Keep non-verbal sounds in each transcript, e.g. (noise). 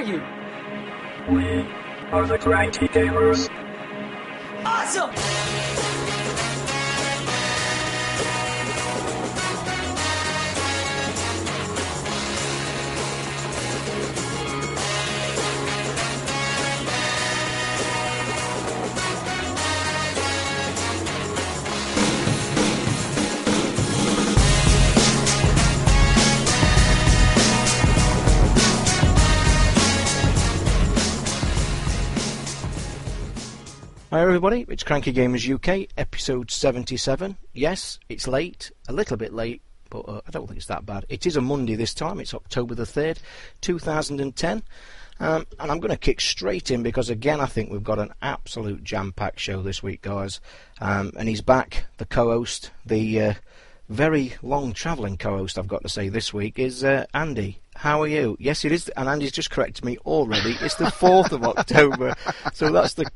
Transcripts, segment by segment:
are you? We are the Cranky Gamers. Awesome! Hi everybody, it's Cranky Gamers UK, episode 77. Yes, it's late, a little bit late, but uh, I don't think it's that bad. It is a Monday this time, it's October the 3rd, 2010. Um, and I'm going to kick straight in because again I think we've got an absolute jam-packed show this week, guys. Um, and he's back, the co-host, the uh, very long travelling co-host I've got to say this week is uh, Andy. How are you? Yes, it is, and Andy's just corrected me already. It's the 4th of (laughs) October, so that's the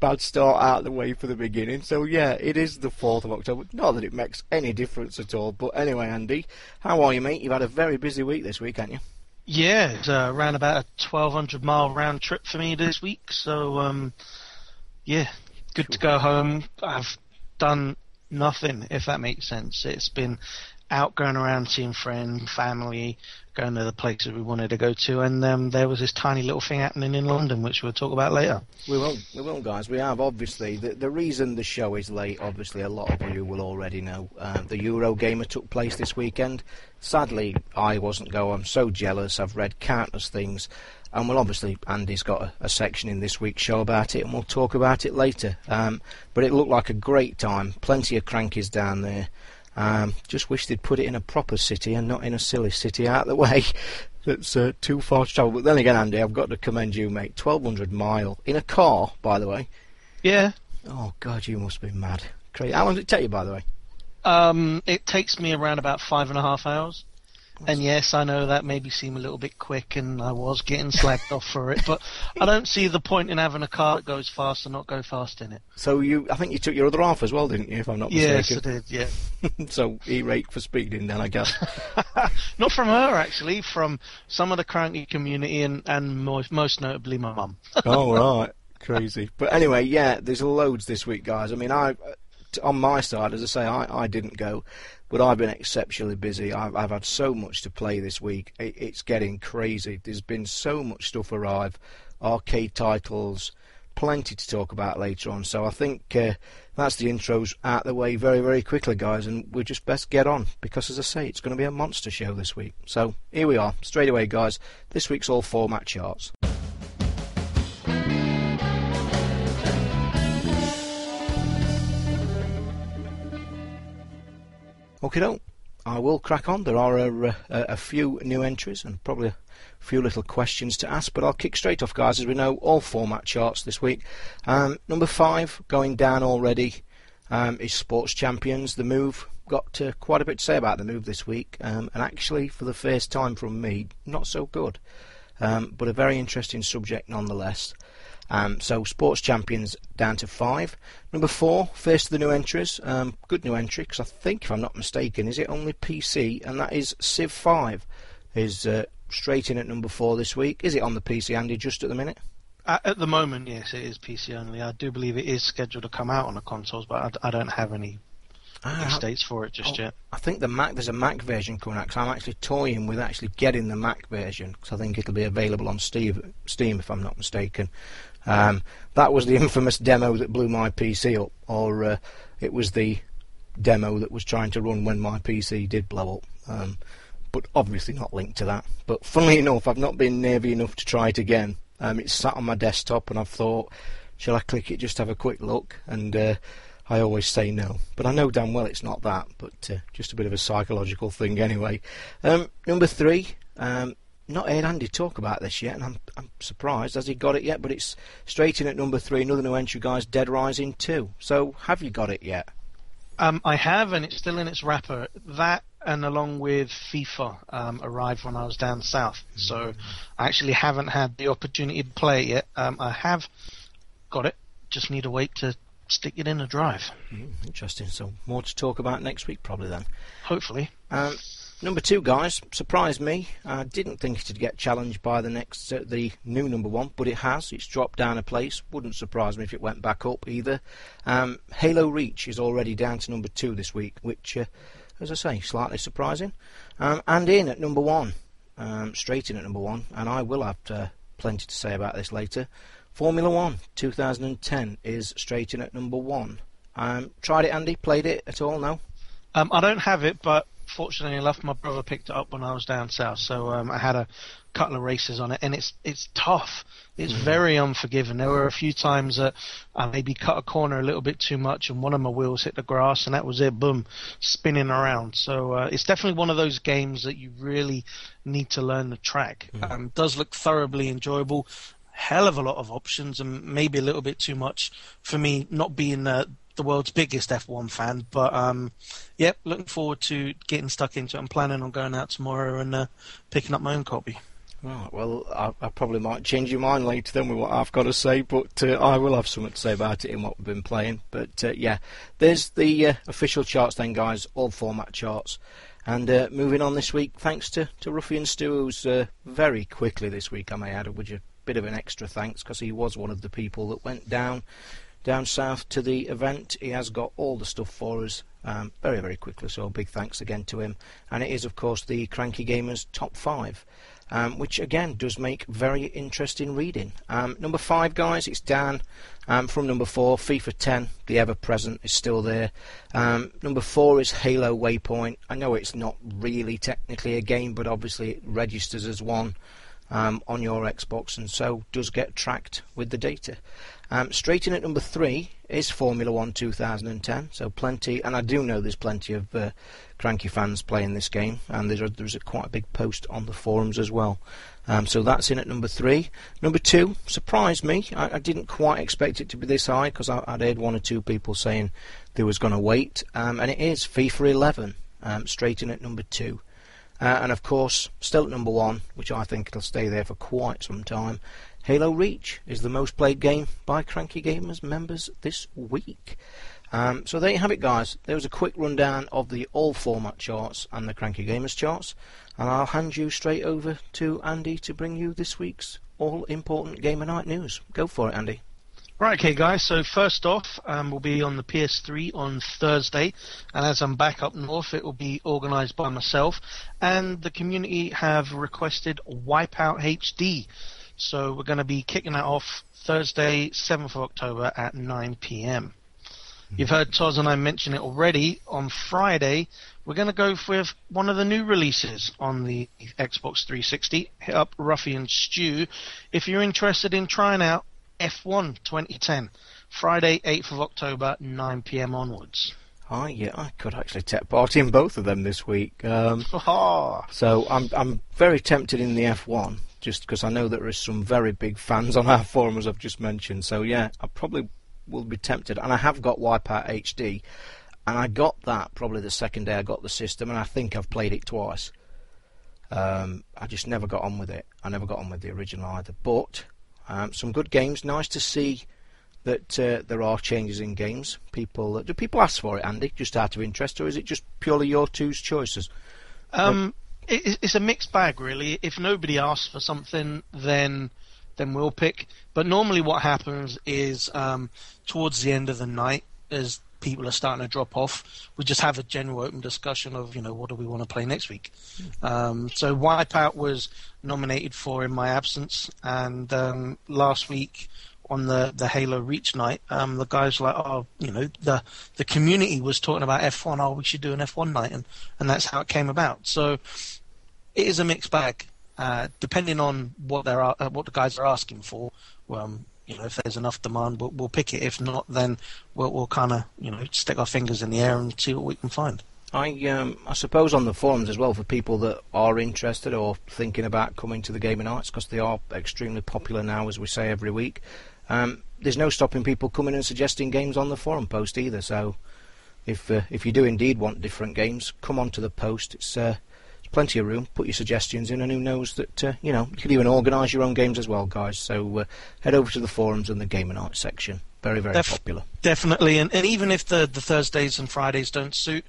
bad start out of the way for the beginning. So yeah, it is the 4th of October. Not that it makes any difference at all. But anyway, Andy, how are you, mate? You've had a very busy week this week, haven't you? Yeah, it's uh, around about a 1,200 mile round trip for me this week. So um, yeah, good to go home. I've done nothing, if that makes sense. It's been out going around seeing friends, family, going to the places we wanted to go to, and um, there was this tiny little thing happening in London, which we'll talk about later. We will, we will, guys. We have obviously the the reason the show is late. Obviously, a lot of you will already know. Uh, the Eurogamer took place this weekend. Sadly, I wasn't go. I'm so jealous. I've read countless things. And well, obviously, Andy's got a, a, section in this week's show about it, and we'll talk about it later. Um, but it looked like a great time. Plenty of crankies down there. Um, just wish they'd put it in a proper city and not in a silly city out of the way (laughs) that's uh, too far to travel. But then again, Andy, I've got to commend you, mate. 1,200 mile in a car, by the way. Yeah. Oh, God, you must be mad. Crazy. How long did it take you, by the way? Um, it takes me around about five and a half hours. And yes, I know that maybe seem a little bit quick, and I was getting slagged off for it, but I don't see the point in having a car that goes fast and not go fast in it. So you, I think you took your other half as well, didn't you? If I'm not mistaken. Yes, I did. Yeah. (laughs) so e rate for speeding, then I guess. (laughs) not from her actually, from some of the cranky community, and and most, most notably my mum. (laughs) oh right, crazy. But anyway, yeah, there's loads this week, guys. I mean, I on my side, as I say, I, I didn't go. But I've been exceptionally busy. I've, I've had so much to play this week. It, it's getting crazy. There's been so much stuff arrive, arcade titles, plenty to talk about later on. So I think uh, that's the intros out the way very, very quickly, guys, and we just best get on because, as I say, it's going to be a monster show this week. So here we are, straight away, guys. This week's all format charts. Okay, don't. I will crack on. There are a, a, a, few new entries and probably a few little questions to ask, but I'll kick straight off, guys. As we know, all format charts this week. Um, number five, going down already, um, is Sports Champions. The move got uh, quite a bit to say about the move this week, um, and actually, for the first time from me, not so good, um, but a very interesting subject nonetheless. Um, so Sports Champions down to five. Number four, first of the new entries. Um, good new entry because I think, if I'm not mistaken, is it only PC? And that is Civ 5 is uh, straight in at number four this week. Is it on the PC, Andy, just at the minute? at the moment, yes, it is PC only. I do believe it is scheduled to come out on the consoles, but I, I don't have any ah, states for it just oh, yet. I think the Mac there's a Mac version coming out. Cause I'm actually toying with actually getting the Mac version because I think it'll be available on Steam, Steam if I'm not mistaken. Um, that was the infamous demo that blew my PC up, or uh, it was the demo that was trying to run when my PC did blow up. Um, but obviously not linked to that. But funnily enough, I've not been navy enough to try it again. Um, it's sat on my desktop, and I've thought, shall I click it just have a quick look? And uh, I always say no. But I know damn well it's not that, but uh, just a bit of a psychological thing anyway. Um, number three, um, not heard Andy talk about this yet, and I'm, I'm surprised. Has he got it yet? But it's straight in at number three. Another new entry, guys. Dead Rising 2. So, have you got it yet? Um, I have, and it's still in its wrapper. That, and along with FIFA, um, arrived when I was down south. So, I actually haven't had the opportunity to play it yet. Um, I have got it. Just need to wait to stick it in a drive. Mm, interesting. So, more to talk about next week, probably then. Hopefully. Um, Number two, guys, surprised me. I didn't think it'd get challenged by the next, uh, the new number one, but it has. It's dropped down a place. Wouldn't surprise me if it went back up either. Um, Halo Reach is already down to number two this week, which, uh, as I say, slightly surprising. Um, and in at number one, um, straight in at number one, and I will have uh, plenty to say about this later. Formula One 2010 is straight in at number one. Um, tried it, Andy? Played it at all? No. Um, I don't have it, but fortunately enough, my brother picked it up when I was down south, so um, I had a couple of races on it, and it's it's tough. It's mm. very unforgiving. There were a few times that I maybe cut a corner a little bit too much, and one of my wheels hit the grass, and that was it. Boom, spinning around. So uh, it's definitely one of those games that you really need to learn the track. Mm. Um, does look thoroughly enjoyable. Hell of a lot of options, and maybe a little bit too much for me, not being the the world's biggest F1 fan. But um, yep, looking forward to getting stuck into it. I'm planning on going out tomorrow and uh, picking up my own copy. Right, well, I, I, probably might change your mind later then with what I've got to say, but uh, I will have something to say about it in what we've been playing. But uh, yeah, there's the uh, official charts then, guys, all format charts. And uh, moving on this week, thanks to, to Ruffian Stu, who's uh, very quickly this week, I may add, with a bit of an extra thanks because he was one of the people that went down down south to the event. He has got all the stuff for us um, very, very quickly, so big thanks again to him. And it is, of course, the Cranky Gamers Top 5. Um, which again does make very interesting reading. Um, number five, guys, it's Dan. Um, from number four, FIFA 10, the ever present, is still there. Um, number four is Halo Waypoint. I know it's not really technically a game, but obviously it registers as one um, on your Xbox and so does get tracked with the data. Um, straight in at number three is Formula One 2010. So plenty, and I do know there's plenty of uh, cranky fans playing this game, and there's a, there's a quite a big post on the forums as well. Um, so that's in at number three. Number two surprised me. I, I didn't quite expect it to be this high because I'd heard one or two people saying they was going to wait, um, and it is FIFA 11, um, straight in at number two. Uh, and of course, still at number one, which I think it'll stay there for quite some time, Halo Reach is the most played game by Cranky Gamers members this week. Um, so there you have it, guys. There was a quick rundown of the all format charts and the Cranky Gamers charts, and I'll hand you straight over to Andy to bring you this week's all important Gamer Night news. Go for it, Andy. Right, okay, guys. So first off, um, we'll be on the PS3 on Thursday, and as I'm back up north, it will be organised by myself, and the community have requested Wipeout HD. So we're going to be kicking that off Thursday, 7th of October at 9 p.m. You've heard Toz and I mention it already. On Friday, we're going to go with one of the new releases on the Xbox 360. Hit up Ruffian Stu if you're interested in trying out F1 2010. Friday, 8th of October, 9 p.m. onwards. Oh yeah, I could actually take part in both of them this week. Um, (laughs) so I'm I'm very tempted in the F1 just because I know that there is some very big fans on our forum as I've just mentioned. So yeah, I probably will be tempted, and I have got Wipeout HD, and I got that probably the second day I got the system, and I think I've played it twice. Um, I just never got on with it. I never got on with the original either. But um, some good games. Nice to see that uh, there are changes in games. People do people ask for it, Andy, just out of interest, or is it just purely your two's choices? Um, it's a mixed bag, really. If nobody asks for something, then then we'll pick. But normally, what happens is um, towards the end of the night, as people are starting to drop off, we just have a general open discussion of you know what do we want to play next week. Um, so Wipeout was nominated for in my absence, and um, last week on the, the Halo Reach night, um, the guys were like, oh, you know, the the community was talking about F1. Oh, we should do an F1 night, and and that's how it came about. So it is a mixed bag, uh, depending on what they're uh, what the guys are asking for. Um, you know, if there's enough demand, we'll, we'll pick it. If not, then we'll, we'll kind of you know stick our fingers in the air and see what we can find. I um, I suppose on the forums as well for people that are interested or thinking about coming to the Gamer Nights because they are extremely popular now, as we say every week. Um, there's no stopping people coming and suggesting games on the forum post either. So if uh, if you do indeed want different games, come onto the post. It's uh, plenty of room. Put your suggestions in, and who knows that uh, you know you can even organise your own games as well, guys. So uh, head over to the forums and the Gamer Night section. Very very Def- popular. Definitely, and, and even if the the Thursdays and Fridays don't suit,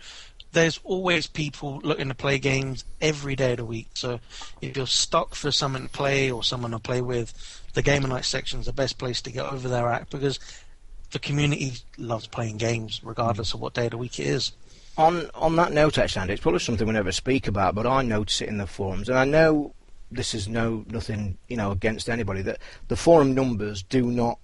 there's always people looking to play games every day of the week. So if you're stuck for someone to play or someone to play with, the Gamer Night section is the best place to get over there at because the community loves playing games regardless of what day of the week it is. On on that note, actually, Andy, it's probably something we never speak about, but I notice it in the forums, and I know this is no nothing you know against anybody that the forum numbers do not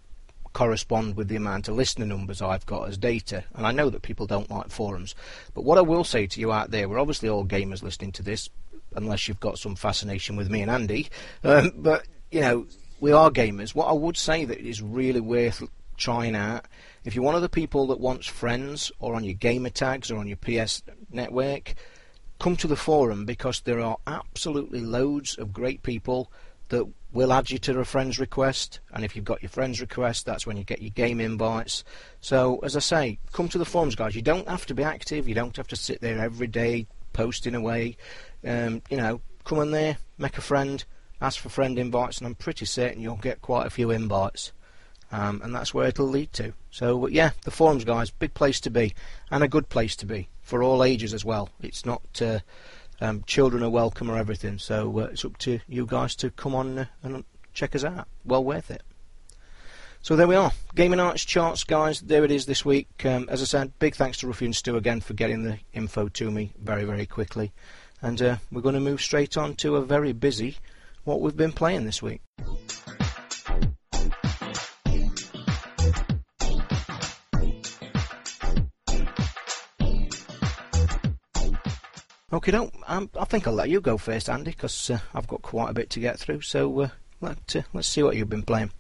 correspond with the amount of listener numbers I've got as data. And I know that people don't like forums. But what I will say to you out there, we're obviously all gamers listening to this, unless you've got some fascination with me and Andy. Um, but, you know, we are gamers. What I would say that is really worth trying out, if you're one of the people that wants friends or on your gamer tags or on your PS network, come to the forum because there are absolutely loads of great people that will add you to a friend's request. And if you've got your friend's request, that's when you get your game invites. So, as I say, come to the forums, guys. You don't have to be active. You don't have to sit there every day posting away. Um, you know, come in there, make a friend, ask for friend invites, and I'm pretty certain you'll get quite a few invites. Um, and that's where it'll lead to. So, yeah, the forums, guys, big place to be, and a good place to be for all ages as well. It's not. Uh, um, children are welcome or everything. So uh, it's up to you guys to come on uh, and check us out. Well worth it. So there we are. Gaming Arts charts, guys. There it is this week. Um, as I said, big thanks to Ruffian Stu again for getting the info to me very, very quickly. And uh, we're going to move straight on to a very busy what we've been playing this week. Okay, don't. Um, I think I'll let you go first, Andy, because uh, I've got quite a bit to get through. So uh, let, uh, let's see what you've been playing.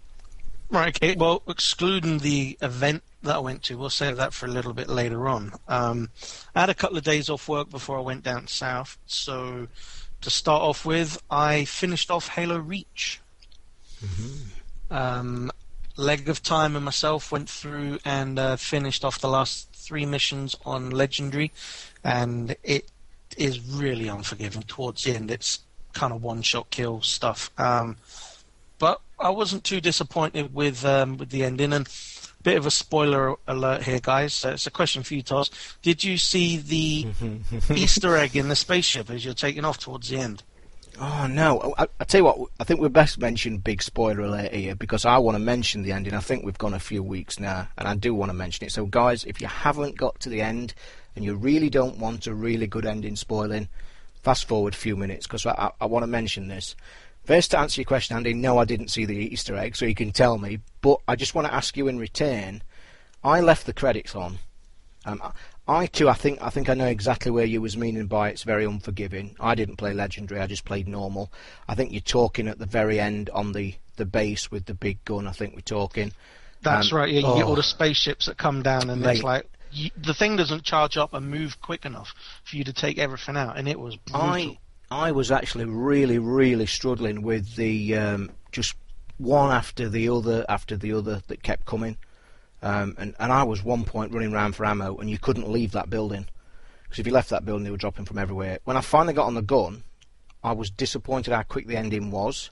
Right. Okay. Well, excluding the event that I went to, we'll save that for a little bit later on. Um, I had a couple of days off work before I went down south, so to start off with, I finished off Halo Reach. Mm-hmm. Um, Leg of Time and myself went through and uh, finished off the last three missions on Legendary, and it is really unforgiving towards the end. It's kind of one shot kill stuff. Um, but I wasn't too disappointed with um, with the ending. And a bit of a spoiler alert here, guys. So it's a question for you, Toz. Did you see the (laughs) Easter egg in the spaceship as you're taking off towards the end? Oh no! I, I, tell you what, I think we best mention big spoiler alert here because I want to mention the ending. I think we've gone a few weeks now, and I do want to mention it. So, guys, if you haven't got to the end, and you really don't want a really good ending spoiling, fast forward a few minutes because I, I, I want to mention this. First, to answer your question, Andy, no, I didn't see the Easter egg, so you can tell me. But I just want to ask you in return. I left the credits on. Um, I too, I think, I think I know exactly where you was meaning by it's very unforgiving. I didn't play legendary; I just played normal. I think you're talking at the very end on the the base with the big gun. I think we're talking. That's um, right. Yeah, you oh, get all the spaceships that come down, and mate, it's like you, the thing doesn't charge up and move quick enough for you to take everything out, and it was brutal. I I was actually really really struggling with the um, just one after the other after the other that kept coming, um, and and I was one point running around for ammo, and you couldn't leave that building because if you left that building, they were dropping from everywhere. When I finally got on the gun, I was disappointed how quick the ending was.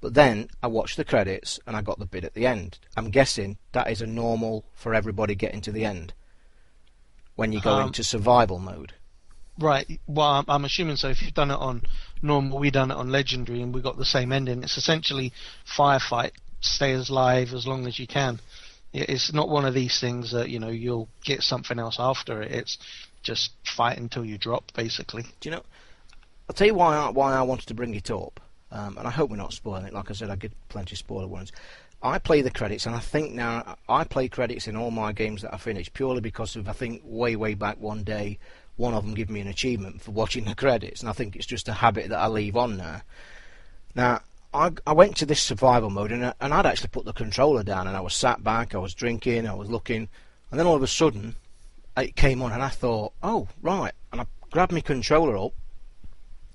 But then I watched the credits and I got the bit at the end. I'm guessing that is a normal for everybody getting to the end when you go um, into survival mode. Right. Well, I'm, assuming so. If you've done it on normal, we've done it on legendary, and we got the same ending. It's essentially firefight, stay as live as long as you can. It's not one of these things that you know you'll get something else after it. It's just fight until you drop, basically. Do you know? I'll tell you why I, why I wanted to bring it up, um, and I hope we're not spoiling it. Like I said, I get plenty of spoiler warnings. I play the credits, and I think now I play credits in all my games that I finish purely because of I think way way back one day one of them gave me an achievement for watching the credits, and I think it's just a habit that I leave on now. Now I, I went to this survival mode, and, and I'd actually put the controller down, and I was sat back, I was drinking, I was looking, and then all of a sudden it came on, and I thought, oh right, and I grabbed my controller up,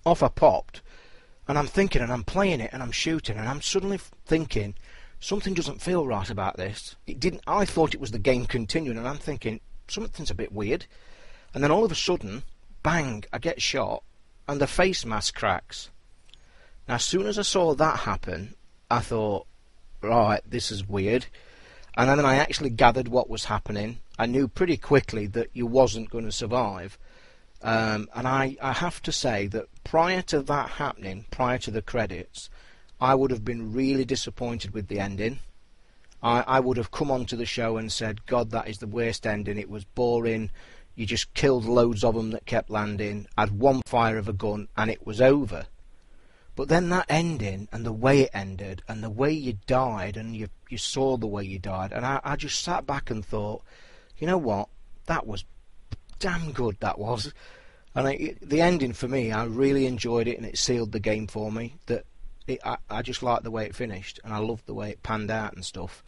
off I popped, and I'm thinking, and I'm playing it, and I'm shooting, and I'm suddenly thinking something doesn't feel right about this. It didn't. I thought it was the game continuing, and I'm thinking something's a bit weird. And then all of a sudden, bang! I get shot, and the face mask cracks. Now, as soon as I saw that happen, I thought, right, this is weird. And then I actually gathered what was happening. I knew pretty quickly that you wasn't going to survive. Um, and I, I have to say that prior to that happening, prior to the credits, I would have been really disappointed with the ending. I, I would have come onto the show and said, God, that is the worst ending. It was boring. You just killed loads of them that kept landing, had one fire of a gun, and it was over. But then that ending and the way it ended and the way you died and you you saw the way you died and I, I just sat back and thought, you know what, that was damn good. That was, and I, the ending for me, I really enjoyed it and it sealed the game for me. That it, I, I just liked the way it finished and I loved the way it panned out and stuff.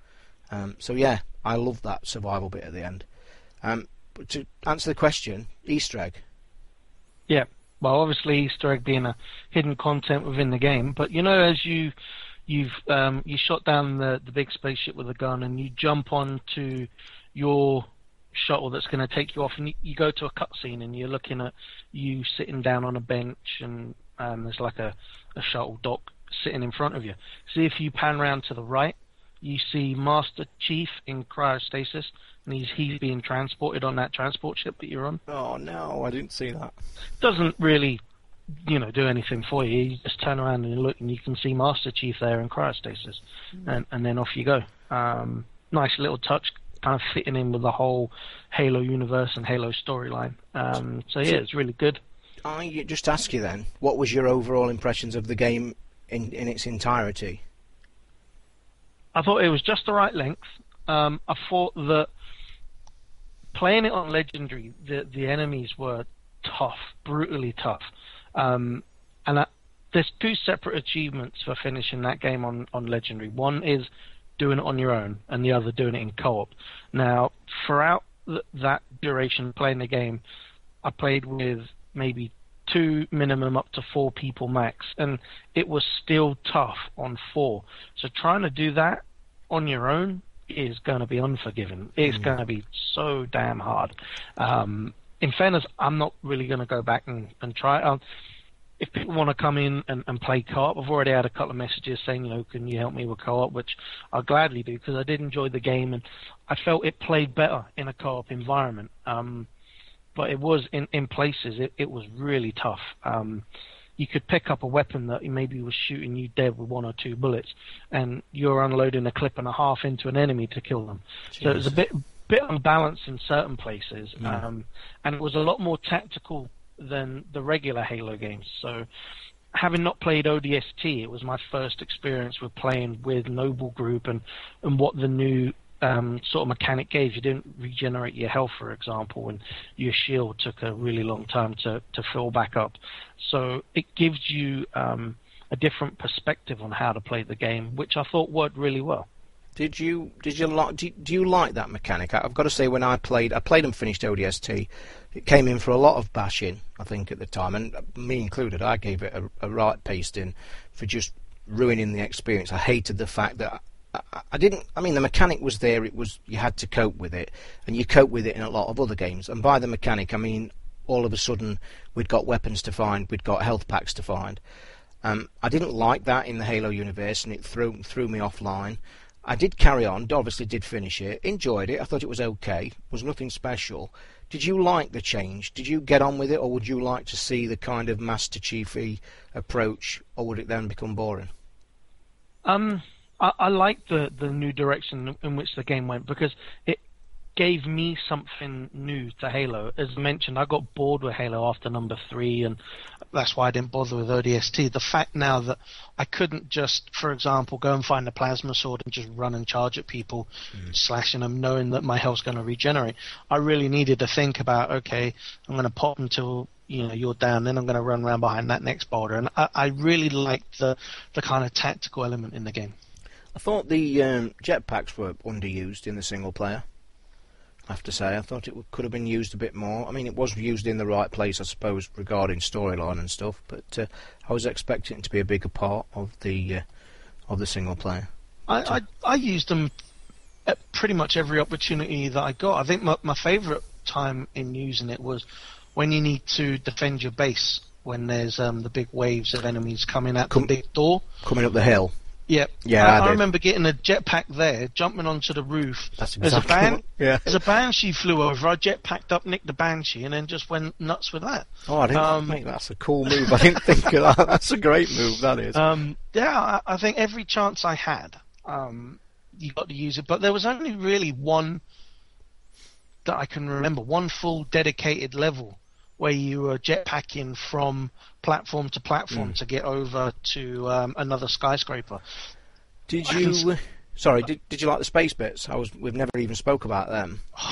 Um, so yeah, I love that survival bit at the end. Um, but to answer the question, Easter egg. Yeah. Well, obviously Easter egg being a hidden content within the game, but you know, as you you've um, you shot down the the big spaceship with a gun and you jump onto your shuttle that's going to take you off, and you, you go to a cutscene and you're looking at you sitting down on a bench, and um, there's like a, a shuttle dock sitting in front of you. See if you pan round to the right, you see Master Chief in cryostasis, and he's he's being transported on that transport ship that you're on. Oh no, I didn't see that. Doesn't really, you know, do anything for you. You just turn around and you look, and you can see Master Chief there in cryostasis, and and then off you go. Um, nice little touch, kind of fitting in with the whole Halo universe and Halo storyline. Um, so yeah, it's really good. I just ask you then, what was your overall impressions of the game in in its entirety? I thought it was just the right length. Um, I thought that playing it on legendary, the the enemies were tough, brutally tough, um, and I, there's two separate achievements for finishing that game on on legendary. One is doing it on your own, and the other doing it in co-op. Now, throughout th- that duration playing the game, I played with maybe two minimum up to four people max, and it was still tough on four. So trying to do that on your own is going to be unforgiving. It's Mm. going to be so damn hard. Um, in fairness, I'm not really going to go back and, and try it. Um, if people want to come in and, and play co-op, I've already had a couple of messages saying, you know, can you help me with co-op, which I'll gladly do because I did enjoy the game and I felt it played better in a co-op environment. Um, but it was in, in places it, it was really tough. Um, you could pick up a weapon that maybe was shooting you dead with one or two bullets, and you're unloading a clip and a half into an enemy to kill them. So it was a bit bit unbalanced in certain places, um, and it was a lot more tactical than the regular Halo games. So having not played ODST, it was my first experience with playing with Noble Group and, and what the new um, sort of mechanic gave. You didn't regenerate your health, for example, and your shield took a really long time to, to fill back up. So it gives you um, a different perspective on how to play the game, which I thought worked really well. Did you did you like do, do you like that mechanic? I've got to say when I played I played and finished ODST, it came in for a lot of bashing I think at the time, and me included. I gave it a, a right pasting for just ruining the experience. I hated the fact that I, didn't. I mean, the mechanic was there. It was you had to cope with it, and you cope with it in a lot of other games. And by the mechanic, I mean all of a sudden we'd got weapons to find, we'd got health packs to find. Um, I didn't like that in the Halo universe, and it threw threw me offline. I did carry on, obviously did finish it, enjoyed it. I thought it was okay, was nothing special. Did you like the change? Did you get on with it, or would you like to see the kind of Master Chiefy approach, or would it then become boring? Um, I, I like the the new direction in which the game went because it gave me something new to Halo. As mentioned, I got bored with Halo after number three, and that's why I didn't bother with ODST. The fact now that I couldn't just, for example, go and find a plasma sword and just run and charge at people, mm. slashing them, knowing that my health's going to regenerate. I really needed to think about, okay, I'm going to pop until you know you're down, then I'm going to run around behind that next boulder, and I, I really liked the the kind of tactical element in the game. I thought the um, jetpacks were underused in the single player. I have to say, I thought it could have been used a bit more. I mean, it was used in the right place, I suppose, regarding storyline and stuff. But uh, I was expecting it to be a bigger part of the uh, of the single player. I, I I used them at pretty much every opportunity that I got. I think my my favourite time in using it was when you need to defend your base when there's um, the big waves of enemies coming out Com- the big door. Coming up the hill, Yep. Yeah, I, I I remember getting a jetpack there, jumping onto the roof. That's As a ban- yeah. As a banshee flew over, I jetpacked up, nicked the banshee, and then just went nuts with that. Oh, I didn't Um, mate, that's a cool move. I didn't think of that. That's a great move. That is. Um, yeah, I, I think every chance I had, um, you got to use it. But there was only really one that I can remember, one full dedicated level where you were jetpacking from platform to platform to get over to um, another skyscraper. did you? Sorry, did, did you like the space bits? I was. We've never even spoke about them. (sighs)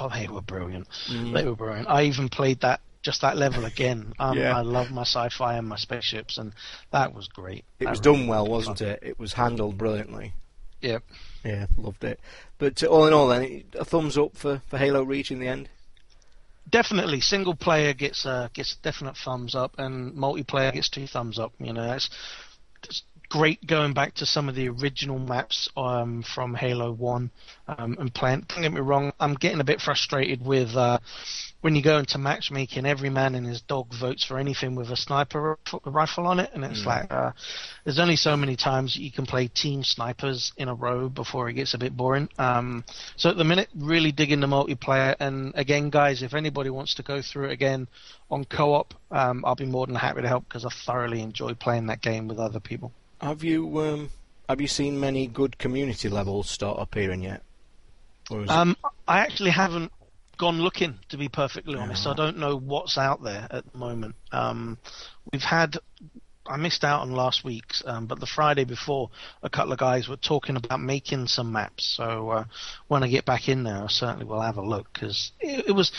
Oh, they were brilliant. They were brilliant. I even played that just that level again. (laughs) Um, Yeah. I love my sci-fi and my spaceships, and that was great. It That was really done well, was wasn't fun. it? It was handled brilliantly. Yep. Yeah, loved it. But uh, all in all, then, a thumbs up for, for Halo Reach in the end. Definitely single player gets a gets a definite thumbs up and multiplayer gets two thumbs up you know it's, it's great going back to some of the original maps um, from Halo 1 um, and playing don't get me wrong I'm getting a bit frustrated with uh, when you go into matchmaking every man and his dog votes for anything with a sniper rifle on it and it's like uh, there's only so many times you can play team snipers in a row before it gets a bit boring. Um, so at the minute, really digging the multiplayer. And again, guys, if anybody wants to go through it again on co-op, um, I'll be more than happy to help because I thoroughly enjoy playing that game with other people. Have you um, have you seen many good community levels start appearing yet? Or is it- Um, I actually haven't gone looking, to be perfectly honest. I don't know what's out there at the moment. Um, we've had. I missed out on last week's, um, but the Friday before, a couple of guys were talking about making some maps. So uh, when I get back in there, I certainly will have a look because it, it was.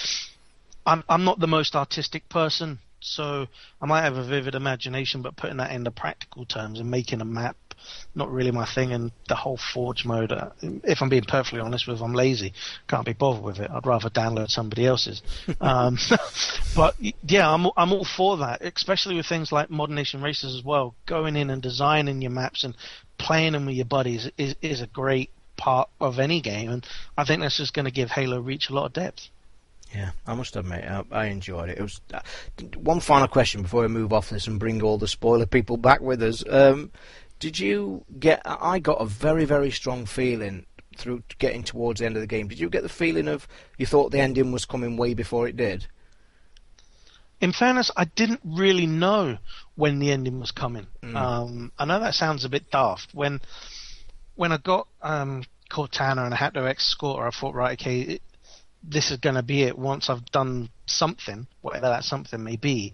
I'm I'm not the most artistic person, so I might have a vivid imagination, but putting that into practical terms and making a map, not really my thing. And the whole Forge mode, uh, if I'm being perfectly honest with, I'm lazy, can't be bothered with it. I'd rather download somebody else's. (laughs) um, (laughs) but yeah, I'm I'm all for that, especially with things like ModNation Racers as well. Going in and designing your maps and playing them with your buddies is is a great part of any game, and I think that's just going to give Halo Reach a lot of depth. Yeah, I must admit, I, I enjoyed it. It was uh, one final question before we move off this and bring all the spoiler people back with us. Um, did you get? I got a very, very strong feeling through getting towards the end of the game. Did you get the feeling of you thought the ending was coming way before it did? in fairness, I didn't really know when the ending was coming. Um, I know that sounds a bit daft. When when I got um, Cortana and I had to escort her, I thought, right, okay, it, this is going to be it. Once I've done something, whatever that something may be,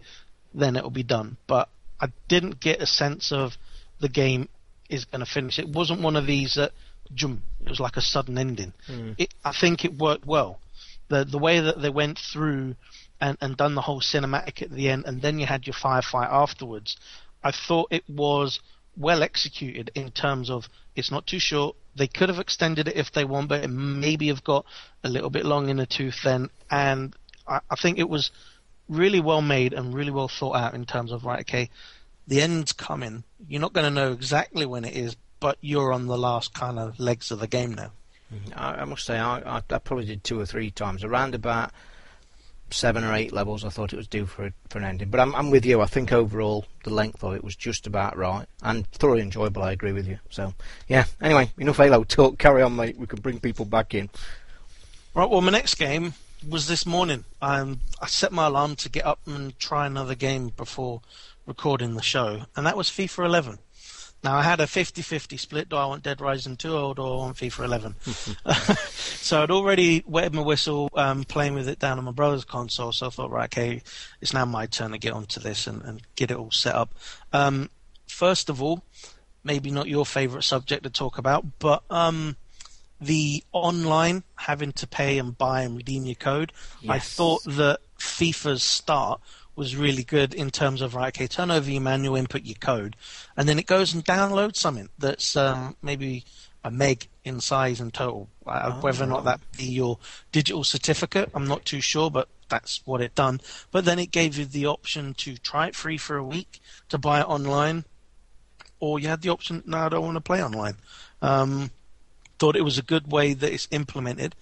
then it'll be done. But I didn't get a sense of the game is going to finish. It wasn't one of these that, jum, it was like a sudden ending. Hmm. It, I think it worked well. The the way that they went through and, and done the whole cinematic at the end, and then you had your firefight afterwards. I thought it was well executed in terms of it's not too short. They could have extended it if they want, but it maybe have got a little bit long in the tooth then. And I, I think it was really well made and really well thought out in terms of right, okay, the end's coming. You're not going to know exactly when it is, but you're on the last kind of legs of the game now. I, I must say, I, I, I probably did two or three times. Around about seven or eight levels, I thought it was due for a, for an ending. But I'm, I'm with you. I think overall the length of it was just about right and thoroughly enjoyable. I agree with you. So yeah. Anyway, enough Halo talk. Carry on, mate. We can bring people back in. Right. Well, my next game was this morning. Um, I set my alarm to get up and try another game before recording the show, and that was FIFA 11. Now, I had a 50-50 split. Do I want Dead Rising 2 or do I want FIFA 11? (laughs) (laughs) so I'd already wetted my whistle um, playing with it down on my brother's console, so I thought, right, okay, it's now my turn to get onto this and, and get it all set up. Um, first of all, maybe not your favourite subject to talk about, but um, the online having to pay and buy and redeem your code. I thought that FIFA's start was really good in terms of right, okay, turn over your manual, input your code, and then it goes and downloads something that's um, maybe a meg in size and total. Uh, whether or not that be your digital certificate, I'm not too sure, but that's what it done. But then it gave you the option to try it free for a week, to buy it online, or you had the option, no, I don't want to play online. Um, thought it was a good way that it's implemented.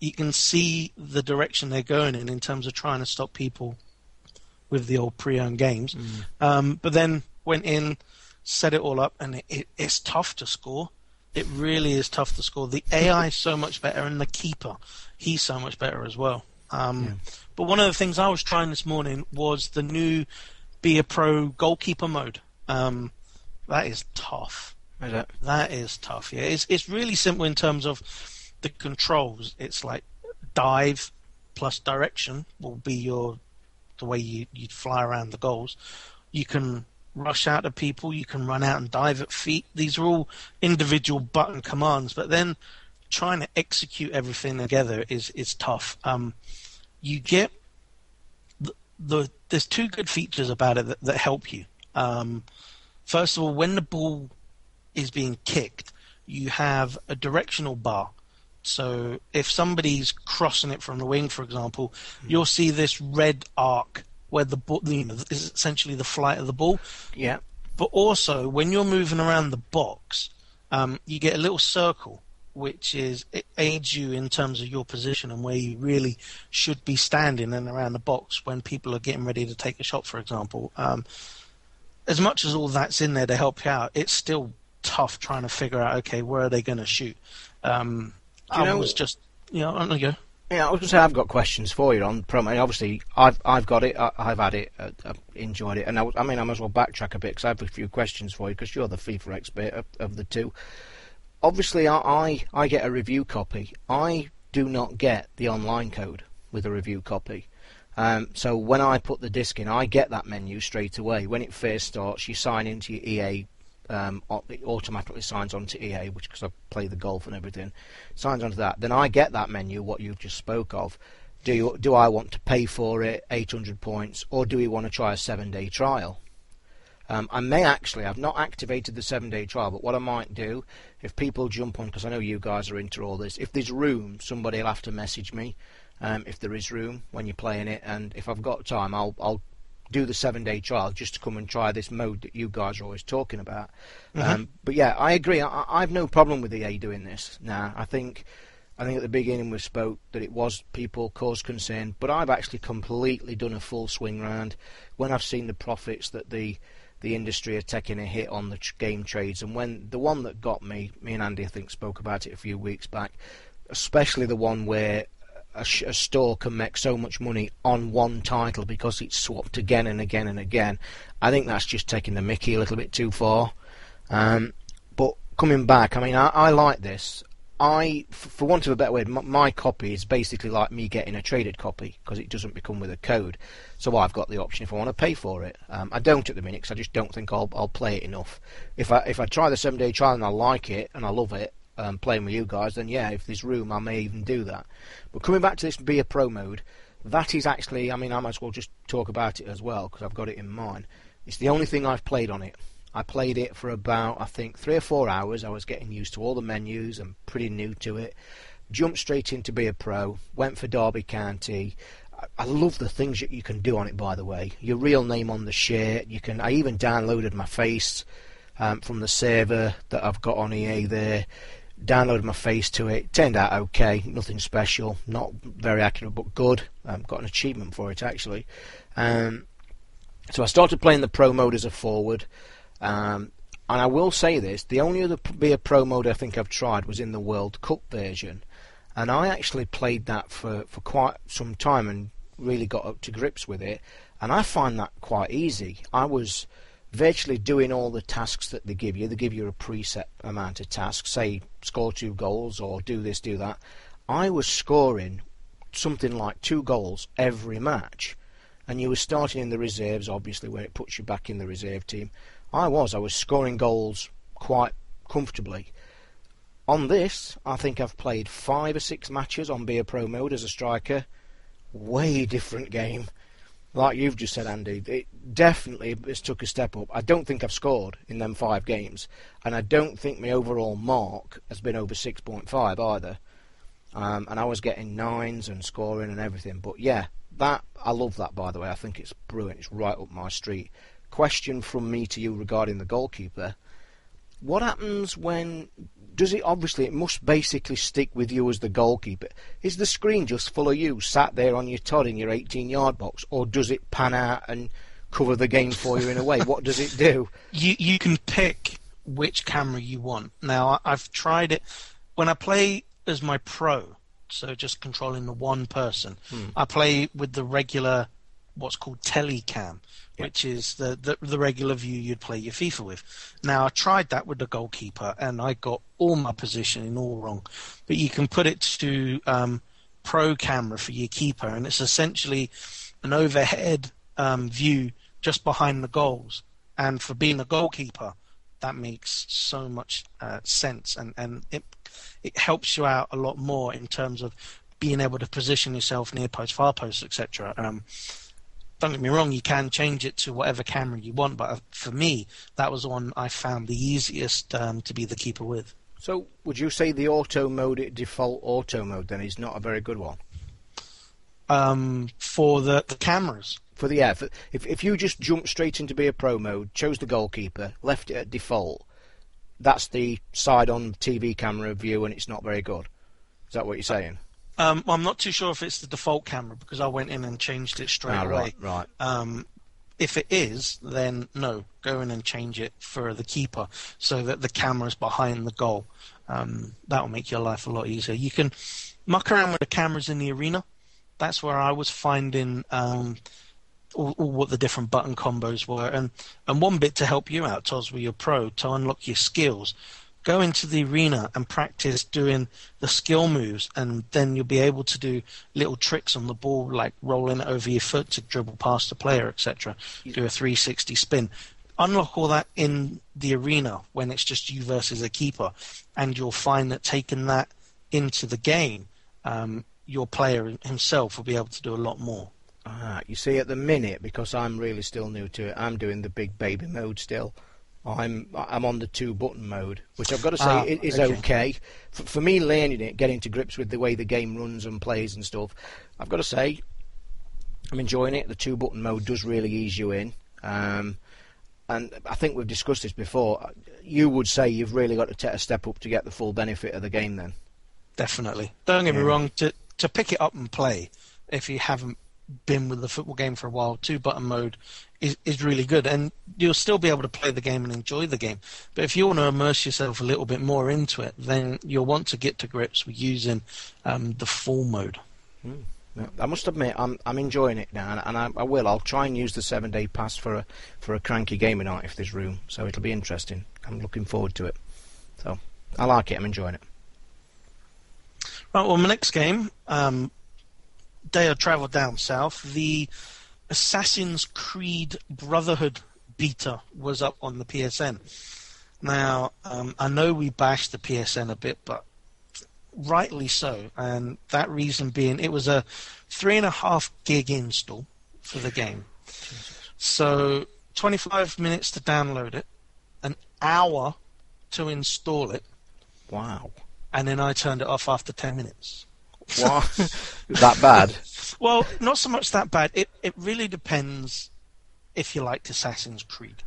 You can see the direction they're going in in terms of trying to stop people with the old pre-owned games. Um, but then went in, set it all up, and it, it, it's tough to score. It really is tough to score. The AI is so much better, and the keeper, he's so much better as well. Um, yeah. But one of the things I was trying this morning was the new Be a Pro goalkeeper mode. Um, that is tough. Is it? That is tough. Yeah, it's it's really simple in terms of the controls. It's like dive plus direction will be your the way you you fly around the goals. You can rush out at people. You can run out and dive at feet. These are all individual button commands, but then trying to execute everything together is is tough. Um, you get the, the, there's two good features about it that, that help you. Um, first of all, when the ball is being kicked, you have a directional bar. So if somebody's crossing it from the wing, for example, mm. you'll see this red arc where the ball you know, is essentially the flight of the ball. Yeah. But also, when you're moving around the box, um, you get a little circle, which is it aids you in terms of your position and where you really should be standing and around the box when people are getting ready to take a shot, for example. Um, as much as all that's in there to help you out, it's still tough trying to figure out okay where are they going to shoot. Um, I know, was just you on the go. Yeah, I was going to say I've got questions for you on promo. Obviously, I've I've got it. I, have had it. Uh, I've enjoyed it, and I, I, mean, I might as well backtrack a bit because I have a few questions for you because you're the FIFA expert of, of the two. Obviously, I, I I get a review copy. I do not get the online code with a review copy. Um, so when I put the disc in, I get that menu straight away. When it first starts, you sign into your EA um, it automatically signs onto EA, which because I play the golf and everything, signs onto that. Then I get that menu, what you've just spoke of. Do you, do I want to pay for it, 800 points, or do we want to try a seven-day trial? Um, I may actually, I've not activated the seven-day trial, but what I might do, if people jump on, because I know you guys are into all this, if there's room, somebody will have to message me. Um, if there is room when you're playing it, and if I've got time, I'll I'll do the seven day trial just to come and try this mode that you guys are always talking about. Mm-hmm. Um, but yeah, I agree. I, I, have no problem with EA doing this. Now, I think I think at the beginning we spoke that it was people caused concern, but I've actually completely done a full swing round when I've seen the profits that the the industry are taking a hit on the game trades, and when the one that got me, me and Andy I think spoke about it a few weeks back, especially the one where a, a, store can make so much money on one title because it's swapped again and again and again. I think that's just taking the Mickey a little bit too far. Um, but coming back, I mean, I, I like this. I, for want of a better word, my, my, copy is basically like me getting a traded copy because it doesn't become with a code. So I've got the option if I want to pay for it. Um, I don't at the minute because I just don't think I'll, I'll play it enough. If I if I try the seven day trial and I like it and I love it, um, playing with you guys, then yeah, if there's room, I may even do that. But coming back to this Be a Pro mode, that is actually, I mean, I might as well just talk about it as well because I've got it in mind. It's the only thing I've played on it. I played it for about, I think, three or four hours. I was getting used to all the menus and pretty new to it. Jumped straight into Be a Pro, went for Derby County. I love the things that you can do on it, by the way. Your real name on the shirt. You can. I even downloaded my face um, from the server that I've got on EA there downloaded my face to it. Turned out okay, nothing special, not very accurate, but good. Um, got an achievement for it actually. Um, so I started playing the pro mode as a forward. Um, and I will say this: the only other be a pro mode I think I've tried was in the World Cup version, and I actually played that for, for quite some time and really got up to grips with it. And I find that quite easy. I was virtually doing all the tasks that they give you. They give you a preset amount of tasks, say score two goals or do this, do that. I was scoring something like two goals every match. And you were starting in the reserves, obviously, where it puts you back in the reserve team. I was. I was scoring goals quite comfortably. On this, I think I've played five or six matches on Be a Pro mode as a striker. Way different game like you've just said, Andy, it definitely has took a step up. I don't think I've scored in them five games, and I don't think my overall mark has been over 6.5 either. Um, and I was getting nines and scoring and everything. But yeah, that I love that. By the way, I think it's brilliant. It's right up my street. Question from me to you regarding the goalkeeper: What happens when does it obviously it must basically stick with you as the goalkeeper? Is the screen just full of you sat there on your Todd in your 18 yard box, or does it pan out and cover the game for you in a way. what does it do? (laughs) You you can pick which camera you want. Now I- I've tried it when I play as my pro, so just controlling the one person. Hmm. I play with the regular, what's called telecam, which is the, the the regular view you'd play your FIFA with. Now I tried that with the goalkeeper, and I got all my positioning all wrong. But you can put it to um, pro camera for your keeper, and it's essentially an overhead um, view just behind the goals. And for being a goalkeeper, that makes so much uh, sense, and and it it helps you out a lot more in terms of being able to position yourself near post, far post, etc. don't get me wrong, you can change it to whatever camera you want, but uh, for me, that was the one I found the easiest um, to be the keeper with. So, would you say the auto mode, default auto mode, then is not a very good one? Um, for the, the cameras, For the yeah, for, if if you just jumped straight into be a pro mode, chose the goalkeeper, left it at default, that's the side-on TV camera view, and it's not very good. Is that what you're saying? Um, I'm not too sure if it's the default camera because I went in and changed it straight Ah, away. right, right. Um, if it is, then no, go in and change it for the keeper so that the camera's behind the goal. Um, that will make your life a lot easier. You can muck around with the cameras in the arena. That's where I was finding um, all, all what the different button combos were. And, and one bit to help you out, Toz, with your pro, to unlock your skills, go into the arena and practice doing the skill moves, and then you'll be able to do little tricks on the ball, like rolling it over your foot to dribble past the player, etc. Do a 360 spin. Unlock all that in the arena when it's just you versus a keeper, and you'll find that taking that into the game, um, your player himself will be able to do a lot more. Ah, you see, at the minute, because I'm really still new to it, I'm doing the big baby mode still. I'm I'm on the two button mode, which I've got to say Ah, is okay. okay. For, for me, learning it, getting to grips with the way the game runs and plays and stuff, I've got to say I'm enjoying it. The two button mode does really ease you in. Um, and I think we've discussed this before. You would say you've really got to take a step up to get the full benefit of the game then. Definitely. Don't get me wrong. To to pick it up and play, if you haven't been with the football game for a while, two button mode is is really good, and you'll still be able to play the game and enjoy the game. But if you want to immerse yourself a little bit more into it, then you'll want to get to grips with using um, the full mode. No, I must admit, I'm I'm enjoying it now, and, and I, I will. I'll try and use the seven day pass for a for a cranky gaming night if there's room. So it'll be interesting. I'm looking forward to it. So I like it. I'm enjoying it. Right. Well, my next game, um, day of travel down south, the Assassin's Creed Brotherhood beta was up on the PSN. Now, um, I know we bashed the PSN a bit, but rightly so, and that reason being it was a three and a half gig install for the game. So, 25 minutes to download it, an hour to install it, Wow. and then I turned it off after 10 minutes. Wow. (laughs) that bad? Well, not so much that bad. It it really depends if you liked Assassin's Creed.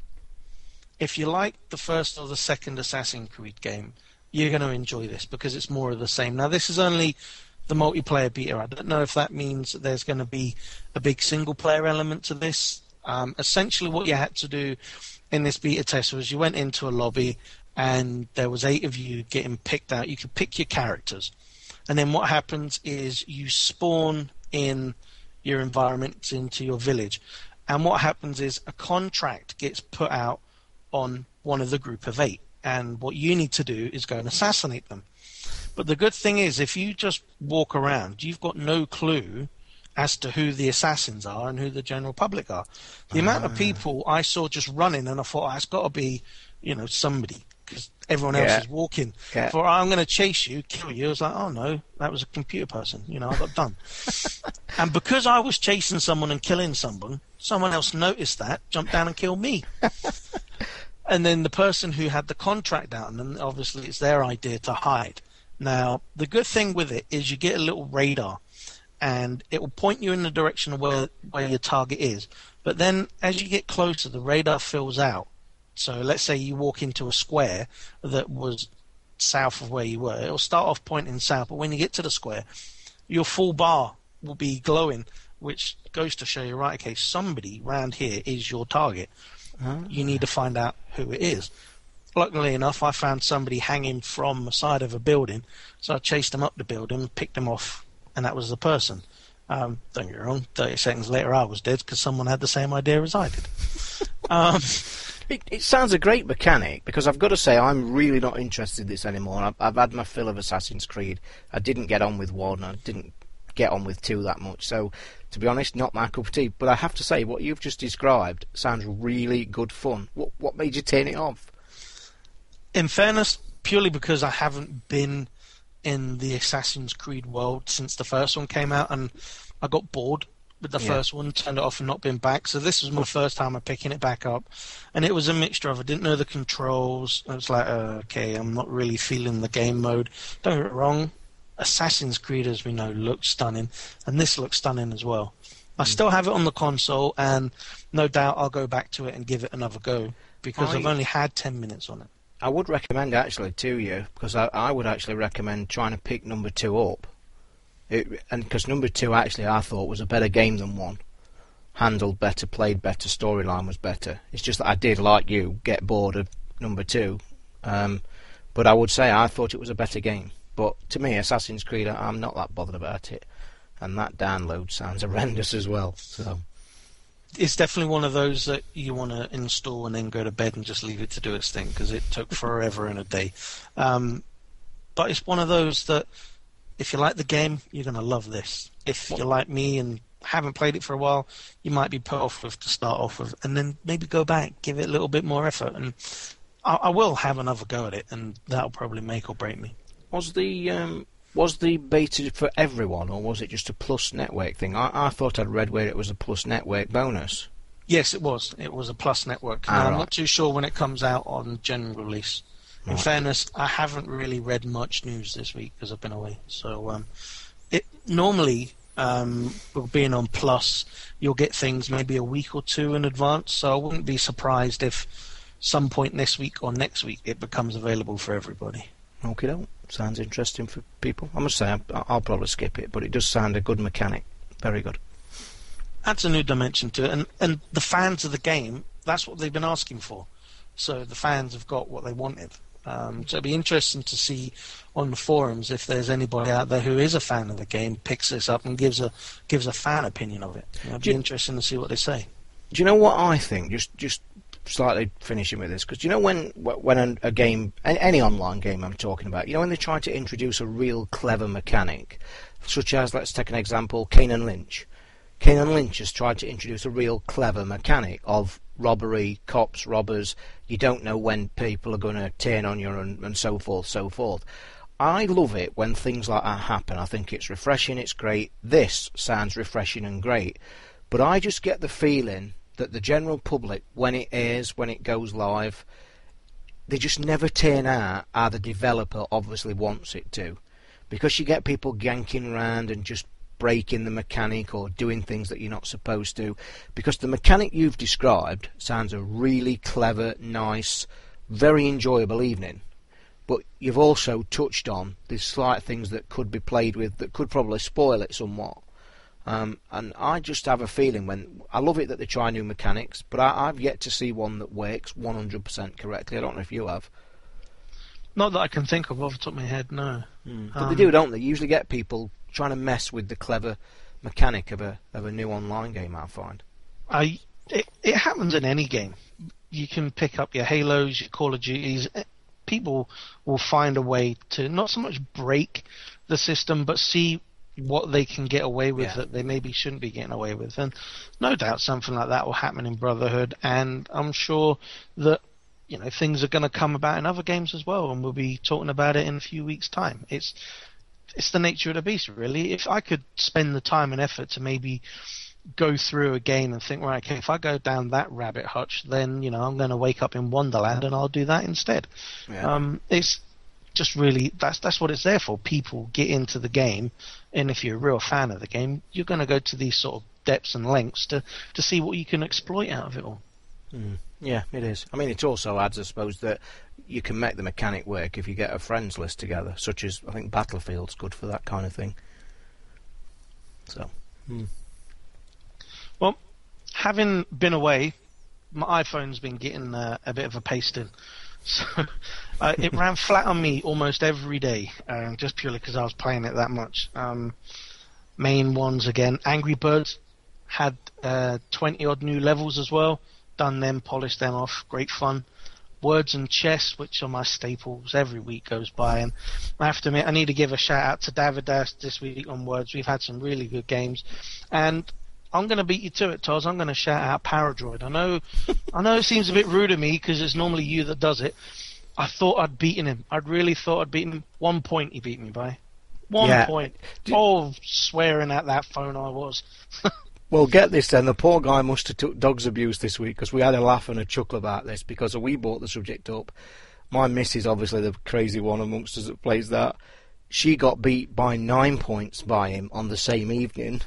If you like the first or the second Assassin's Creed game, you're going to enjoy this because it's more of the same. Now, this is only the multiplayer beta. I don't know if that means that there's going to be a big single player element to this. Um, essentially, what you had to do in this beta test was you went into a lobby and there was eight of you getting picked out. You could pick your characters. And then what happens is you spawn in your environment into your village. And what happens is a contract gets put out on one of the group of eight. And what you need to do is go and assassinate them. But the good thing is, if you just walk around, you've got no clue as to who the assassins are and who the general public are. The amount of ah. people I saw just running, and I thought, oh, it's got to be, you know, somebody everyone else Yeah. is walking. Yeah. For I'm going to chase you, kill you. I was like, oh no, that was a computer person. You know, I got done. (laughs) and because I was chasing someone and killing someone, someone else noticed that, jumped down and killed me. (laughs) and then the person who had the contract out, and then obviously it's their idea to hide. Now, the good thing with it is you get a little radar, and it will point you in the direction of where where your target is. But then, as you get closer, the radar fills out. So, let's say you walk into a square that was south of where you were. It'll start off pointing south, but when you get to the square, your full bar will be glowing which goes to show you, right, okay, somebody round here is your target. You need to find out who it is. Luckily enough, I found somebody hanging from the side of a building, so I chased them up the building, picked them off, and that was the person. Um, don't get me wrong, 30 seconds later I was dead because someone had the same idea as I did. (laughs) um, It, it sounds a great mechanic because I've got to say I'm really not interested in this anymore. I've, I've had my fill of Assassin's Creed. I didn't get on with one. I didn't get on with two that much. So, to be honest, not my cup of tea. But I have to say, what you've just described sounds really good fun. What what made you turn it off? in fairness, purely because I haven't been in the Assassin's Creed world since the first one came out, and I got bored with the Yeah. first one, turned it off, and not been back. So this was my first time of picking it back up, and it was a mixture of I didn't know the controls. I was like, uh, okay, I'm not really feeling the game mode. Don't get me wrong, Assassin's Creed, as we know, looks stunning, and this looks stunning as well. I still have it on the console, and no doubt I'll go back to it and give it another go because I- I've only had ten minutes on it. I would recommend actually to you because I, I would actually recommend trying to pick number two up. It, and because number two actually I thought was a better game than one, handled better, played better, storyline was better. It's just that I did like you get bored of number two, um, but I would say I thought it was a better game. But to me, Assassin's Creed, I'm not that bothered about it, and that download sounds (laughs) horrendous as well. So it's definitely one of those that you want to install and then go to bed and just leave it to do its thing because it took (laughs) forever and a day. Um, but it's one of those that if you like the game, you're going to love this. If you're like me and haven't played it for a while, you might be put off with to start off with, and then maybe go back, give it a little bit more effort, and I, I will have another go at it, and that'll probably make or break me. Was the um, was the beta for everyone, or was it just a plus network thing? I, I thought I'd read where it was a plus network bonus. Yes, it was. It was a Plus network. Ah, Now, I'm not too sure when it comes out on general release. In Right. fairness, I haven't really read much news this week because I've been away. So, um, it normally um, being on Plus, you'll get things maybe a week or two in advance. So I wouldn't be surprised if some point this week or next week it becomes available for everybody. Okay, doke. Sounds interesting for people. I must say, I'll probably skip it, but it does sound a good mechanic. Very good. adds a new dimension to it, and and the fans of the game, that's what they've been asking for. So the fans have got what they wanted. Um, so it'd be interesting to see on the forums if there's anybody out there who is a fan of the game, picks this up and gives a gives a fan opinion of it. It'd be you- interesting to see what they say. Do you know what I think? Just just slightly finishing with this, because you know when when a, a game, any, any online game I'm talking about, you know when they try to introduce a real clever mechanic, such as let's take an example, Kane and Lynch. Kane and Lynch has tried to introduce a real clever mechanic of robbery, cops, robbers. You don't know when people are going to turn on you and, and so forth, so forth. I love it when things like that happen. I think it's refreshing, it's great. This sounds refreshing and great. But I just get the feeling that the general public, when it airs, when it goes live, they just never turn out how the developer obviously wants it to. Because you get people ganking around and just breaking the mechanic or doing things that you're not supposed to. Because the mechanic you've described sounds a really clever, nice, very enjoyable evening. But you've also touched on these slight things that could be played with that could probably spoil it somewhat. Um, and I just have a feeling when I love it that they try new mechanics, but I, I've yet to see one that works 100% correctly. I don't know if you have, Not that I can think of off the top of my head, no. but Um, they do, don't they? You usually get people trying to mess with the clever mechanic of a of a new online game. I find. I it, it happens in any game. You can pick up your Halos, your Call of Duties. eh, People will find a way to not so much break the system, but see what they can get away with Yeah. that they maybe shouldn't be getting away with. And no doubt something like that will happen in Brotherhood. And I'm sure that you know things are going to come about in other games as well, and we'll be talking about it in a few weeks' time. It's it's the nature of the beast, really. If I could spend the time and effort to maybe go through a game and think, right, okay, if I go down that rabbit hutch, then you know I'm going to wake up in Wonderland and I'll do that instead. Yeah. Um, it's just really that's that's what it's there for. People get into the game, and if you're a real fan of the game, you're going to go to these sort of depths and lengths to to see what you can exploit out of it all. Yeah, it is. I mean, it also adds, I suppose, that you can make the mechanic work if you get a friends list together, such as I think Battlefield's good for that kind of thing. So, hmm. Well, having been away, my iPhone's been getting uh, a bit of a pasting. (laughs) So uh, it ran flat on me almost every day, uh, just purely because I was playing it that much. Um, main ones again, Angry Birds had uh, 20 odd new levels as well. Done them, polished them off, great fun. Words and chess, which are my staples, every week goes by, and I have to admit, I need to give a shout out to David Das this week on Words. We've had some really good games, and I'm going to beat you to it, Toz. I'm going to shout out Paradroid. I know, (laughs) I know it seems a bit rude of me because it's normally you that does it. I thought I'd beaten him. I'd really thought I'd beaten him. One point he beat me by. One Yeah. point. Did- oh, swearing at that phone I was. (laughs) Well, get this then. The poor guy must have took dog's abuse this week because we had a laugh and a chuckle about this because we brought the subject up. My missus, obviously the crazy one amongst us that plays that, she got beat by nine points by him on the same evening.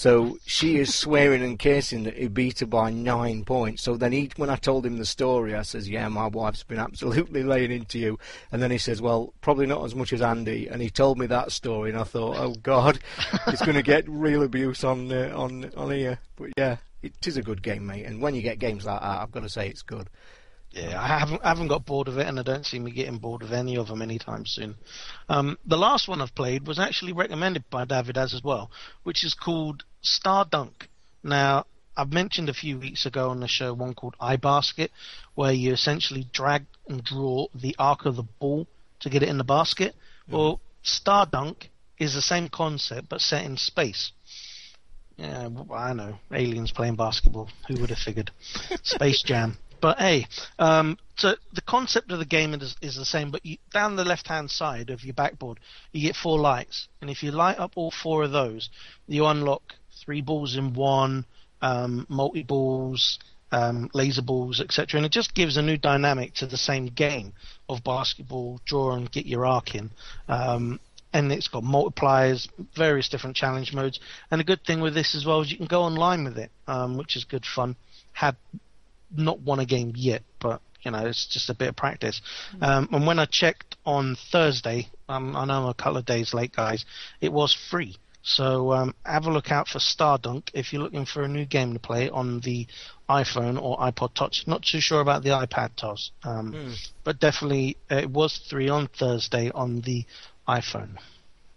So she is swearing and cursing that he beat her by nine points. So then he, when I told him the story, I says, "Yeah, my wife's been absolutely (laughs) laying into you." And then he says, "Well, probably not as much as Andy." And he told me that story, and I thought, "Oh God, he's going to get real abuse on uh, on on here." But yeah, it is a good game, mate. And when you get games like that, I've got to say it's good. Yeah, I haven't I haven't got bored of it, and I don't see me getting bored of any of them anytime soon. Um, the last one I've played was actually recommended by David as as well, which is called Star Dunk. Now, I've mentioned a few weeks ago on the show one called iBasket, where you essentially drag and draw the arc of the ball to get it in the basket. Well, Star Dunk is the same concept but set in space. Yeah, I know. Aliens playing basketball. Who would have figured? (laughs) Space Jam. But hey, um, so the concept of the game is, is the same, but you, down the left-hand side of your backboard, you get four lights, and if you light up all four of those, you unlock three balls in one, um, multi balls, um, laser balls, etc. And it just gives a new dynamic to the same game of basketball, draw and get your arc in. Um, and it's got multipliers, various different challenge modes. And the good thing with this as well is you can go online with it, um, which is good fun. Had not won a game yet, but you know it's just a bit of practice. Um, and when I checked on Thursday, um, I know I'm a couple of days late, guys. It was free. So um, have a look out for Stardunk if you're looking for a new game to play on the iPhone or iPod Touch. Not too sure about the iPad, Toz, um, but definitely uh, it was three on Thursday on the iPhone.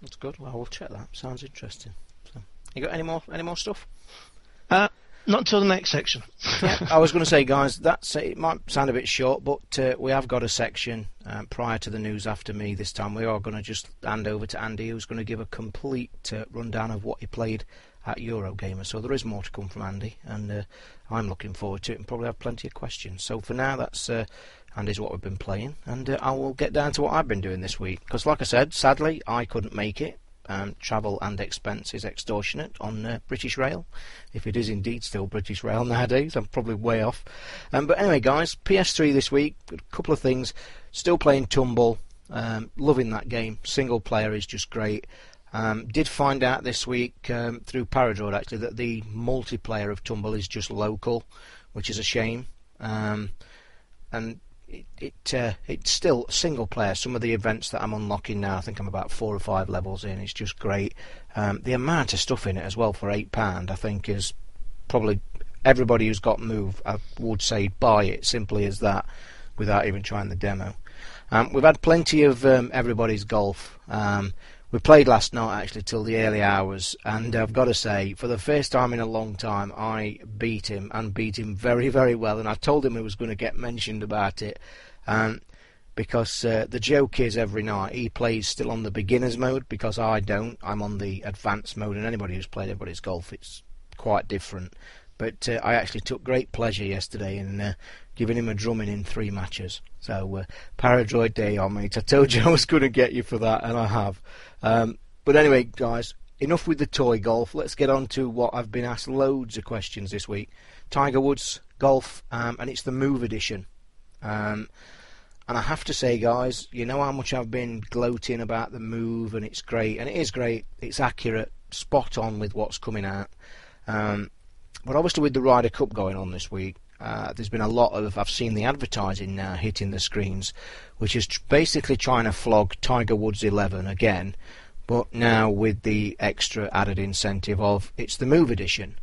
That's good. Well, we'll check that. Sounds interesting. So, you got any more any more stuff? Uh, not until the next section. I was going to say, guys, that's it. Might sound a bit short, but uh, we have got a section um, prior to the news after me. This time, we are going to just hand over to Andy, who's going to give a complete uh, rundown of what he played at Eurogamer. So there is more to come from Andy, and uh, I'm looking forward to it, and probably have plenty of questions. So for now, that's uh, Andy's what we've been playing, and uh, I will get down to what I've been doing this week. Because, like I said, sadly, I couldn't make it. Um, travel and expense is extortionate on uh, British Rail, if it is indeed still British Rail nowadays. I'm probably way off. Um, but anyway, guys, PS3 this week. A couple of things. Still playing Tumble. Um, loving that game. Single player is just great. Um, did find out this week um, through Paradroid actually that the multiplayer of Tumble is just local, which is a shame. Um, and it, it uh, it's still single player. Some of the events that I'm unlocking now, I think I'm about four or five levels in. It's just great. Um, the amount of stuff in it as well for eight pound, I think, is probably everybody who's got Move, I would say, buy it simply as that, without even trying the demo. Um, we've had plenty of um, everybody's golf. Um, we played last night actually till the early hours, and I've got to say, for the first time in a long time, I beat him and beat him very, very well. And I told him he was going to get mentioned about it, um, because uh, the joke is every night he plays still on the beginners mode because I don't. I'm on the advanced mode, and anybody who's played everybody's golf, it's quite different. But uh, I actually took great pleasure yesterday in uh, giving him a drumming in three matches. So, uh, Paradroid Day on, mate. I told you (laughs) I was going to get you for that, and I have. Um, but anyway, guys, enough with the toy golf. Let's get on to what I've been asked loads of questions this week. Tiger Woods golf, um, and it's the Move edition. Um, and I have to say, guys, you know how much I've been gloating about the Move, and it's great, and it is great. It's accurate, spot on with what's coming out. Um, but obviously, with the Ryder Cup going on this week, uh, there's been a lot of I've seen the advertising now hitting the screens, which is basically trying to flog Tiger Woods 11 again, but now with the extra added incentive of it's the Move edition.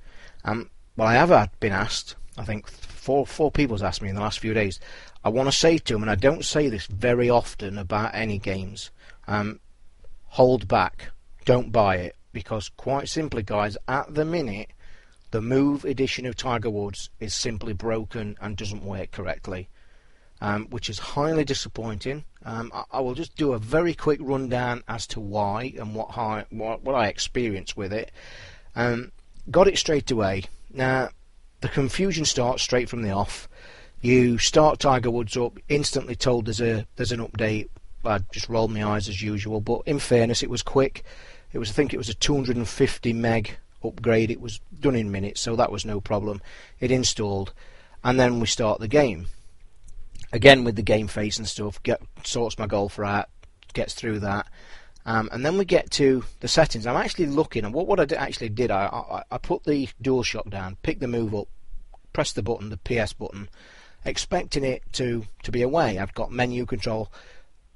Um, But I have been asked, I think four four people's asked me in the last few days. I want to say to them, and I don't say this very often about any games. Um, hold back, don't buy it, because quite simply, guys, at the minute, the Move edition of Tiger Woods is simply broken and doesn't work correctly, um, which is highly disappointing. Um, I, I, will just do a very quick rundown as to why and what, I, what, what I experienced with it. Um, got it straight away. Now, the confusion starts straight from the off. You start Tiger Woods up, instantly told there's a there's an update. I just rolled my eyes as usual, but in fairness, it was quick. It was I think it was a 250 meg upgrade. It was done in minutes, so that was no problem. It installed, and then we start the game. Again with the game face and stuff, get sorts my golfer out, gets through that. Um, and then we get to the settings. I'm actually looking, and what, what I actually did, I, I, I put the dual DualShock down, picked the move up, pressed the button, the PS button, expecting it to, to be away. I've got menu control,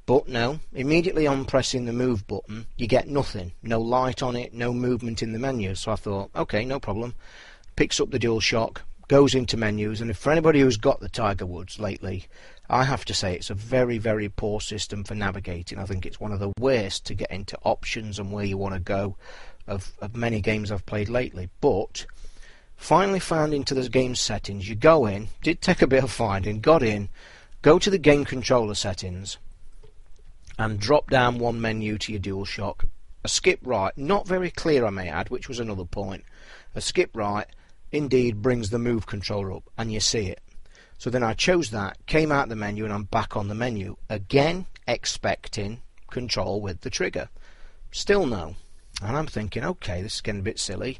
but no, immediately on pressing the move button, you get nothing. No light on it, no movement in the menu. So I thought, okay, no problem. Picks up the DualShock, goes into menus, and if for anybody who's got the Tiger Woods lately, I have to say it's a very, very poor system for navigating. I think it's one of the worst to get into options and where you want to go of, of many games I've played lately. But finally found into the game settings. You go in, did take a bit of finding, got in, go to the game controller settings, and drop down one menu to your DualShock. A skip right, not very clear I may add, which was another point. A skip right indeed brings the move controller up, and you see it. So then I chose that, came out the menu, and I'm back on the menu. Again, expecting control with the trigger. Still no. And I'm thinking, okay, this is getting a bit silly.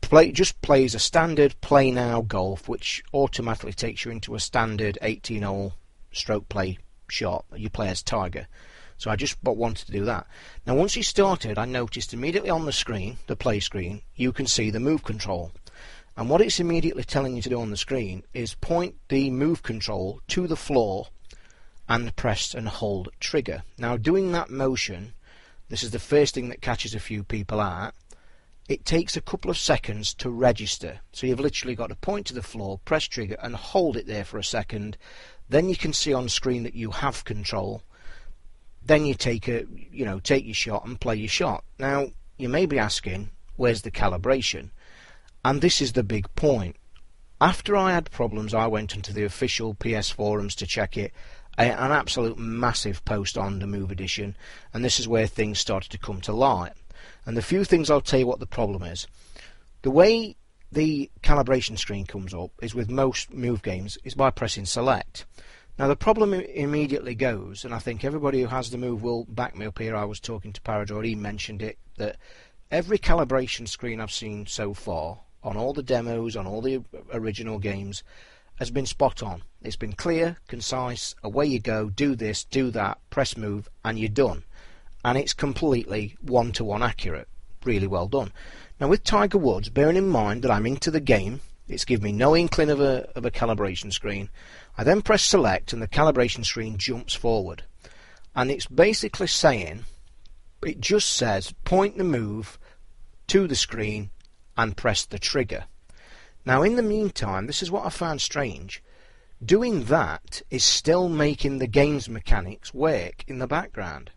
Play just plays a standard play now golf, which automatically takes you into a standard 18 hole stroke play shot. You play as Tiger. So I just wanted to do that. Now, once he started, I noticed immediately on the screen, the play screen, you can see the move control. And what it's immediately telling you to do on the screen is point the move control to the floor and press and hold trigger. Now doing that motion, this is the first thing that catches a few people out, it takes a couple of seconds to register. So you've literally got to point to the floor, press trigger and hold it there for a second. Then you can see on screen that you have control. Then you take a you know, take your shot and play your shot. Now, you may be asking, where's the calibration? And this is the big point. After I had problems, I went into the official PS forums to check it. A, an absolute massive post on the Move Edition, and this is where things started to come to light. And the few things I'll tell you what the problem is. The way the calibration screen comes up is with most Move games is by pressing select. Now the problem immediately goes, and I think everybody who has the Move will back me up here. I was talking to Paradroid, he mentioned it that every calibration screen I've seen so far on all the demos, on all the original games, has been spot on. It's been clear, concise, away you go, do this, do that, press move, and you're done. And it's completely one to one accurate. Really well done. Now, with Tiger Woods, bearing in mind that I'm into the game, it's given me no inkling of a, of a calibration screen. I then press select, and the calibration screen jumps forward. And it's basically saying, it just says point the move to the screen and press the trigger. Now, in the meantime, this is what I found strange. Doing that is still making the game's mechanics work in the background.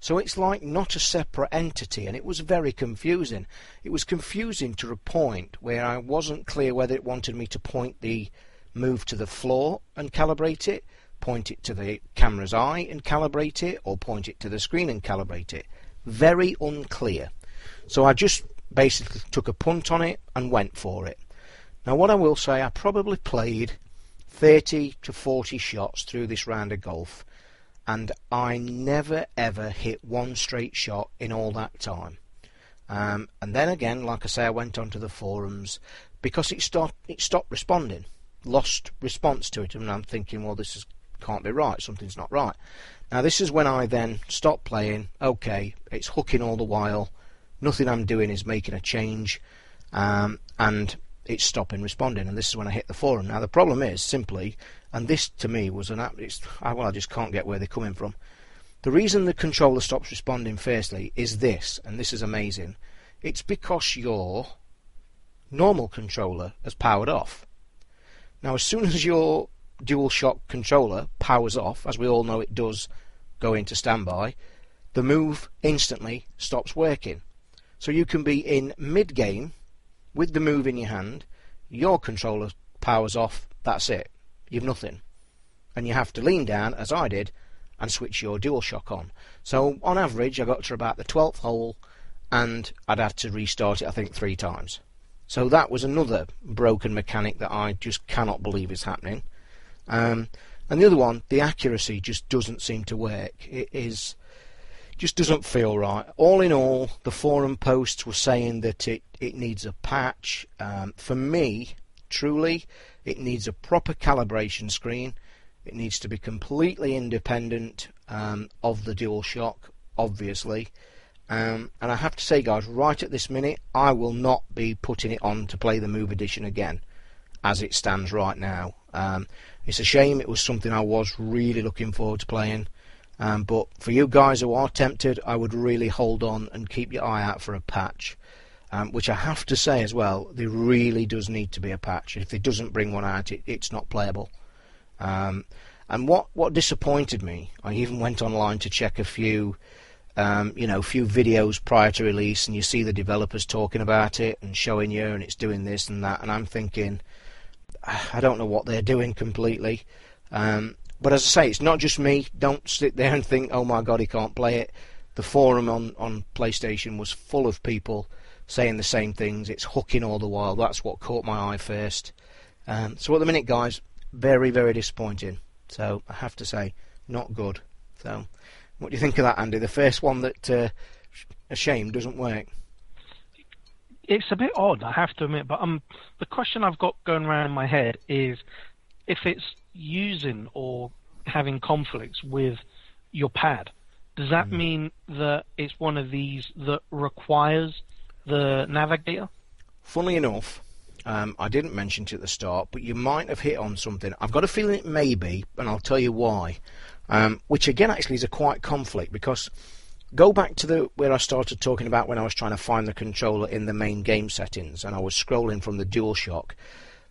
So it's like not a separate entity, and it was very confusing. It was confusing to a point where I wasn't clear whether it wanted me to point the move to the floor and calibrate it, point it to the camera's eye and calibrate it, or point it to the screen and calibrate it. Very unclear. So I just basically took a punt on it and went for it. Now, what I will say, I probably played 30 to 40 shots through this round of golf, and I never ever hit one straight shot in all that time. Um, and then again, like I say, I went onto the forums because it stopped. It stopped responding, lost response to it, and I'm thinking, well, this is, can't be right. Something's not right. Now, this is when I then stopped playing. Okay, it's hooking all the while nothing I'm doing is making a change, um, and it's stopping responding. And this is when I hit the forum. Now the problem is simply, and this to me was an it's, well, I just can't get where they're coming from. The reason the controller stops responding firstly is this, and this is amazing. It's because your normal controller has powered off. Now, as soon (laughs) as your DualShock controller powers off, as we all know it does go into standby, the move instantly stops working. So you can be in mid game with the move in your hand, your controller powers off, that's it. You've nothing. And you have to lean down, as I did, and switch your DualShock on. So on average, I got to about the 12th hole, and I'd have to restart it, I think, three times. So that was another broken mechanic that I just cannot believe is happening. Um, and the other one, the accuracy just doesn't seem to work. It is just doesn't feel right. All in all, the forum posts were saying that it, it needs a patch. Um, for me, truly, it needs a proper calibration screen. It needs to be completely independent um, of the DualShock, obviously. Um, and I have to say, guys, right at this minute, I will not be putting it on to play the Move Edition again, as it stands right now. Um, it's a shame. It was something I was really looking forward to playing. Um, but for you guys who are tempted, I would really hold on and keep your eye out for a patch. Um, which I have to say as well, there really does need to be a patch. If it doesn't bring one out, it, it's not playable. Um, and what, what disappointed me, I even went online to check a few, um, you know, few videos prior to release, and you see the developers talking about it and showing you, and it's doing this and that, and I'm thinking, I don't know what they're doing completely. Um, but as I say, it's not just me. Don't sit there and think, oh my god, he can't play it. The forum on, on PlayStation was full of people saying the same things. It's hooking all the while. That's what caught my eye first. Um, so at the minute, guys, very, very disappointing. So I have to say, not good. So what do you think of that, Andy? The first one that, uh, a shame, doesn't work it's a bit odd, I have to admit. But um, the question I've got going around in my head is if it's using or having conflicts with your pad. Does that mm. mean that it's one of these that requires the navigator? Funnily enough, um, I didn't mention it at the start, but you might have hit on something. I've got a feeling it may be, and I'll tell you why. Um, which again, actually, is a quite conflict because go back to the where I started talking about when I was trying to find the controller in the main game settings and I was scrolling from the DualShock.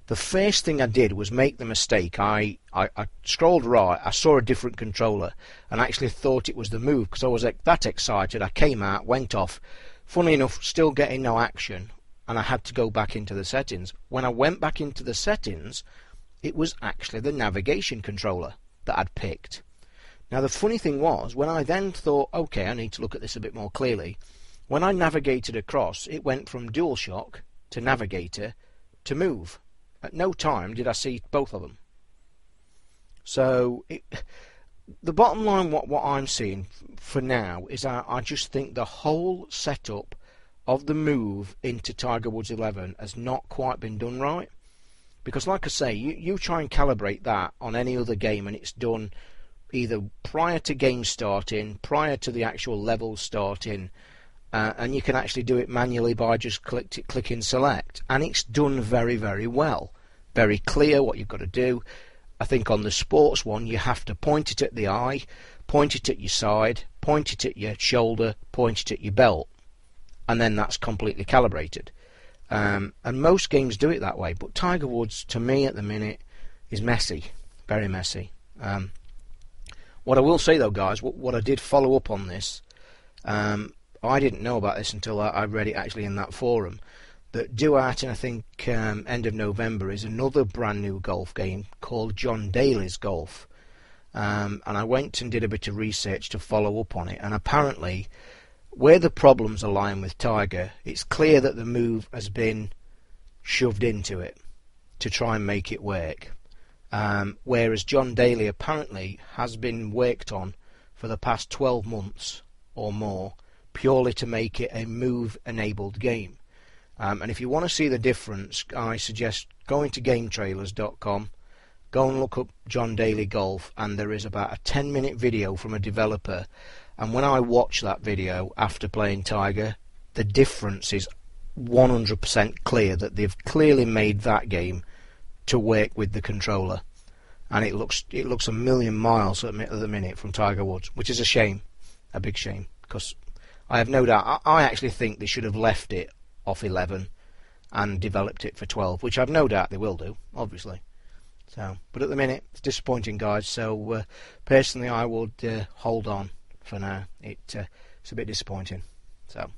The first thing I did was make the mistake. I, I, I scrolled right, I saw a different controller, and actually thought it was the move because I was that excited. I came out, went off. Funny enough, still getting no action, and I had to go back into the settings. When I went back into the settings, it was actually the navigation controller that I'd picked. Now, the funny thing was, when I then thought, okay, I need to look at this a bit more clearly, when I navigated across, it went from DualShock to Navigator to Move. At no time did I see both of them. So, it, the bottom line, what, what I'm seeing for now, is I, I just think the whole setup of the move into Tiger Woods 11 has not quite been done right. Because, like I say, you, you try and calibrate that on any other game and it's done either prior to game starting, prior to the actual level starting, uh, and you can actually do it manually by just click, clicking select, and it's done very, very well. Very clear what you've got to do. I think on the sports one, you have to point it at the eye, point it at your side, point it at your shoulder, point it at your belt, and then that's completely calibrated. Um, and most games do it that way, but Tiger Woods, to me at the minute, is messy, very messy. Um, what I will say though, guys, what, what I did follow up on this, um, I didn't know about this until I, I, read it actually in that forum. That Duat, I think um, end of November, is another brand new golf game called John Daly's Golf. Um, and I went and did a bit of research to follow up on it, and apparently, where the problems are lying with Tiger, it's clear that the move has been shoved into it to try and make it work. Um, whereas John Daly apparently has been worked on for the past 12 months or more purely to make it a move enabled game. Um, and if you want to see the difference, I suggest going to GameTrailers.com, go and look up John Daly Golf, and there is about a 10 minute video from a developer. And when I watch that video after playing Tiger, the difference is 100% clear that they've clearly made that game to work with the controller, and it looks it looks a million miles at the minute from Tiger Woods, which is a shame, a big shame, because I have no doubt I, I actually think they should have left it off 11 and developed it for 12, which I've no doubt they will do, obviously. So, but at the minute, it's disappointing, guys. So, uh, personally, I would uh, hold on for now. It, uh, it's a bit disappointing. So,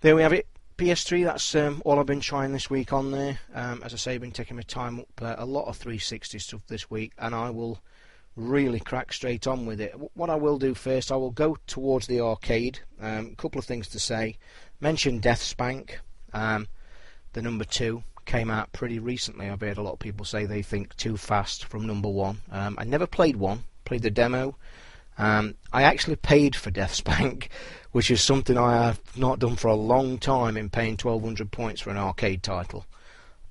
there we have it. PS3, that's um, all I've been trying this week on there. Um, as I say, I've been taking my time up uh, a lot of 360 stuff this week, and I will really crack straight on with it. What I will do first, I will go towards the arcade. Um, a couple of things to say. Mention Deathspank, um, the number two came out pretty recently. I've heard a lot of people say they think too fast from number one. Um, I never played one, played the demo. Um, I actually paid for Deathspank, (laughs) which is something I have not done for a long time in paying 1200 points for an arcade title.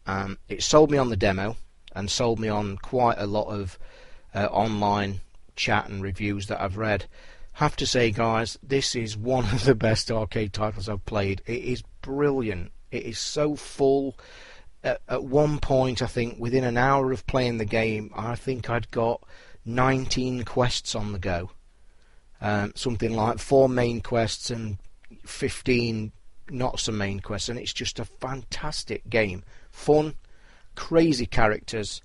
Um, it sold me on the demo and sold me on quite a lot of uh, online chat and reviews that I've read. Have to say, guys, this is one of the best arcade titles I've played. It is brilliant. It is so full at, at one point, I think within an hour of playing the game, I think I'd got 19 quests on the go. Um, something like four main quests and 15 not so main quests, and it's just a fantastic game. Fun, crazy characters,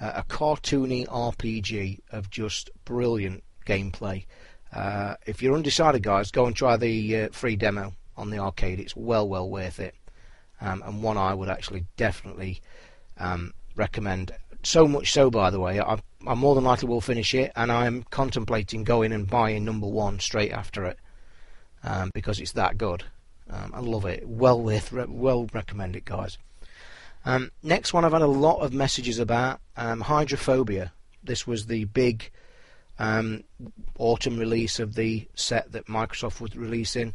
uh, a cartoony RPG of just brilliant gameplay. Uh, if you're undecided, guys, go and try the uh, free demo on the arcade. It's well, well worth it um, and one I would actually definitely um, recommend. So much so, by the way, I, I more than likely will finish it, and I'm contemplating going and buying number one straight after it um, because it's that good. Um, I love it. Well worth, well recommend it, guys. Um, next one, I've had a lot of messages about um, Hydrophobia. This was the big um, autumn release of the set that Microsoft was releasing.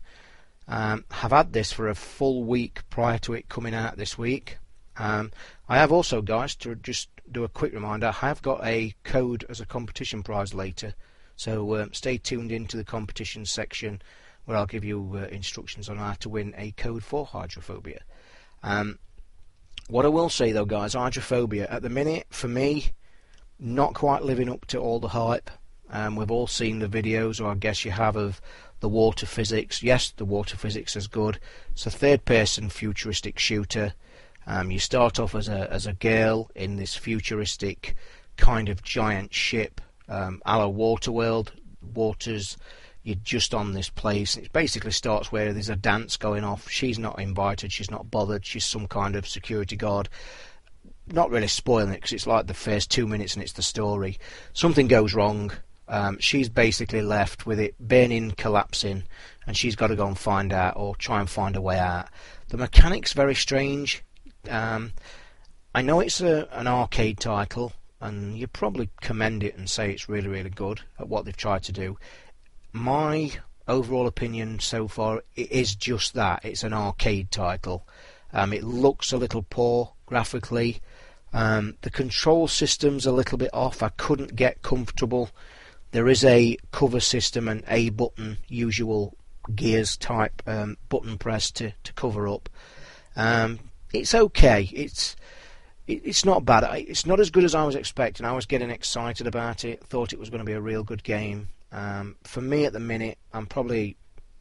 Um, have had this for a full week prior to it coming out this week. Um, I have also, guys, to just do a quick reminder, I have got a code as a competition prize later. So um, stay tuned into the competition section where I'll give you uh, instructions on how to win a code for hydrophobia. Um, what I will say though, guys, hydrophobia at the minute for me, not quite living up to all the hype. Um, we've all seen the videos, or I guess you have, of the water physics. Yes, the water physics is good. It's a third-person futuristic shooter. Um, you start off as a as a girl in this futuristic kind of giant ship, um, a la Waterworld. Waters, you're just on this place. It basically starts where there's a dance going off. She's not invited. She's not bothered. She's some kind of security guard. Not really spoiling it because it's like the first two minutes and it's the story. Something goes wrong. Um, she's basically left with it burning, collapsing, and she's got to go and find out or try and find a way out. The mechanic's very strange. Um, I know it's a, an arcade title, and you probably commend it and say it's really, really good at what they've tried to do. My overall opinion so far it is just that it's an arcade title. Um, it looks a little poor graphically. Um, the control system's a little bit off. I couldn't get comfortable there is a cover system and a button, usual gears type um, button press to, to cover up. Um, it's okay. It's it, it's not bad. It's not as good as I was expecting. I was getting excited about it. Thought it was going to be a real good game. Um, for me, at the minute, I'm probably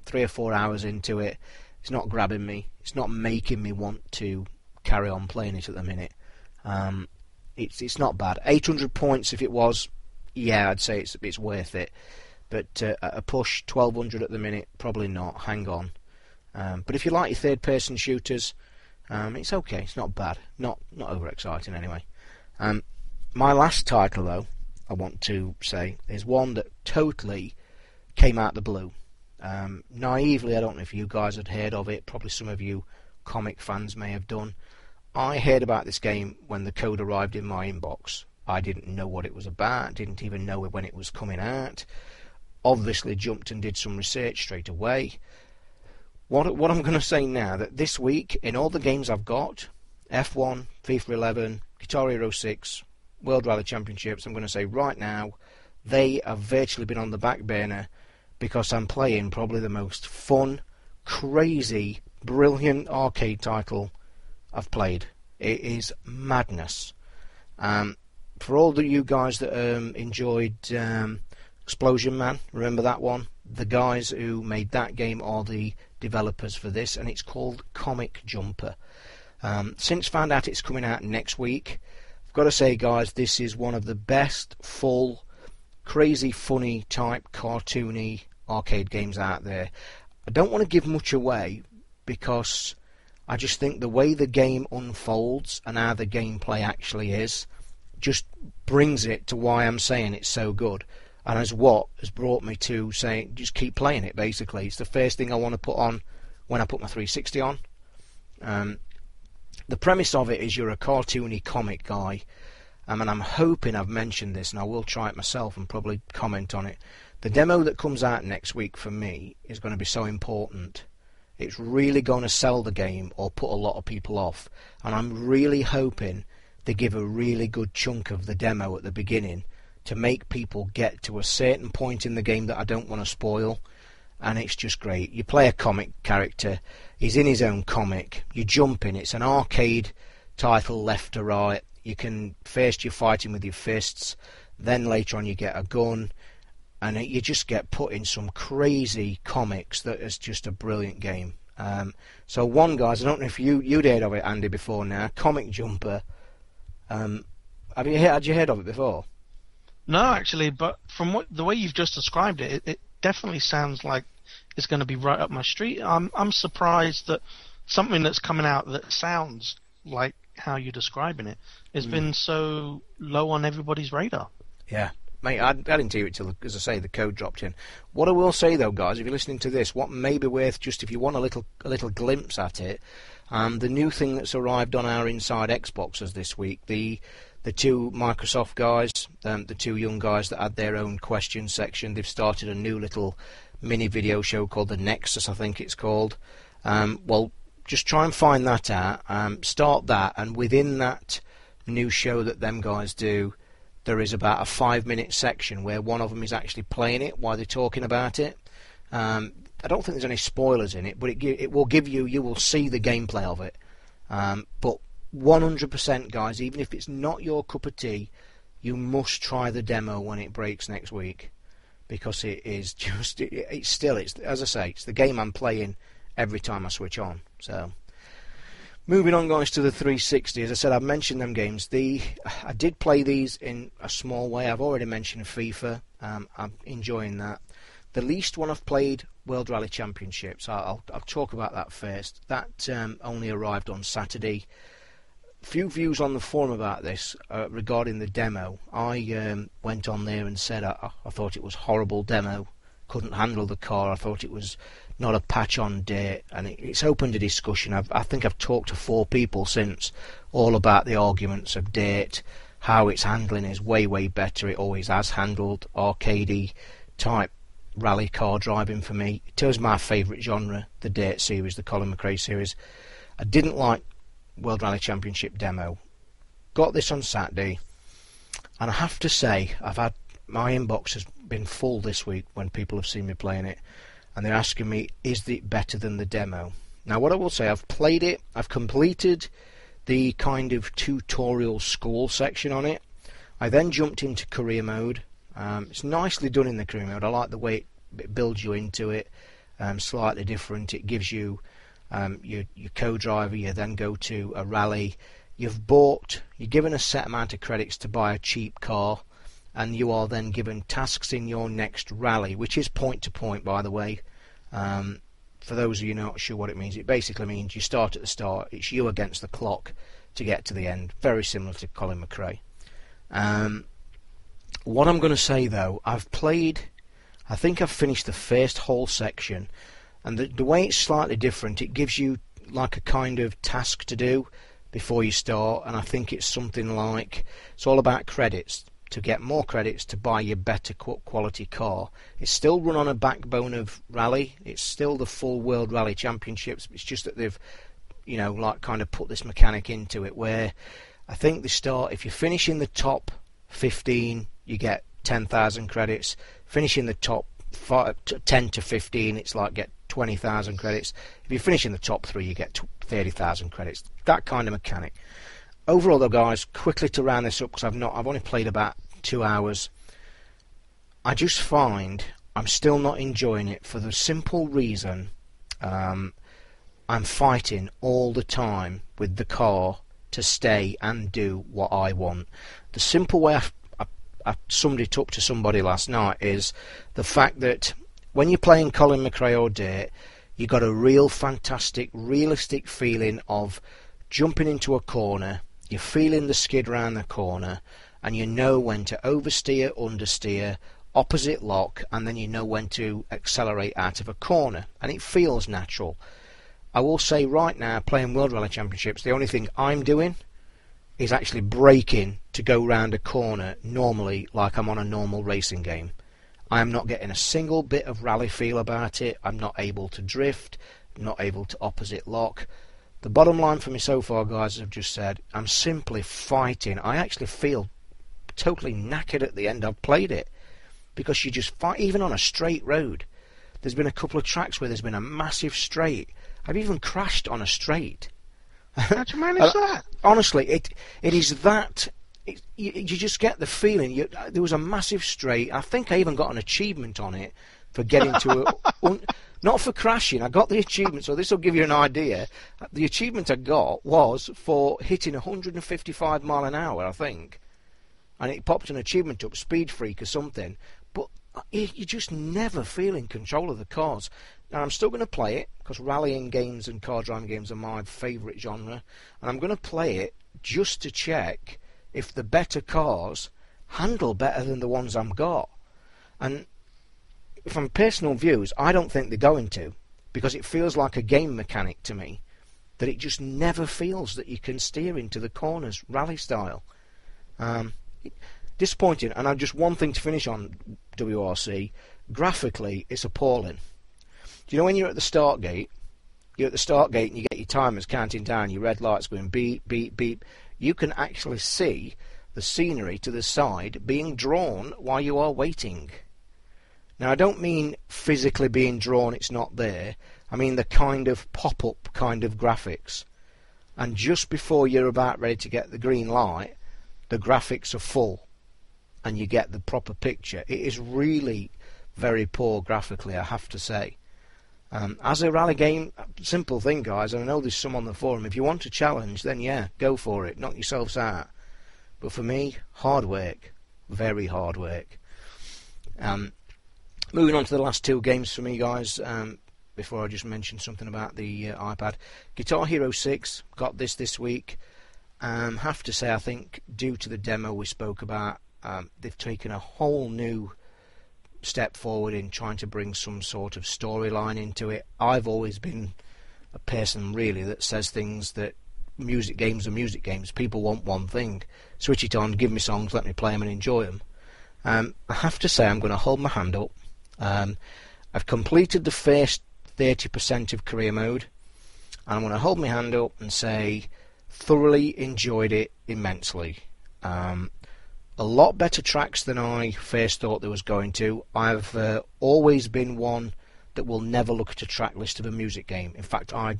three or four hours into it. It's not grabbing me. It's not making me want to carry on playing it at the minute. Um, it's it's not bad. 800 points if it was yeah, I'd say it's it's worth it. But uh, a push, 1200 at the minute, probably not. Hang on. Um, but if you like your third-person shooters, um, it's okay. It's not bad. Not not overexciting anyway. Um, my last title, though, I want to say, is one that totally came out the blue. Um, naively, I don't know if you guys had heard of it. Probably some of you comic fans may have done. I heard about this game when the code arrived in my inbox. I didn't know what it was about, didn't even know when it was coming out. Obviously, jumped and did some research straight away. What what I'm going to say now that this week in all the games I've got, F1, FIFA 11, Guitar Hero 6, World Rally Championships, I'm going to say right now, they have virtually been on the back burner because I'm playing probably the most fun, crazy, brilliant arcade title I've played. It is madness. Um, for all the you guys that um, enjoyed um, Explosion Man, remember that one? The guys who made that game are the developers for this, and it's called Comic Jumper. Um, since found out it's coming out next week, I've got to say, guys, this is one of the best full, crazy, funny type cartoony arcade games out there. I don't want to give much away because I just think the way the game unfolds and how the gameplay actually is just brings it to why I'm saying it's so good. And as what has brought me to saying just keep playing it basically. It's the first thing I want to put on when I put my 360 on. Um, the premise of it is you're a cartoony comic guy, um, and I'm hoping I've mentioned this, and I will try it myself and probably comment on it. The demo that comes out next week for me is going to be so important. It's really going to sell the game or put a lot of people off, and I'm really hoping they give a really good chunk of the demo at the beginning to make people get to a certain point in the game that I don't want to spoil and it's just great. You play a comic character, he's in his own comic, you jump in, it's an arcade title left to right. You can first you're fighting with your fists, then later on you get a gun, and you just get put in some crazy comics that is just a brilliant game. Um, so one guys, I don't know if you you'd heard of it, Andy, before now. Comic Jumper. Um, have you had you heard of it before? No, actually, but from what the way you've just described it, it, it definitely sounds like it's going to be right up my street. I'm I'm surprised that something that's coming out that sounds like how you're describing it has mm. been so low on everybody's radar. Yeah, mate, I, I didn't hear it till, as I say, the code dropped in. What I will say though, guys, if you're listening to this, what may be worth just if you want a little a little glimpse at it, um, the new thing that's arrived on our Inside Xboxes this week, the the two Microsoft guys, um, the two young guys that had their own question section, they've started a new little mini video show called the Nexus, I think it's called. Um, well, just try and find that out. Um, start that, and within that new show that them guys do, there is about a five-minute section where one of them is actually playing it while they're talking about it. Um, I don't think there's any spoilers in it, but it it will give you you will see the gameplay of it. Um, but 100% guys, even if it's not your cup of tea, you must try the demo when it breaks next week because it is (laughs) just it, it's still it's as I say it's the game I'm playing every time I switch on. So moving on, guys, to the 360. As I said, I've mentioned them games. The I did play these in a small way. I've already mentioned FIFA. Um, I'm enjoying that. The least one I've played World Rally Championships. I'll I'll talk about that first. That um, only arrived on Saturday few views on the forum about this uh, regarding the demo. I um, went on there and said I, I, thought it was horrible demo, couldn't handle the car. I thought it was not a patch on Dirt, and it, it's opened a discussion. I've, I think I've talked to four people since, all about the arguments of Dirt, how its handling is way way better. It always has handled arcadey type rally car driving for me. It is my favourite genre, the Dirt series, the Colin McRae series. I didn't like World Rally Championship demo. Got this on Saturday, and I have to say, I've had my inbox has been full this week when people have seen me playing it, and they're asking me, is it better than the demo? Now, what I will say, I've played it, I've completed the kind of tutorial school section on it. I then jumped into career mode. Um, it's nicely done in the career mode. I like the way it, builds you into it. Um, slightly different. It gives you um, your, your co-driver, you then go to a rally. You've bought, you're given a set amount of credits to buy a cheap car, and you are then given tasks in your next rally, which is point to point, by the way. Um, for those of you not sure what it means, it basically means you start at the start, it's you against the clock to get to the end. Very similar to Colin McRae. What I'm going to say though, I've played, I think I've finished the first whole section, and the, the way it's slightly different, it gives you like a kind of task to do before you start, and I think it's something like it's all about credits to get more credits to buy your better quality car. It's still run on a backbone of rally. It's still the full World Rally Championships. It's just that they've, you know, like kind of put this mechanic into it where I think they start if you finish in the top 15, you get 10,000 credits. Finishing the top five, 10 to 15, it's like get 20,000 credits. If you finish in the top three, you get 30,000 credits. That kind of mechanic. Overall, though, guys, quickly to round this up because I've not, I've only played about two hours. I just find I'm still not enjoying it for the simple reason. Um, I'm fighting all the time with the car to stay and do what I want. The simple way I, I, summed it up to somebody last night is the fact that when you're playing Colin McRae or Dirt, you got a real fantastic, realistic feeling of jumping into a corner, you're feeling the skid round the corner, and you know when to oversteer, understeer, opposite lock, and then you know when to accelerate out of a corner, and it feels natural. I will say right now, playing World Rally Championships, the only thing I'm doing is actually braking to go round a corner normally like I'm on a normal racing game. I am not getting a single bit of rally feel about it. I'm not able to drift, not able to opposite lock. The bottom line for me so far, guys, as I've just said, I'm simply fighting. I actually feel totally knackered at the end I've played it. Because you just fight, even on a straight road. There's been a couple of tracks where there's been a massive straight. I've even crashed on a straight. How'd you manage (laughs) that? Honestly, it it is that. It, you, you just get the feeling. You, there was a massive straight. I think I even got an achievement on it for getting to a. (laughs) un, not for crashing. I got the achievement, so this will give you an idea. The achievement I got was for hitting 155 mile an hour, I think, and it popped an achievement up, Speed Freak or something. But uh, you just never feel in control of the cars. Now I'm still going to play it because rallying games and car driving games are my favourite genre, and I'm going to play it just to check if the better cars handle better than the ones I've got. And from personal views, I don't think they're going to, because it feels like a game mechanic to me, that it just never feels that you can steer into the corners rally style. Um, disappointing. And I just one thing to finish on WRC. Graphically, it's appalling. Do you know when you're at the start gate? You're at the start gate and you get your timers counting down, your red lights going beep, beep, beep. You can actually see the scenery to the side being drawn while you are waiting. Now, I don't mean physically being drawn, it's not there. I mean the kind of pop up kind of graphics. And just before you're about ready to get the green light, the graphics are full and you get the proper picture. It is really very poor graphically, I have to say. Um, as a rally game, simple thing, guys, and I know there's some on the forum. If you want a challenge, then yeah, go for it. Knock yourselves out. But for me, hard work. Very hard work. Um, Moving on to the last two games for me, guys. Um, before I just mention something about the uh, iPad, Guitar Hero 6 got this this week. Um, have to say, I think due to the demo we spoke about, um, they've taken a whole new step forward in trying to bring some sort of storyline into it. I've always been a person really that says things that music games are music games. People want one thing: switch it on, give me songs, let me play them and enjoy them. Um, I have to say, I'm going to hold my hand up um, I've completed the first 30% of career mode, and I'm going to hold my hand up and say thoroughly enjoyed it immensely. Um, a lot better tracks than I first thought there was going to. I've uh, always been one that will never look at a track list of a music game. In fact, I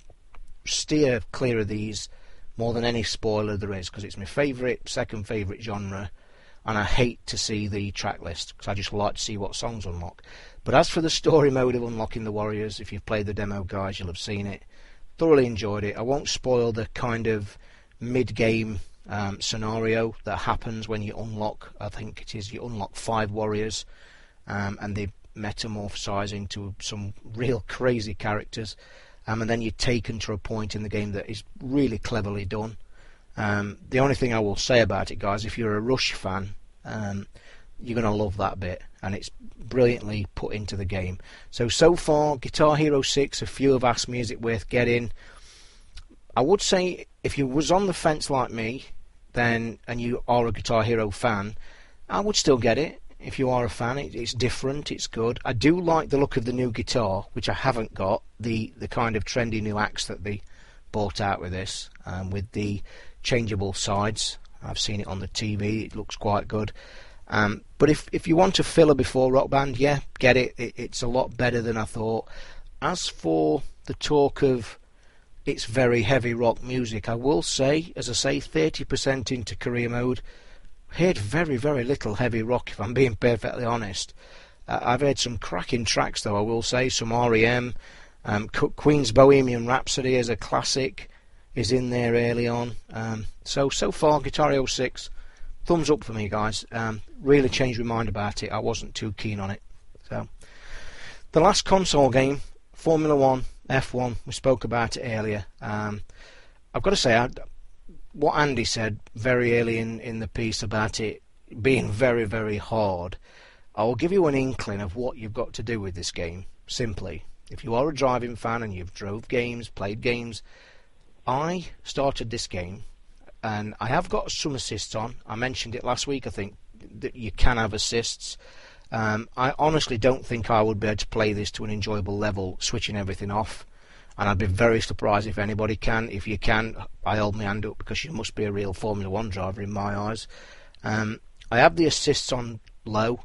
steer clear of these more than any spoiler there is because it's my favourite, second favourite genre and I hate to see the track list because I just like to see what songs unlock. But as for the story mode of unlocking the warriors, if you've played the demo, guys, you'll have seen it. Thoroughly enjoyed it. I won't spoil the kind of mid-game um, scenario that happens when you unlock. I think it is you unlock five warriors, um, and they metamorphosize into some real (laughs) crazy characters, um, and then you're taken to a point in the game that is really cleverly done. Um, the only thing I will say about it, guys, if you're a Rush fan, um, you're going to love that bit, and it's brilliantly put into the game. So, so far, Guitar Hero 6, a few have asked me, is it worth getting? I would say if you was on the fence like me, then and you are a Guitar Hero fan, I would still get it. If you are a fan, it, it's different, it's good. I do like the look of the new guitar, which I haven't got. The the kind of trendy new axe that they bought out with this, um, with the changeable sides. I've seen it on the TV. It looks quite good. Um, but if if you want a filler before Rock Band, yeah, get it. it. It's a lot better than I thought. As for the talk of it's very heavy rock music, I will say, as I say, 30% into career mode. Heard very very little heavy rock, if I'm being (laughs) perfectly honest. Uh, I've heard some cracking tracks though. I will say some REM, Um, Queen's Bohemian Rhapsody is a classic, is in there early on. Um, so so far, Guitar 6, thumbs up for me, guys. Um, really changed my mind about it. I wasn't too keen on it. So the last console game, Formula One F1, we spoke about it earlier. Um, I've got to say, I, what Andy said very early in, in the piece about it being very, very hard, I will give you an inkling of what you've got to do with this game. Simply, if you are a driving fan and you've drove games, played games, I started this game and I have got some assists on. I mentioned it last week, I think, that you can have assists. Um, I honestly don't think I would be able to play this to an enjoyable level, switching everything off. And I'd be very surprised if anybody can. If you can, I hold my hand up because you must be a real Formula One driver in my eyes. Um, I have the assists on low.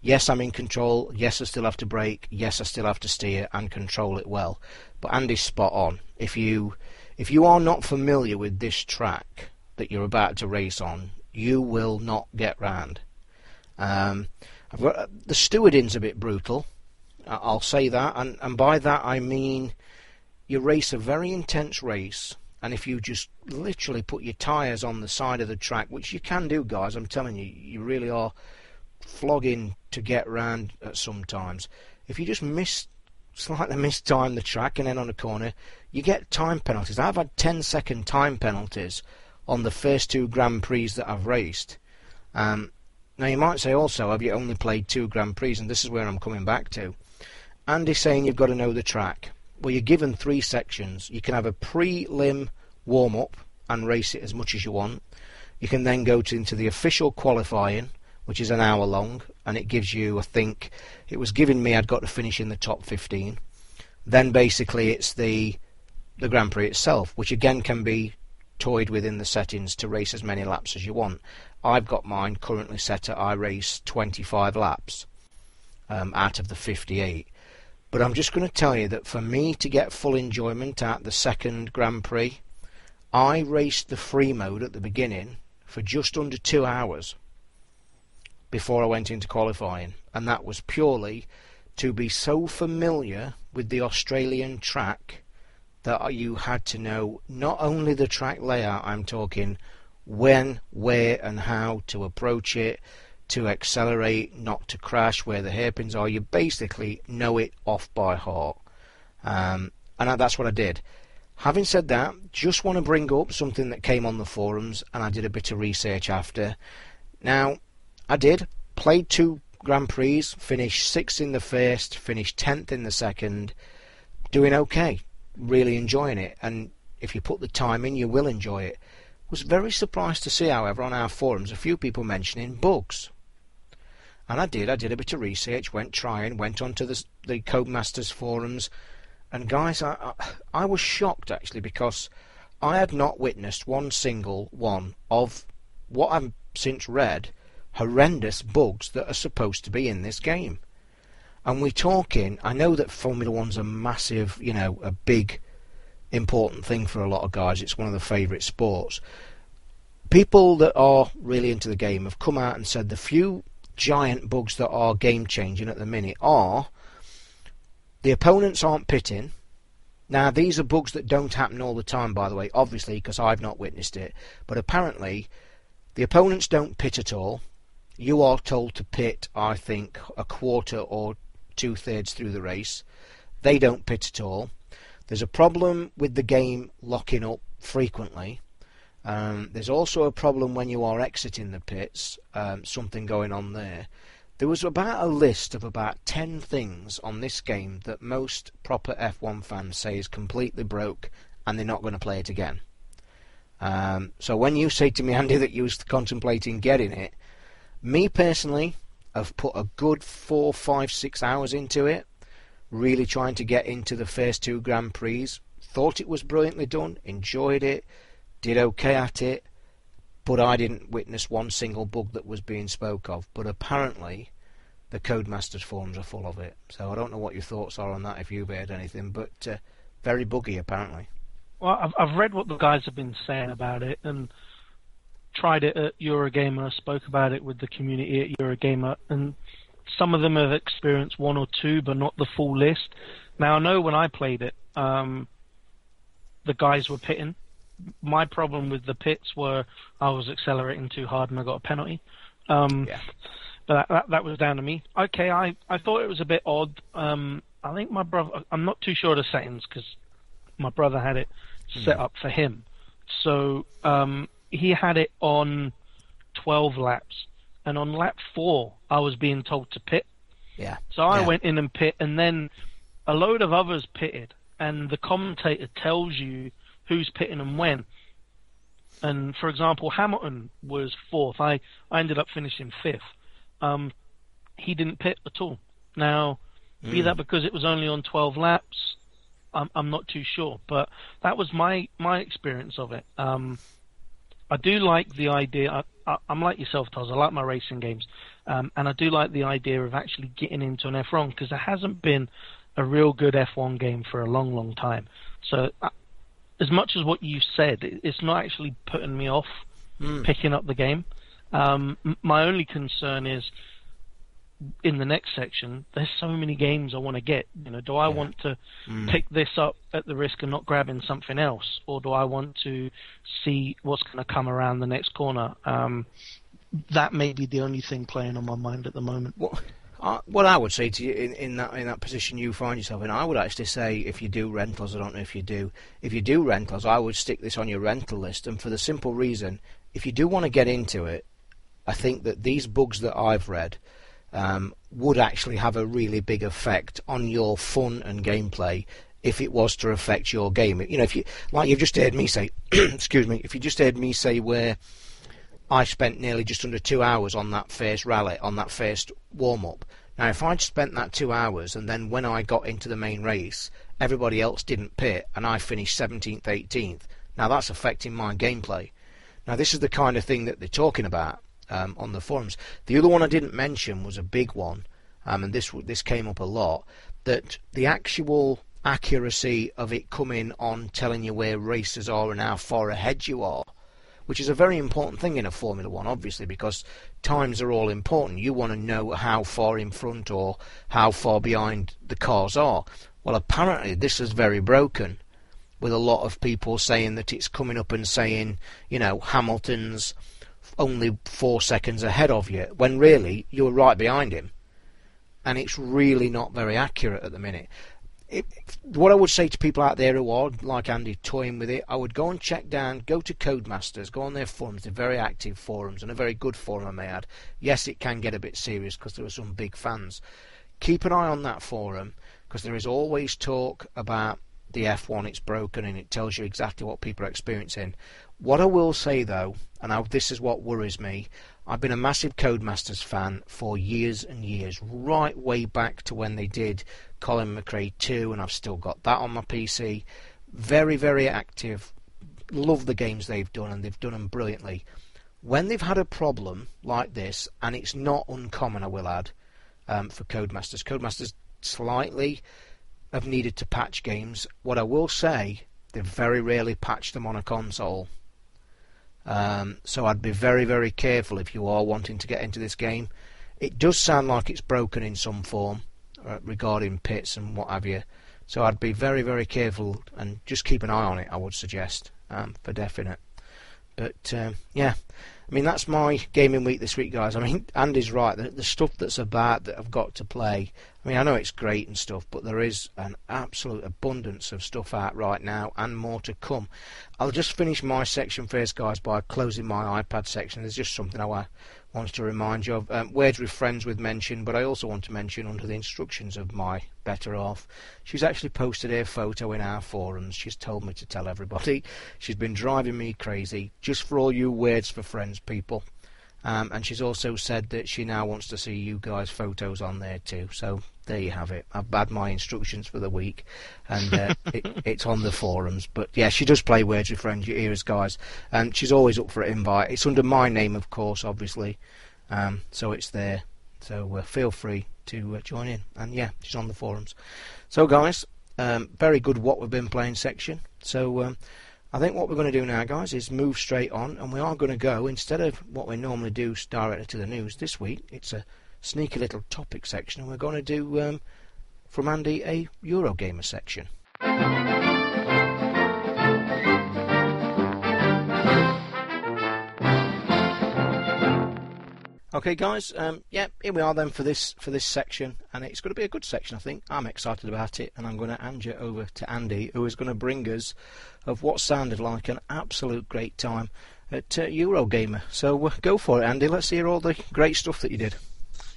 Yes, I'm in control. Yes, I still have to brake. Yes, I still have to steer and control it well. But Andy's spot on. If you if you are not familiar with this track that you're about to race on, you will not get round. Um, got, the stewarding's a bit brutal. I'll say that, and, and by that I mean you race a very intense race, and if you just literally put your tyres on the side of the track, which you can do, guys, I'm telling you, you really are flogging to get round at sometimes. If you just miss slightly (laughs) mistime the track and then on a corner, you get time penalties. I've had 10 second time penalties on the first two Grand Prix that I've raced. Um, now you might say also, have you only played two Grand Prix? And this is where I'm coming back to. Andy's saying you've got to know the track well, you're given three sections. You can have a pre-lim warm-up and race it as much as you want. You can then go to, into the official qualifying, which is an hour long, and it gives you, I think, it was giving me I'd got to finish in the top 15. Then basically it's the the Grand Prix itself, which again can be toyed with in the settings to race as many laps as you want. I've got mine currently set at I race 25 laps um, out of the 58. But I'm just going to tell you that for me to get full enjoyment at the second Grand Prix, I raced the free mode at the beginning for just under two hours before I went into qualifying, and that was purely to be so familiar with the Australian track that you had to know not only the track layout, I'm talking when, where, and how to approach it, to accelerate, not to crash, where the hairpins are. You basically know it off by heart. Um, and that's what I did. Having said that, just want to bring up something that came on the forums, and I did a bit of research after. Now, I did, played two Grand Prix, finished sixth in the first, finished tenth in the second, doing okay, really enjoying it. And if you put the time in, you will enjoy it. Was very surprised to see, however, on our forums, a few people mentioning bugs. And I did. I did a bit of research, went trying, went onto the the Codemasters forums, and guys, I, I, I was shocked actually because I had not witnessed one single one of what I've since read horrendous bugs that are supposed to be in this game. And we're talking. I know that Formula One's a massive, you know, a big, important thing for a lot of guys. It's one of the favourite sports. People that are really into the game have come out and said the few giant bugs that are game changing at the minute are the opponents aren't pitting. Now, these are bugs that don't happen all the time, by the way, obviously, because I've not witnessed it. But apparently, the opponents don't pit at all. You are told to pit, I think, a quarter or two thirds through the race. They don't pit at all. There's a problem with the game locking up frequently. Um, there's also a problem when you are exiting the pits, um, something going on there. There was about a list of about 10 things on this game that most proper F1 fans say is completely broke and they're not going to play it again. Um, so when you say to me, (laughs) Andy, that you was contemplating getting it, me personally, I've put a good four, five, six hours into it, really trying to get into the first two Grand Prix. Thought it was brilliantly done, enjoyed it, did okay at it, but I didn't witness one single bug that was being spoke of. But apparently, the Codemasters forums are full of it. So I don't know what your thoughts are on that if you've heard anything, but uh, very buggy apparently. Well, I've, I've read what the guys have been saying about it and tried it at Eurogamer, spoke about it with the community at Eurogamer, and some of them have experienced one or two, but not the full list. Now I know when I played it, um, the guys were pitting. My problem with the pits were I was accelerating too hard and I got a penalty. Um, Yeah. But that, that, that was down to me. Okay, I, I thought it was a bit odd. Um, I think my brother. I'm not too sure of the settings because my brother had it set up for him. So um, he had it on 12 laps, and on lap four, I was being told to pit. Yeah. So I Yeah. went in and pit, and then a load of others pitted, and the commentator tells you who's pitting and when. And for example, Hamilton was fourth. I, I ended up finishing fifth. Um, he didn't pit at all. Now, be that because it was only on 12 laps, I'm, I'm not too sure. But that was my, my experience of it. Um, I do like the idea. I, I, I'm like yourself, Toz. I like my racing games, um, and I do like the idea of actually getting into an F1 because there hasn't been a real good F1 game for a long, long time. So, uh, as much as what you said, it, it's not actually putting me off picking up the game. Um, m- my only concern is in the next section. There's so many games I want to get. You know, do I want to pick this up at the risk of not grabbing something else, or do I want to see what's going to come around the next corner? Um, that may be the only thing playing on my mind at the moment. What, I, what I would say to you in, in that in that position you find yourself in, I would actually say if you do rentals, I don't know if you do. If you do rentals, I would stick this on your rental list, and for the simple reason, if you do want to get into it, I think that these bugs that I've read um, would actually have a really big effect on your fun and gameplay if it was to affect your game. You know, if you like you've just heard me say, (clears throat) excuse me, if you just heard me say where I spent nearly just under two hours on that first rally, on that first warm up. Now, if I'd spent that two hours and then when I got into the main race, everybody else didn't pit and I finished 17th, 18th, now that's affecting my gameplay. Now, this is the kind of thing that they're talking about um, on the forums. The other one I didn't mention was a big one, um, and this this came up a lot. That the actual accuracy of it coming on telling you where racers are and how far ahead you are, which is a very important thing in a Formula One, obviously, because times are all important. You want to know how far in front or how far behind the cars are. Well, apparently this is very broken with a lot of people saying that it's coming up and saying, you know, Hamilton's only four seconds ahead of you, when really you're right behind him. And it's really not very accurate at the minute. It, what I would say to people out there who are, like Andy, toying with it, I would go and check down, go to Codemasters, go on their forums. They're very active forums and a very good forum, I may add. Yes, it can get a bit serious because there are some big fans. Keep an eye on that forum because there is always talk about the F1, it's broken, and it tells you exactly what people are experiencing. What I will say though, and I, this is what worries me, I've been a massive Codemasters fan for years and years, right way back to when they did Colin McRae 2, and I've still got that on my PC. Very, very active. Love the games they've done, and they've done them brilliantly. When they've had a problem like this, and it's not uncommon, I will add, um, for Codemasters, Codemasters slightly have needed to patch games. What I will say, they've very rarely patched them on a console. Um, so I'd be very, very careful if you are wanting to get into this game. It does sound like it's broken in some form uh, regarding pits and what have you. So I'd be very, very careful and just keep an eye on it. I would suggest um, for definite. But um, yeah, I mean that's my gaming week this week, guys. I mean (laughs) Andy's right. The, the stuff that's about that I've got to play. I mean I know it's great and stuff, but there is an absolute abundance of stuff out right now and more to come. I'll just finish my section first, guys, by closing my iPad section. There's just something I wa- wanted to remind you of. Um, Words with Friends with mention, but I also want to mention under the instructions of my better half. She's actually posted her photo in our forums. She's told me to tell everybody. She's been driving me crazy. Just for all you Words for Friends people. Um, and she's also said that she now wants to see you guys' photos on there too. So there you have it. I've had my instructions for the week, and uh, (laughs) it, it's on the forums. But yeah, she does play Words with Friends, you hear us guys, and she's always up for an invite. It's under my name, of course, obviously, um, so it's there. So uh, feel free to uh, join in, and yeah, she's on the forums. So guys, um, very good what we've been playing section. So. Um, I think what we're going to do now, guys, is move straight on, and we are going to go instead of what we normally do directly to the news this week. It's a sneaky little topic section, and we're going to do um, from Andy a Eurogamer section. Okay, guys. Um, yeah, here we are then for this for this section, and it's going to be a good section. I think I'm excited about it, and I'm going to hand you over to Andy, who is going to bring us of what sounded like an absolute great time at uh, Eurogamer. So uh, go for it, Andy. Let's hear all the great stuff that you did.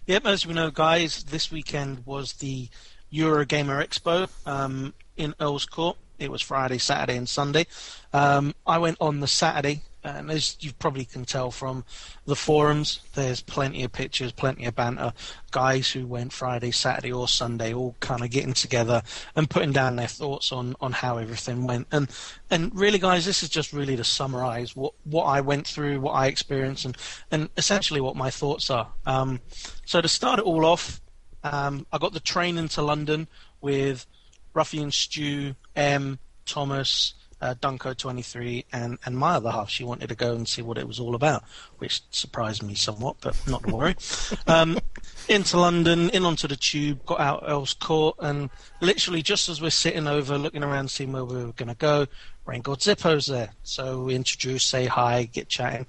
Yep, as we know, guys, this weekend was the Eurogamer Expo um, in Earls Court. It was Friday, Saturday, and Sunday. Um, I went on the Saturday and as you probably can tell from the forums, there's plenty of pictures, plenty of banter. Guys who went Friday, Saturday, or Sunday, all kind of getting together and putting down their thoughts on, on how everything went. And and really, guys, this is just really to summarise what, what I went through, what I experienced, and and essentially what my thoughts are. Um, so to start it all off, um, I got the train into London with Ruffian Stew, M, Thomas uh, Dunko23, and, and my other half. She wanted to go and see what it was all about, which surprised me somewhat, but not to worry. (laughs) um, into London, in onto the tube, got out Earls Court, and literally just as we're sitting over looking around, seeing where we were going to go, Rain God Zippo's there. So we introduce, say hi, get chatting,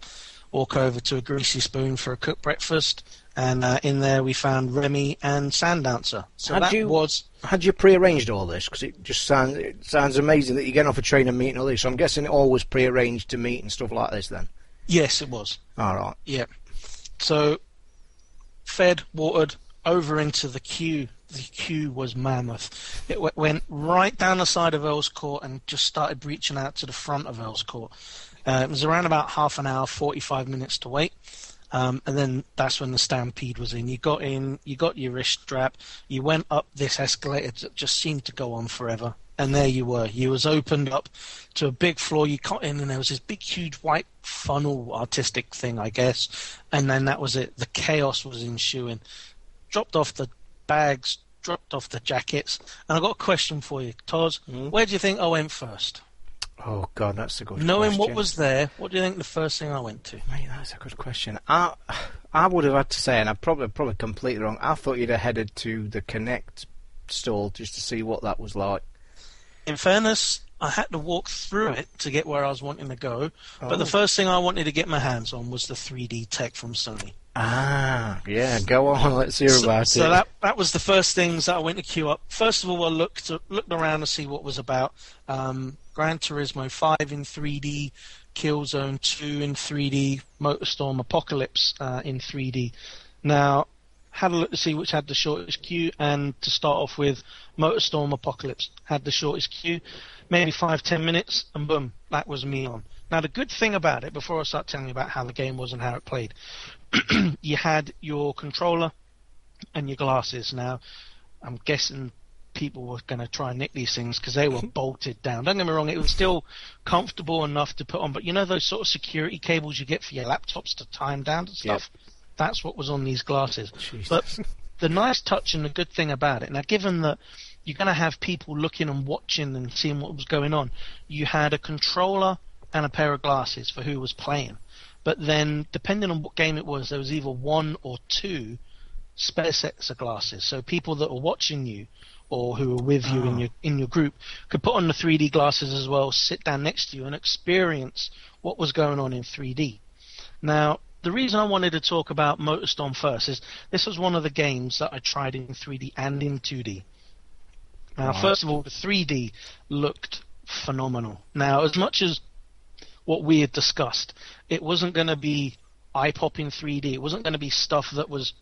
walk over to a greasy spoon for a cooked breakfast and uh, in there we found Remy and Sandancer. So had that you, was. Had you pre-arranged all this? Because it just sounds it sounds amazing that you get off a train and meet and all this. So I'm guessing it all was pre-arranged to meet and stuff like this. Then. Yes, it was. All right. Yeah. So, fed, watered, over into the queue. The queue was mammoth. It w- went right down the side of Earls Court and just started reaching out to the front of Earls Court. Uh, it was around about half an hour, 45 minutes to wait. Um, and then that's when the stampede was in. You got in, you got your wrist strap, you went up this escalator that just seemed to go on forever, and there you were. You was opened up to a big floor. You got in, and there was this big, huge white funnel artistic thing, I guess, and then that was it. The chaos was ensuing. Dropped off the bags, dropped off the jackets, and I got a question for you, Toz. Mm. Where do you think I went first? Oh God, that's a good. Knowing question. what was there, what do you think the first thing I went to? Mate, that's a good question. I I would have had to say, and I'm probably probably completely wrong. I thought you'd have headed to the Kinect stall just to see what that was like. In fairness, I had to walk through it to get where I was wanting to go. But the Oh. first thing I wanted to get my hands on was the 3D tech from Sony. Ah, yeah. Go on, (laughs) let's hear so, about so it. So that that was the first things that I went to queue up. First of all, I looked looked around to see what was about. Um, Gran Turismo 5 in 3D, Killzone 2 in 3D, Motorstorm Apocalypse uh, in 3D. Now, had a look to see which had the shortest queue, and to start off with, Motorstorm Apocalypse had the shortest queue, maybe five ten minutes, and boom, that was me on. Now, the good thing about it, before I start telling you about how the game was and how it played, (clears throat) you had your controller and your glasses. Now, I'm guessing people were going to try and nick these things because they were (laughs) bolted down. Don't get me wrong, it was still comfortable enough to put on, but you know those sort of security cables you get for your laptops to tie them down and stuff? That's what was on these glasses. Jesus. But the nice touch and the good thing about it, now given that you're going to have people looking and watching and seeing what was going on, you had a controller and a pair of glasses for who was playing. But then, depending on what game it was, there was either one or two spare sets of glasses. So people that were watching you or who were with you in Oh. your in your group could put on the 3D glasses as well, sit down next to you, and experience what was going on in 3D. Now, the reason I wanted to talk about Motorstorm first is this was one of the games that I tried in 3D and in 2D. Now, Right. first of all, the 3D looked phenomenal. Now, as much as what we had discussed, it wasn't going to be eye-popping 3D. It wasn't going to be stuff that was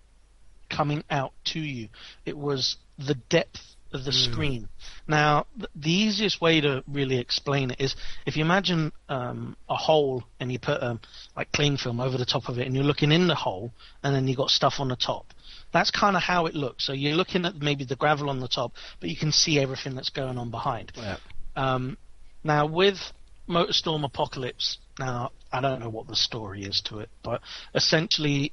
coming out to you. It was the depth of the screen. Now, th- the easiest way to really explain it is if you imagine um, a hole and you put um, like cling film over the top of it, and you're looking in the hole, and then you got stuff on the top. That's kind of how it looks. So you're looking at maybe the gravel on the top, but you can see everything that's going on behind. Yeah. Um, now with Motorstorm Apocalypse, now I don't know what the story is to it, but essentially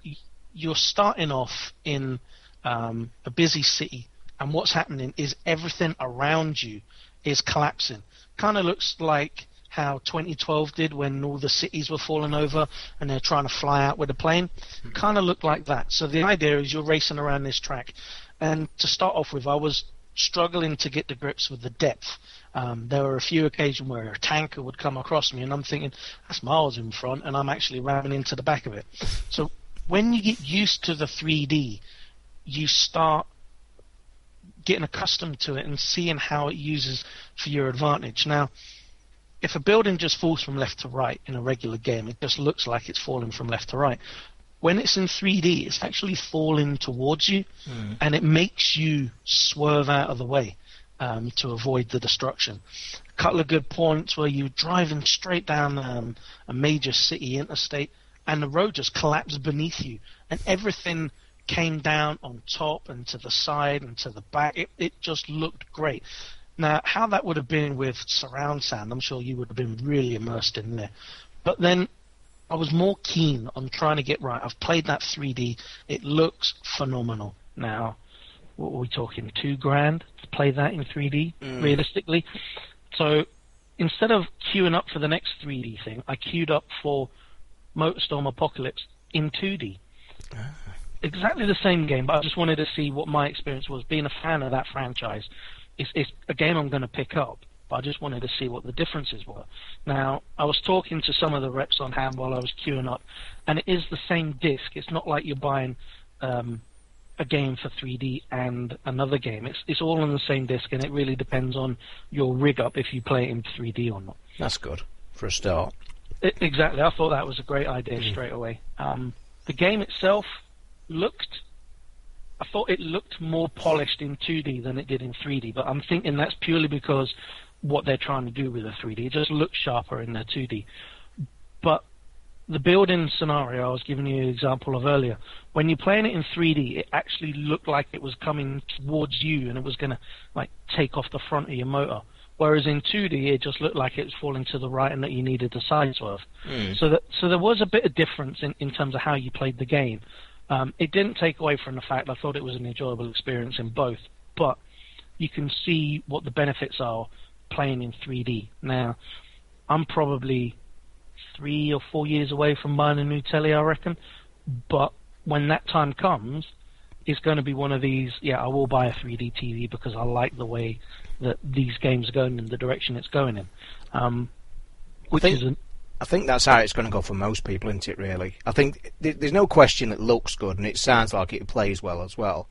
you're starting off in um, a busy city, and what's happening is everything around you is collapsing. Kind of looks like how 2012 did when all the cities were falling over and they're trying to fly out with a plane. Kind of looked like that. So the idea is you're racing around this track, and to start off with, I was struggling to get to grips with the depth. Um, there were a few occasions where a tanker would come across me, and I'm thinking that's miles in front, and I'm actually ramming into the back of it. So when you get used to the 3D, you start getting accustomed to it and seeing how it uses for your advantage. Now, if a building just falls from left to right in a regular game, it just looks like it's falling from left to right. When it's in 3D, it's actually falling towards you, Mm. and it makes you swerve out of the way um, to avoid the destruction. A couple of good points where you're driving straight down um, a major city interstate, and the road just collapsed beneath you, and everything came down on top and to the side and to the back. It, it just looked great. Now, how that would have been with surround sound, I'm sure you would have been really immersed in there. But then I was more keen on trying to get right. I've played that 3D. It looks phenomenal. Now, what are we talking? Two grand to play that in 3D, Mm. realistically. So instead of queuing up for the next 3D thing, I queued up for Motorstorm Apocalypse in 2D. Exactly the same game, but I just wanted to see what my experience was. Being a fan of that franchise, it's, it's a game I'm going to pick up, but I just wanted to see what the differences were. Now, I was talking to some of the reps on hand while I was queuing up, and it is the same disc. It's not like you're buying um, a game for 3D and another game. It's it's all on the same disc, and it really depends on your rig up if you play it in 3D or not. That's good for a start. I- exactly. I thought that was a great idea straight away. Um, the game itself looked. I thought it looked more polished in 2D than it did in 3D, but I'm thinking that's purely because what they're trying to do with the 3D. It just looks sharper in the 2D. But the building scenario I was giving you an example of earlier, when you're playing it in 3D, it actually looked like it was coming towards you and it was going to like take off the front of your motor. Whereas in 2D, it just looked like it was falling to the right and that you needed to side swerve. Mm. So that so there was a bit of difference in, in terms of how you played the game. Um, it didn't take away from the fact I thought it was an enjoyable experience in both, but you can see what the benefits are playing in 3D. Now, I'm probably three or four years away from buying a new telly, I reckon. But when that time comes, it's going to be one of these. Yeah, I will buy a 3D TV because I like the way that these games are going in the direction it's going in. Um, which think- is an, I think that's how it's going to go for most people, isn't it? Really, I think th- there's no question it looks good and it sounds like it plays well as well.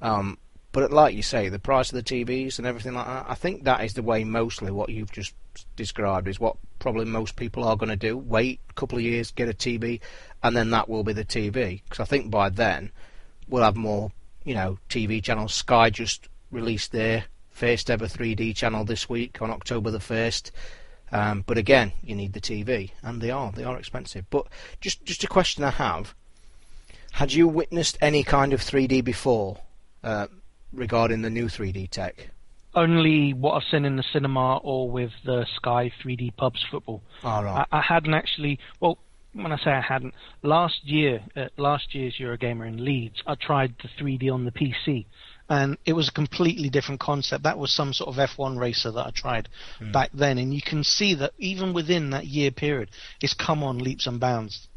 Um, but like you say, the price of the TVs and everything like that, I think that is the way mostly what you've just described is what probably most people are going to do. Wait a couple of years, get a TV, and then that will be the TV. Because I think by then we'll have more, you know, TV channels. Sky just released their first ever 3D channel this week on October the 1st. Um, but again, you need the TV, and they are they are expensive. But just just a question I have: Had you witnessed any kind of 3D before uh, regarding the new 3D tech? only what I've seen in the cinema or with the Sky 3D pubs football. All right. I, I hadn't actually. Well, when I say I hadn't, last year, at last year's Eurogamer in Leeds, I tried the 3D on the PC, and it was a completely different concept. That was some sort of F1 racer that I tried hmm. back then, and you can see that even within that year period, it's come on leaps and bounds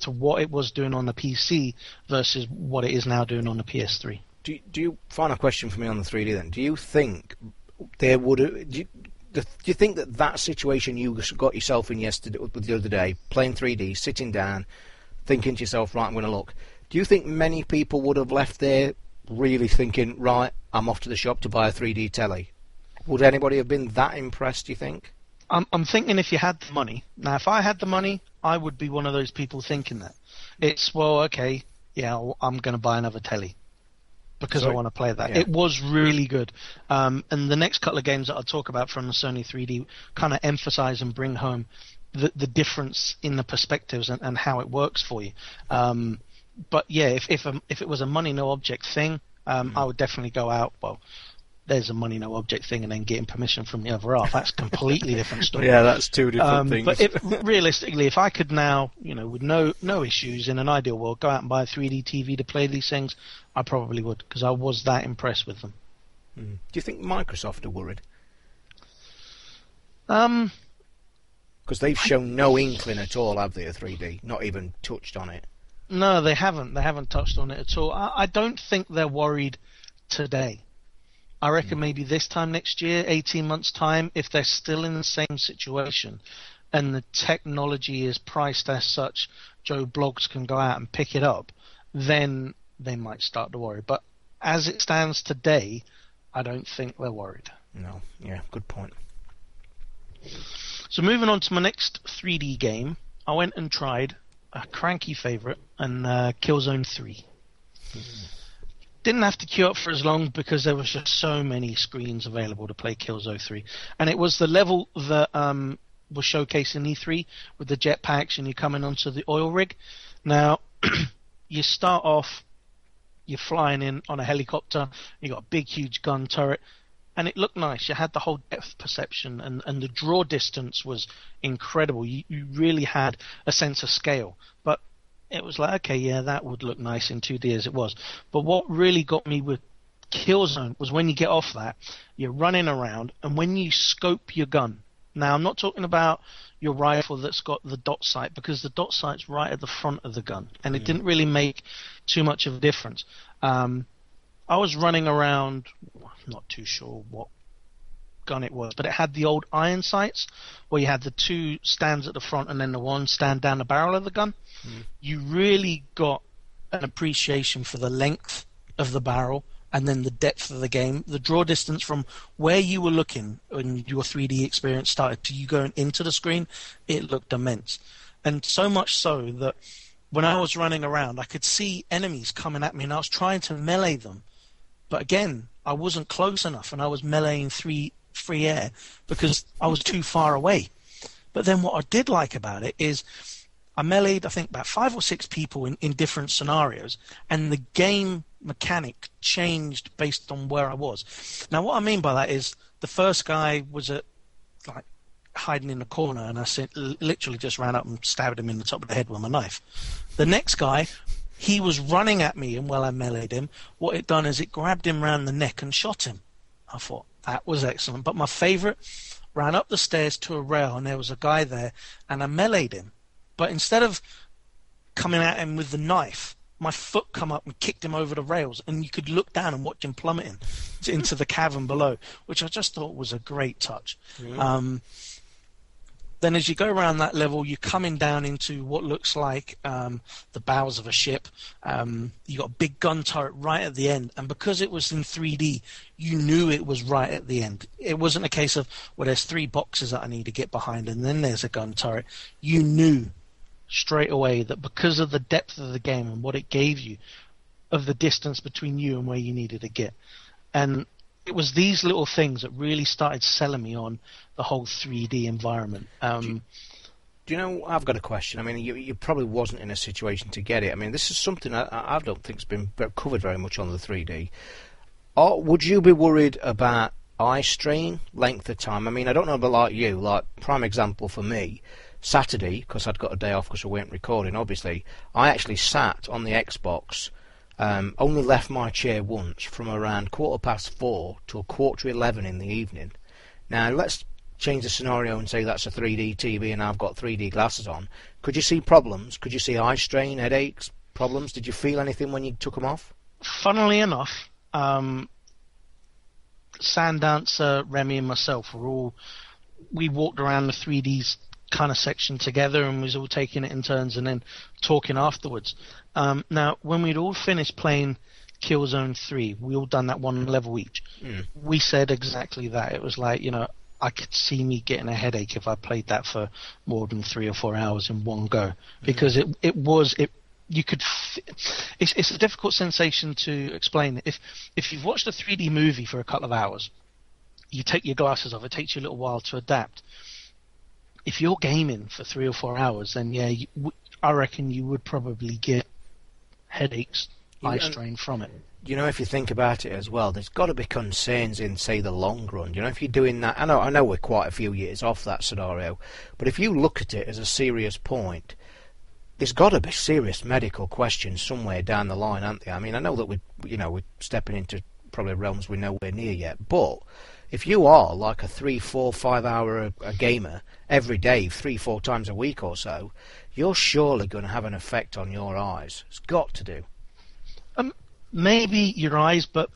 to what it was doing on the PC versus what it is now doing on the PS3. do you, do you final question for me on the 3D then? Do you think there would do you, do you think that that situation you got yourself in yesterday with the other day, playing 3D, sitting down, thinking to yourself, right, I'm going to look. Do you think many people would have left there really thinking, right, I'm off to the shop to buy a 3D telly? Would anybody have been that impressed? Do you think? I'm, I'm thinking if you had the money. Now, if I had the money, I would be one of those people thinking that. It's, well, okay, yeah, I'm going to buy another telly because I want to play that. Yeah. It was really good. Um, and the next couple of games that I'll talk about from the Sony 3D kind of emphasize and bring home the, the difference in the perspectives and, and how it works for you. Um, but yeah, if if, um, if it was a money no object thing, um, Mm. I would definitely go out. Well, there's a money no object thing, and then getting permission from the other half. That's completely different (laughs) story. Yeah, that's two Um, things. but if, realistically, if I could now, you know, with no no issues in an ideal world, go out and buy a 3D TV to play these things, I probably would because I was that impressed with them. do you think Microsoft are worried? Um, Because they've shown no inkling at all, have they, of 3D? Not even touched on it. No, they haven't. They haven't touched on it at all. I, I don't think they're worried today. I reckon hmm. maybe this time next year, 18 months' time, if they're still in the same situation and the technology is priced as such, Joe Bloggs can go out and pick it up, then they might start to worry. But as it stands today, I don't think they're worried. No, yeah, good point. So moving on to my next 3D game, I went and tried a cranky favourite and uh, Killzone 3. Didn't have to queue up for as long because there was just so many screens available to play Killzone 3, and it was the level that um, was showcased in E3 with the jetpacks and you're coming onto the oil rig. Now, (clears throat) you start off, you're flying in on a helicopter, you got a big, huge gun turret, and it looked nice. You had the whole depth perception, and, and the draw distance was incredible. You, you really had a sense of scale. But it was like, okay, yeah, that would look nice in 2D as it was. But what really got me with Killzone was when you get off that, you're running around, and when you scope your gun. Now, I'm not talking about your rifle that's got the dot sight because the dot sight's right at the front of the gun, and it didn't really make too much of a difference. Um, I was running around, I'm not too sure what gun it was, but it had the old iron sights where you had the two stands at the front and then the one stand down the barrel of the gun. Hmm. You really got an appreciation for the length of the barrel and then the depth of the game. The draw distance from where you were looking when your 3D experience started to you going into the screen, it looked immense. And so much so that when I was running around, I could see enemies coming at me and I was trying to melee them. But again, I wasn't close enough and I was meleeing three free air because I was too far away. But then what I did like about it is I meleeed, I think, about five or six people in, in different scenarios, and the game mechanic changed based on where I was. Now, what I mean by that is the first guy was at like hiding in the corner, and I literally just ran up and stabbed him in the top of the head with my knife. The next guy, he was running at me, and while I meleeed him, what it done is it grabbed him round the neck and shot him. I thought that was excellent. But my favourite ran up the stairs to a rail, and there was a guy there, and I meleeed him. But instead of coming at him with the knife, my foot come up and kicked him over the rails, and you could look down and watch him plummeting (laughs) into the cavern below, which I just thought was a great touch. Um, then, as you go around that level, you're coming down into what looks like um, the bows of a ship. Um, you got a big gun turret right at the end, and because it was in 3D, you knew it was right at the end. It wasn't a case of well, there's three boxes that I need to get behind, and then there's a gun turret. You knew straight away that because of the depth of the game and what it gave you, of the distance between you and where you needed to get, and it was these little things that really started selling me on the whole 3D environment. Um, Do you know? I've got a question. I mean, you, you probably wasn't in a situation to get it. I mean, this is something I, I don't think's been covered very much on the 3D. Or would you be worried about eye strain, length of time? I mean, I don't know about like you. Like prime example for me, Saturday because I'd got a day off because I weren't recording. Obviously, I actually sat on the Xbox. Um, only left my chair once from around quarter past four to a quarter eleven in the evening. Now let's change the scenario and say that's a 3D TV and I've got 3D glasses on. Could you see problems? Could you see eye strain, headaches, problems? Did you feel anything when you took them off? funnily enough, um, Sandancer, Remy, and myself were all we walked around the 3D kind of section together and was all taking it in turns and then talking afterwards. Um, now, when we'd all finished playing Killzone 3, we all done that one level each. We said exactly that. It was like, you know, I could see me getting a headache if I played that for more than three or four hours in one go. Because it it was it you could f- it's it's a difficult sensation to explain. If if you've watched a 3D movie for a couple of hours you take your glasses off it takes you a little while to adapt. If you're gaming for 3 or 4 hours then yeah you, I reckon you would probably get headaches eye strain from it you know, if you think about it as well, there's got to be concerns in, say, the long run. You know, if you're doing that, I know, I know we're quite a few years off that scenario, but if you look at it as a serious point, there's got to be serious medical questions somewhere down the line, aren't there? I mean, I know that we, you know, we're stepping into probably realms we're nowhere near yet, but if you are like a three, four, five hour a, a gamer every day, three, four times a week or so, you're surely going to have an effect on your eyes. It's got to do. Maybe your eyes, but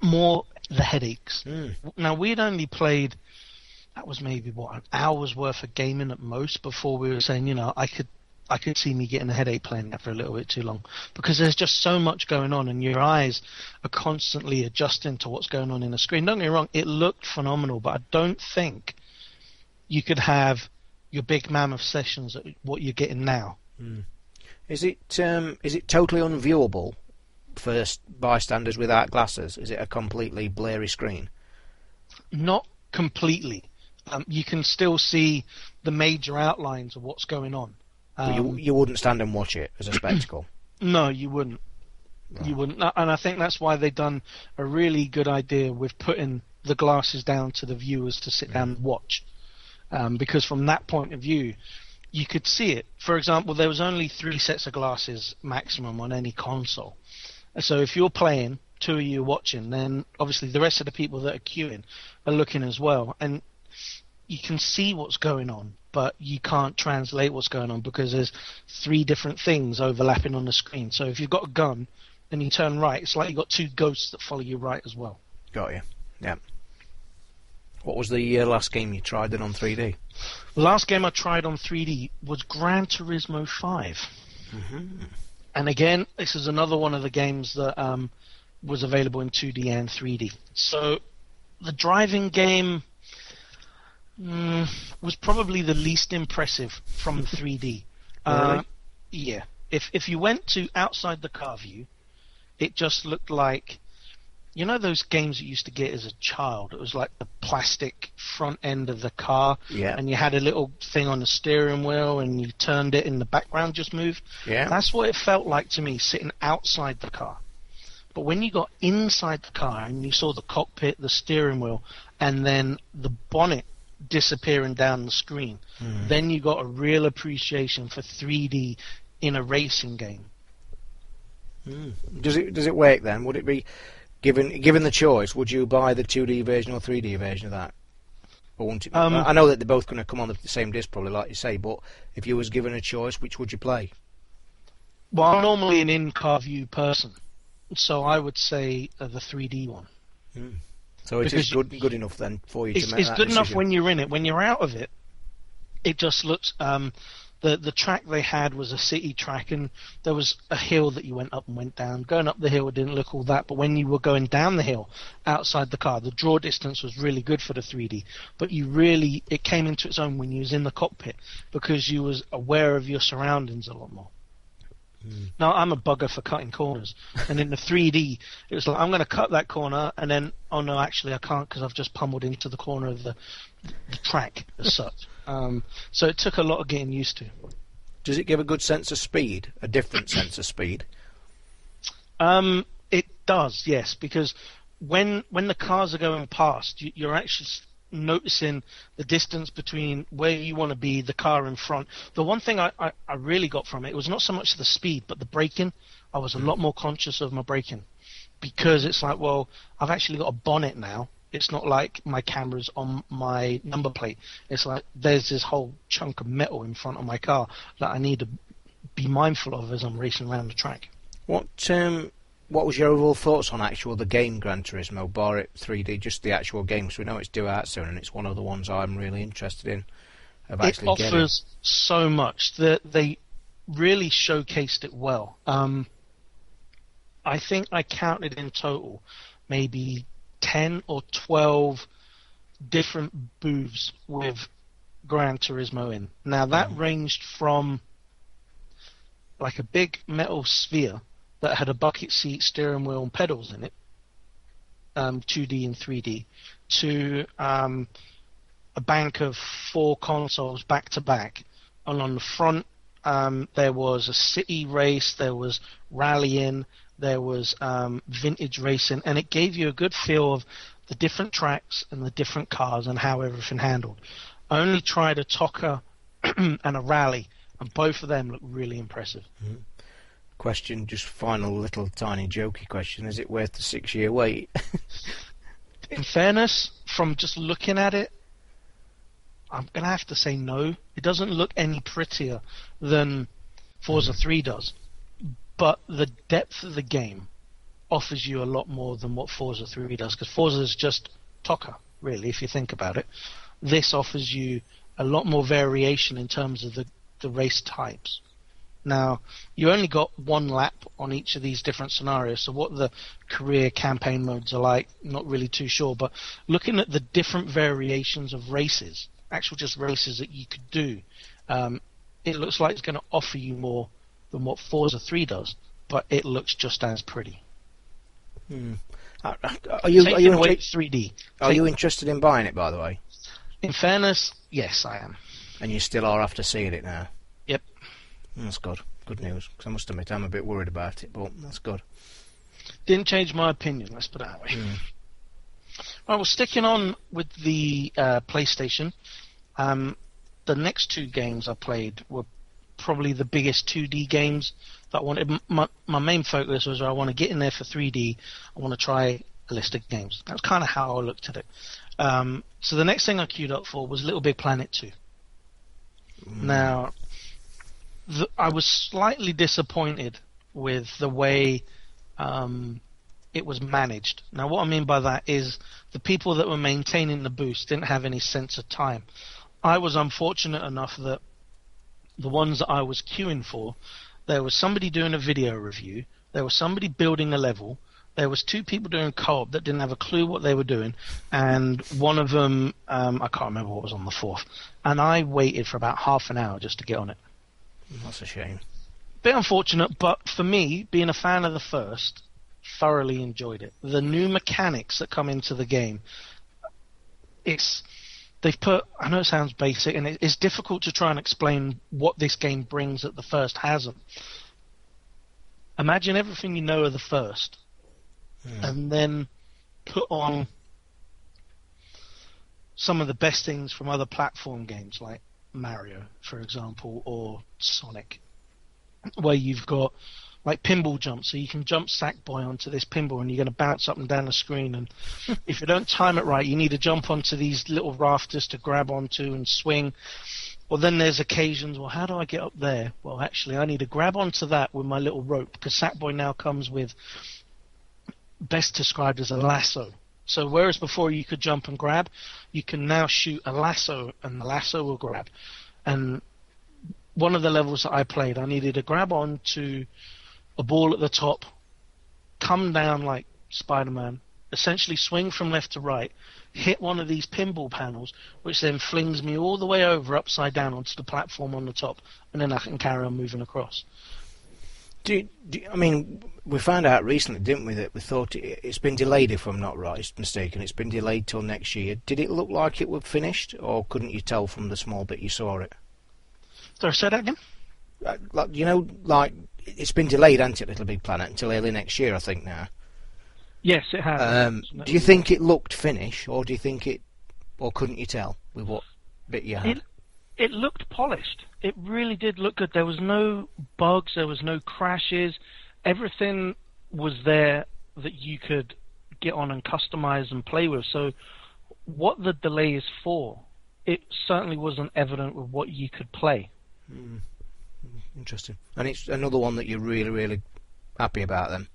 more the headaches. Mm. Now we'd only played that was maybe what an hour's worth of gaming at most before we were saying, you know, I could I could see me getting a headache playing that for a little bit too long because there's just so much going on and your eyes are constantly adjusting to what's going on in the screen. Don't get me wrong, it looked phenomenal, but I don't think you could have your big mammoth sessions at what you're getting now. Is it um, is it totally unviewable for s- bystanders without glasses? Is it a completely blurry screen? Not completely. Um, you can still see the major outlines of what's going on. But you Um, you wouldn't stand and watch it as a spectacle. (clears throat) No, you wouldn't. You wouldn't. And I think that's why they've done a really good idea with putting the glasses down to the viewers to sit down and watch. Um, because from that point of view, you could see it. For example, there was only three sets of glasses maximum on any console. So if you're playing, two of you are watching, then obviously the rest of the people that are queuing are looking as well. And you can see what's going on, but you can't translate what's going on because there's three different things overlapping on the screen. So if you've got a gun and you turn right, it's like you've got two ghosts that follow you right as well. Got you. Yeah. What was the uh, last game you tried then on 3D? The last game I tried on 3D was Gran Turismo 5. And again, this is another one of the games that um, was available in 2D and 3D. So the driving game mm, was probably the least impressive from (laughs) the 3D. Uh, Really? yeah. If if you went to outside the car view, it just looked like you know those games you used to get as a child. It was like the plastic front end of the car, Yeah. and you had a little thing on the steering wheel, and you turned it, and the background just moved. Yeah. That's what it felt like to me sitting outside the car. But when you got inside the car and you saw the cockpit, the steering wheel, and then the bonnet disappearing down the screen, hmm. then you got a real appreciation for 3D in a racing game. Hmm. Does it does it work then? Would it be given given the choice? Would you buy the 2D version or 3D version of that? Or it, Um, I know that they're both going to come on the same disc, probably, like you say. But if you was given a choice, which would you play? Well, I'm normally an in-car view person, so I would say uh, the 3D one. So it is Because good good enough then for you It's, to make it's good enough when you're in it. When you're out of it, it just looks. Um, the the track they had was a city track, and there was a hill that you went up and went down. Going up the hill it didn't look all that, but when you were going down the hill outside the car, the draw distance was really good for the 3D. But you really it came into its own when you was in the cockpit because you was aware of your surroundings a lot more. Hmm. Now I'm a bugger for cutting corners, and in the 3D, it was like I'm going to cut that corner, and then oh no, actually I can't because I've just pummeled into the corner of the, the track as such. Um, so it took a lot of getting used to. Does it give a good sense of speed? A different sense of speed? Um, it does, yes, because when when the cars are going past, you, you're actually noticing the distance between where you want to be, the car in front. The one thing I, I, I really got from it was not so much the speed, but the braking. I was a lot more conscious of my braking because it's like, well, I've actually got a bonnet now. It's not like my camera's on my number plate. It's like there's this whole chunk of metal in front of my car that I need to be mindful of as I'm racing around the track. What um, what was your overall thoughts on actual the game Gran Turismo, bar it 3D, just the actual game? Because we know it's due out soon, and it's one of the ones I'm really interested in. Of it actually getting. offers so much that they really showcased it well. Um, I think I counted in total maybe 10 or 12 different booths with Gran Turismo in. Now that ranged from like a big metal sphere that had a bucket seat, steering wheel, and pedals in it, um, 2D and 3D, to um, a bank of four consoles back to back, and on the front um, there was a city race, there was rallying, there was um, vintage racing, and it gave you a good feel of the different tracks and the different cars and how everything handled. I only tried a TOCA (clears throat) and a rally, and both of them looked really impressive. Question, just final little tiny jokey question: Is it worth the six-year wait? (laughs) In fairness, from just looking at it, I'm gonna have to say no. It doesn't look any prettier than Forza 3 does, but the depth of the game offers you a lot more than what Forza 3 does because Forza is just TOCA, really, if you think about it. This offers you a lot more variation in terms of the, the race types. Now, you only got one lap on each of these different scenarios, so what the career campaign modes are like, not really too sure. But looking at the different variations of races, actual just races that you could do, um, it looks like it's going to offer you more than what Forza 3 does, but it looks just as pretty. Hmm. Are, are you are you, away 3D? are you interested in buying it? By the way, In fairness, yes, I am. and you still are after seeing it now. Yep. That's good. Good news. 'Cause I must admit, I'm a bit worried about it, but that's good. Didn't change my opinion. Let's put it that way. Mm. Right, well, sticking on with the uh, PlayStation, um, the next two games I played were probably the biggest 2D games that I wanted. My, my main focus was I want to get in there for 3D. I want to try a list of games. That's kind of how I looked at it. Um, so the next thing I queued up for was Little Big Planet 2. Now, the, I was slightly disappointed with the way um, it was managed. Now, what I mean by that is the people that were maintaining the boost didn't have any sense of time. I was unfortunate enough that the ones that I was queuing for, there was somebody doing a video review, there was somebody building a level, there was two people doing co-op that didn't have a clue what they were doing, and one of them, um, I can't remember what was on the fourth, and I waited for about half an hour just to get on it That's a shame. bit unfortunate, but for me, being a fan of the first, thoroughly enjoyed it. The new mechanics that come into the game, it's they've put. I know it sounds basic, and it, it's difficult to try and explain what this game brings that the first hasn't. Imagine everything you know of the first, and then put on some of the best things from other platform games like Mario, for example, or Sonic where you've got like pinball jumps, so you can jump Sackboy onto this pinball and you're going to bounce up and down the screen. And (laughs) if you don't time it right, you need to jump onto these little rafters to grab onto and swing. Well, then there's occasions, well, how do I get up there? Well, actually, I need to grab onto that with my little rope because Sackboy now comes with best described as a lasso. So whereas before you could jump and grab, you can now shoot a lasso and the lasso will grab. And one of the levels that I played, I needed to grab on to a ball at the top, come down like Spider Man, essentially swing from left to right, hit one of these pinball panels, which then flings me all the way over upside down onto the platform on the top, and then I can carry on moving across. Do, you- do you- I mean, we found out recently, didn't we, that we thought it, it's been delayed, if I'm not right, mistaken. It's been delayed till next year. Did it look like it was finished, or couldn't you tell from the small bit you saw it? Sorry, say that again? Uh, Like, you know, like it's been delayed, hasn't it, Little Big Planet, until early next year, I think now. Yes, it has. Um, do you think it looked finished, or do you think it, or couldn't you tell with what bit you had? It, it looked polished. It really did look good. There was no bugs. There was no crashes. Everything was there that you could get on and customize and play with. So, what the delay is for, it certainly wasn't evident with what you could play. Interesting. And it's another one that you're really, really happy about then.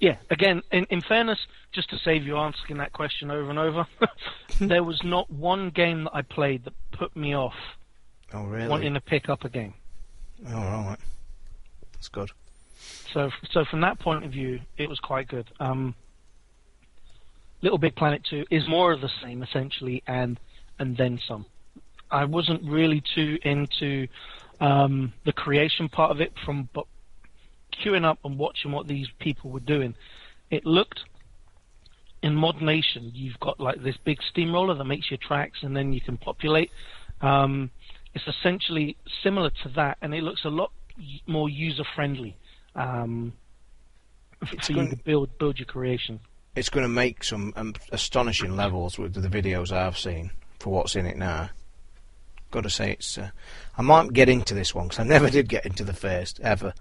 Yeah, again, in, in fairness, just to save you asking that question over and over, (laughs) there was not one game that I played that put me off Oh, really? wanting to pick up a game. Oh, right. That's good. So, so from that point of view, it was quite good. Um, Little Big Planet 2 is more of the same essentially, and and then some. I wasn't really too into um, the creation part of it from but queuing up and watching what these people were doing. It looked in ModNation, you've got like this big steamroller that makes your tracks, and then you can populate. Um, it's essentially similar to that, and it looks a lot more user friendly um, for you going- to build build your creation. It's going to make some um, astonishing levels with the videos I've seen for what's in it now. Got to say, it's. Uh, I might get into this one because I never did get into the first ever.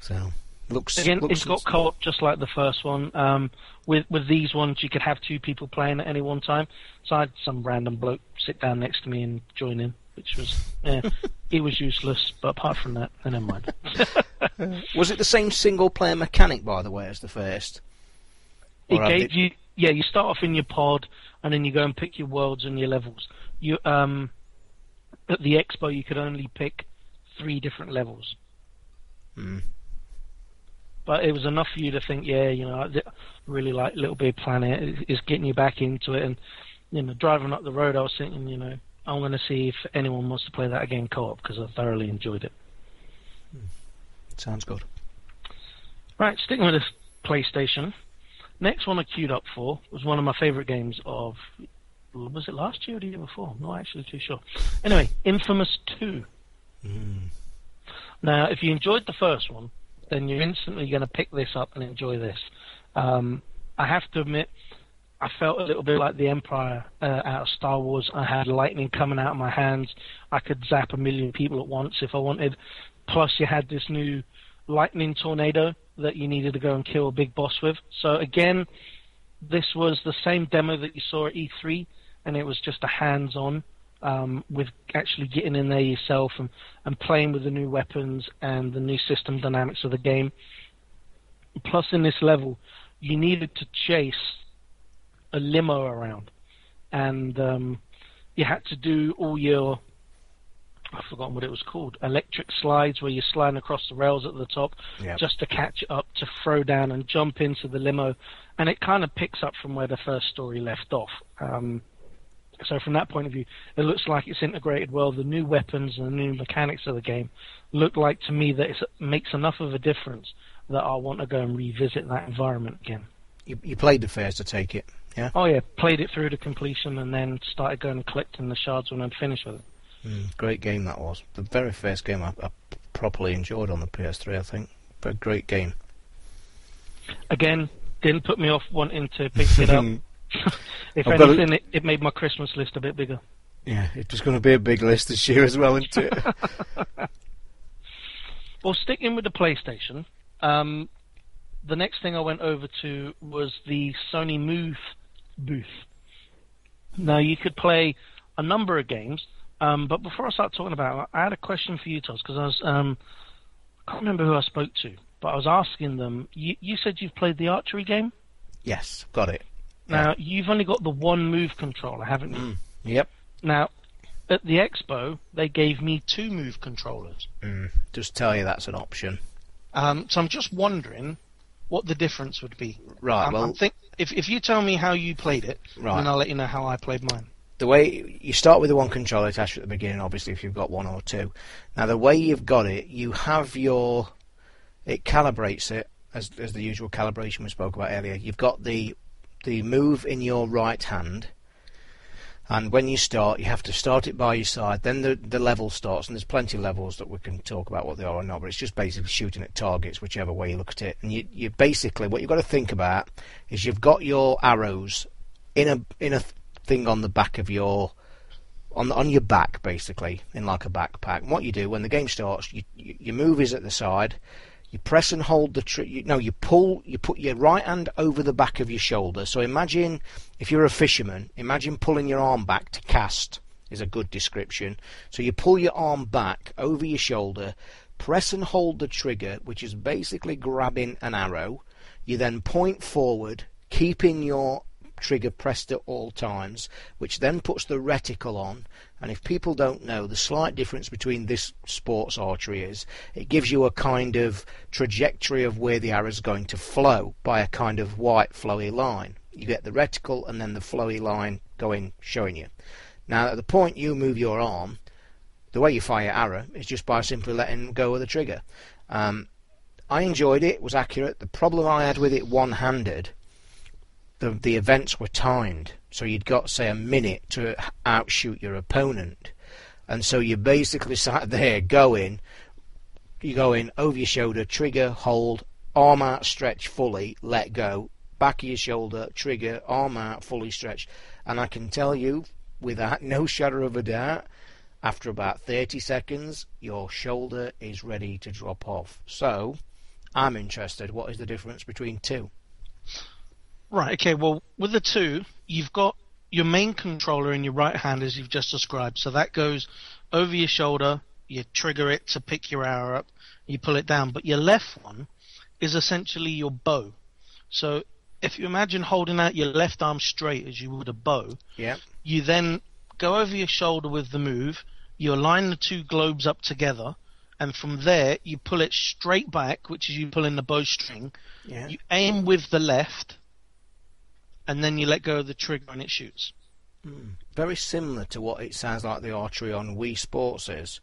So looks. Again, looks it's got co-op just like the first one. Um, with with these ones, you could have two people playing at any one time. So I had some random bloke sit down next to me and join in. which was yeah, (laughs) it was useless. But apart from that, I never mind. (laughs) Was it the same single player mechanic, by the way, as the first? It Or have gave they- you yeah. You start off in your pod, and then you go and pick your worlds and your levels. You um at the expo you could only pick three different levels. Hmm. But it was enough for you to think, yeah, you know, I really like Little Big Planet. It- It's getting you back into it, and you know, driving up the road, I was thinking, you know, I'm going to see if anyone wants to play that again co-op because I thoroughly enjoyed it. Sounds good. Right, sticking with this PlayStation. Next one I queued up for was one of my favourite games of. Was it last year or the year before? I'm not actually too sure. Anyway, Infamous 2. Now, if you enjoyed the first one, then you're instantly going to pick this up and enjoy this. Um, I have to admit, I felt a little bit like the Empire uh, out of Star Wars. I had lightning coming out of my hands. I could zap a million people at once if I wanted. Plus, you had this new lightning tornado that you needed to go and kill a big boss with. So again, this was the same demo that you saw at E3, and it was just a hands-on um, with actually getting in there yourself and, and playing with the new weapons and the new system dynamics of the game. Plus, in this level, you needed to chase a limo around, and um, you had to do all your I've forgotten what it was called. Electric slides where you're sliding across the rails at the top Yep. just to catch up to throw down and jump into the limo. And it kind of picks up from where the first story left off. Um, so from that point of view, it looks like it's integrated well. The new weapons and the new mechanics of the game look like to me that it makes enough of a difference that I want to go and revisit that environment again. You, you played the first, to take it. Yeah. Oh yeah, played it through to completion and then started going and collecting the shards when I'd finished with it. Mm, great game that was. The very first game I, I properly enjoyed on the PS3. I think. But a great game. Again, didn't put me off wanting to pick it up. (laughs) (laughs) if I've anything, it, it made my Christmas list a bit bigger. Yeah, it was going to be a big list this year as well, isn't it? (laughs) Well, sticking with the PlayStation, um, the next thing I went over to was the Sony Move booth. Now, you could play a number of games, um, but before I start talking about it, I had a question for you, Toz, because I was, um, I can't remember who I spoke to, but I was asking them, you, you said you've played the archery game? yes, got it. Now, you've only got the one move controller, haven't you? Yep. Now, at the expo, they gave me two move controllers. Mm, just tell you that's an option. Um, so I'm just wondering what the difference would be. Right. I'm, well, think if if you tell me how you played it, Right. then I'll let you know how I played mine. the way you start with the one controller attached at the beginning, obviously, if you've got one or two. Now, the way you've got it, you have your. It calibrates it as as the usual calibration we spoke about earlier. You've got the the move in your right hand, and when you start, you have to start it by your side. Then the the level starts, and there's plenty of levels that we can talk about what they are or not. But it's just basically shooting at targets, whichever way you look at it. And you you basically what you've got to think about is you've got your arrows in a in a thing on the back of your on on your back basically in like a backpack. And what you do when the game starts, you, you your move is at the side. You press and hold the trigger. You, no, you pull. You put your right hand over the back of your shoulder. So imagine if you're a fisherman. Imagine pulling your arm back to cast. Is a good description. So you pull your arm back over your shoulder, press and hold the trigger, which is basically grabbing an arrow. You then point forward, keeping your trigger pressed at all times, which then puts the reticle on. And if people don't know, the slight difference between this sports archery is it gives you a kind of trajectory of where the arrow is going to flow by a kind of white flowy line. You get the reticle and then the flowy line going showing you. Now, at the point you move your arm, the way you fire your arrow is just by simply letting go of the trigger. Um, I enjoyed it; it was accurate. The problem I had with it one-handed the the events were timed, so you'd got say a minute to outshoot your opponent, and so you basically sat there going, you go in over your shoulder, trigger, hold, arm out, stretch fully, let go, back of your shoulder, trigger, arm out, fully stretched, and I can tell you, without no shadow of a doubt, after about 30 seconds, your shoulder is ready to drop off. So, I'm interested. What is the difference between two? Right. Okay. Well, with the two, you've got your main controller in your right hand, as you've just described. So that goes over your shoulder. You trigger it to pick your arrow up. You pull it down. But your left one is essentially your bow. So if you imagine holding out your left arm straight as you would a bow, Yeah. you then go over your shoulder with the move. You align the two globes up together, and from there you pull it straight back, which is you pulling the bowstring. Yeah. You aim with the left, and then you let go of the trigger and it shoots. Very similar to what it sounds like the archery on Wii Sports is.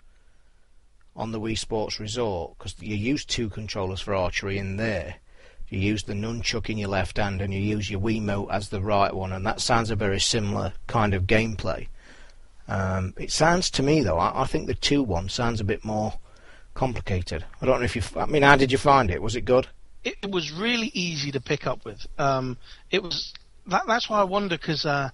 On the Wii Sports Resort, because you use two controllers for archery in there. You use the nunchuck in your left hand and you use your Wiimote as the right one, and that sounds a very similar kind of gameplay. Um, it sounds to me though, I, I think the two one sounds a bit more complicated. I don't know if you. I mean, how did you find it? Was it good? It, it was really easy to pick up with. Um, it was that, that's why I wonder because uh,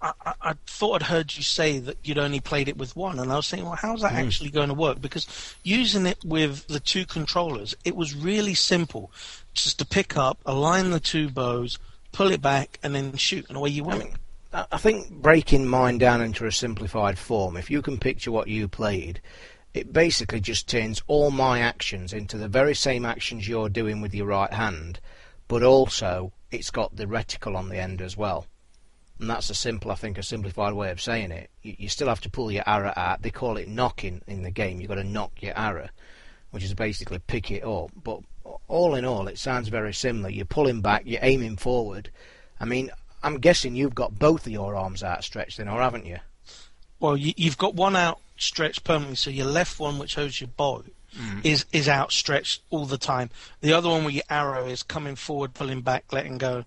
I, I, I thought I'd heard you say that you'd only played it with one, and I was thinking, well, how's that actually going to work? Because using it with the two controllers, it was really simple, just to pick up, align the two bows, pull it back, and then shoot, and away you went. I I think breaking mine down into a simplified form, if you can picture what you played, it basically just turns all my actions into the very same actions you're doing with your right hand, but also it's got the reticle on the end as well. And that's a simple, I think, a simplified way of saying it. You, you still have to pull your arrow out. They call it knocking in the game. You've got to knock your arrow, which is basically pick it up. But all in all, it sounds very similar. You're pulling back, you're aiming forward. I mean, I'm guessing you've got both of your arms outstretched then, or haven't you? Well, you, you've got one outstretched permanently, so your left one, which holds your bow, is is outstretched all the time. The other one, with your arrow is coming forward, pulling back, letting go,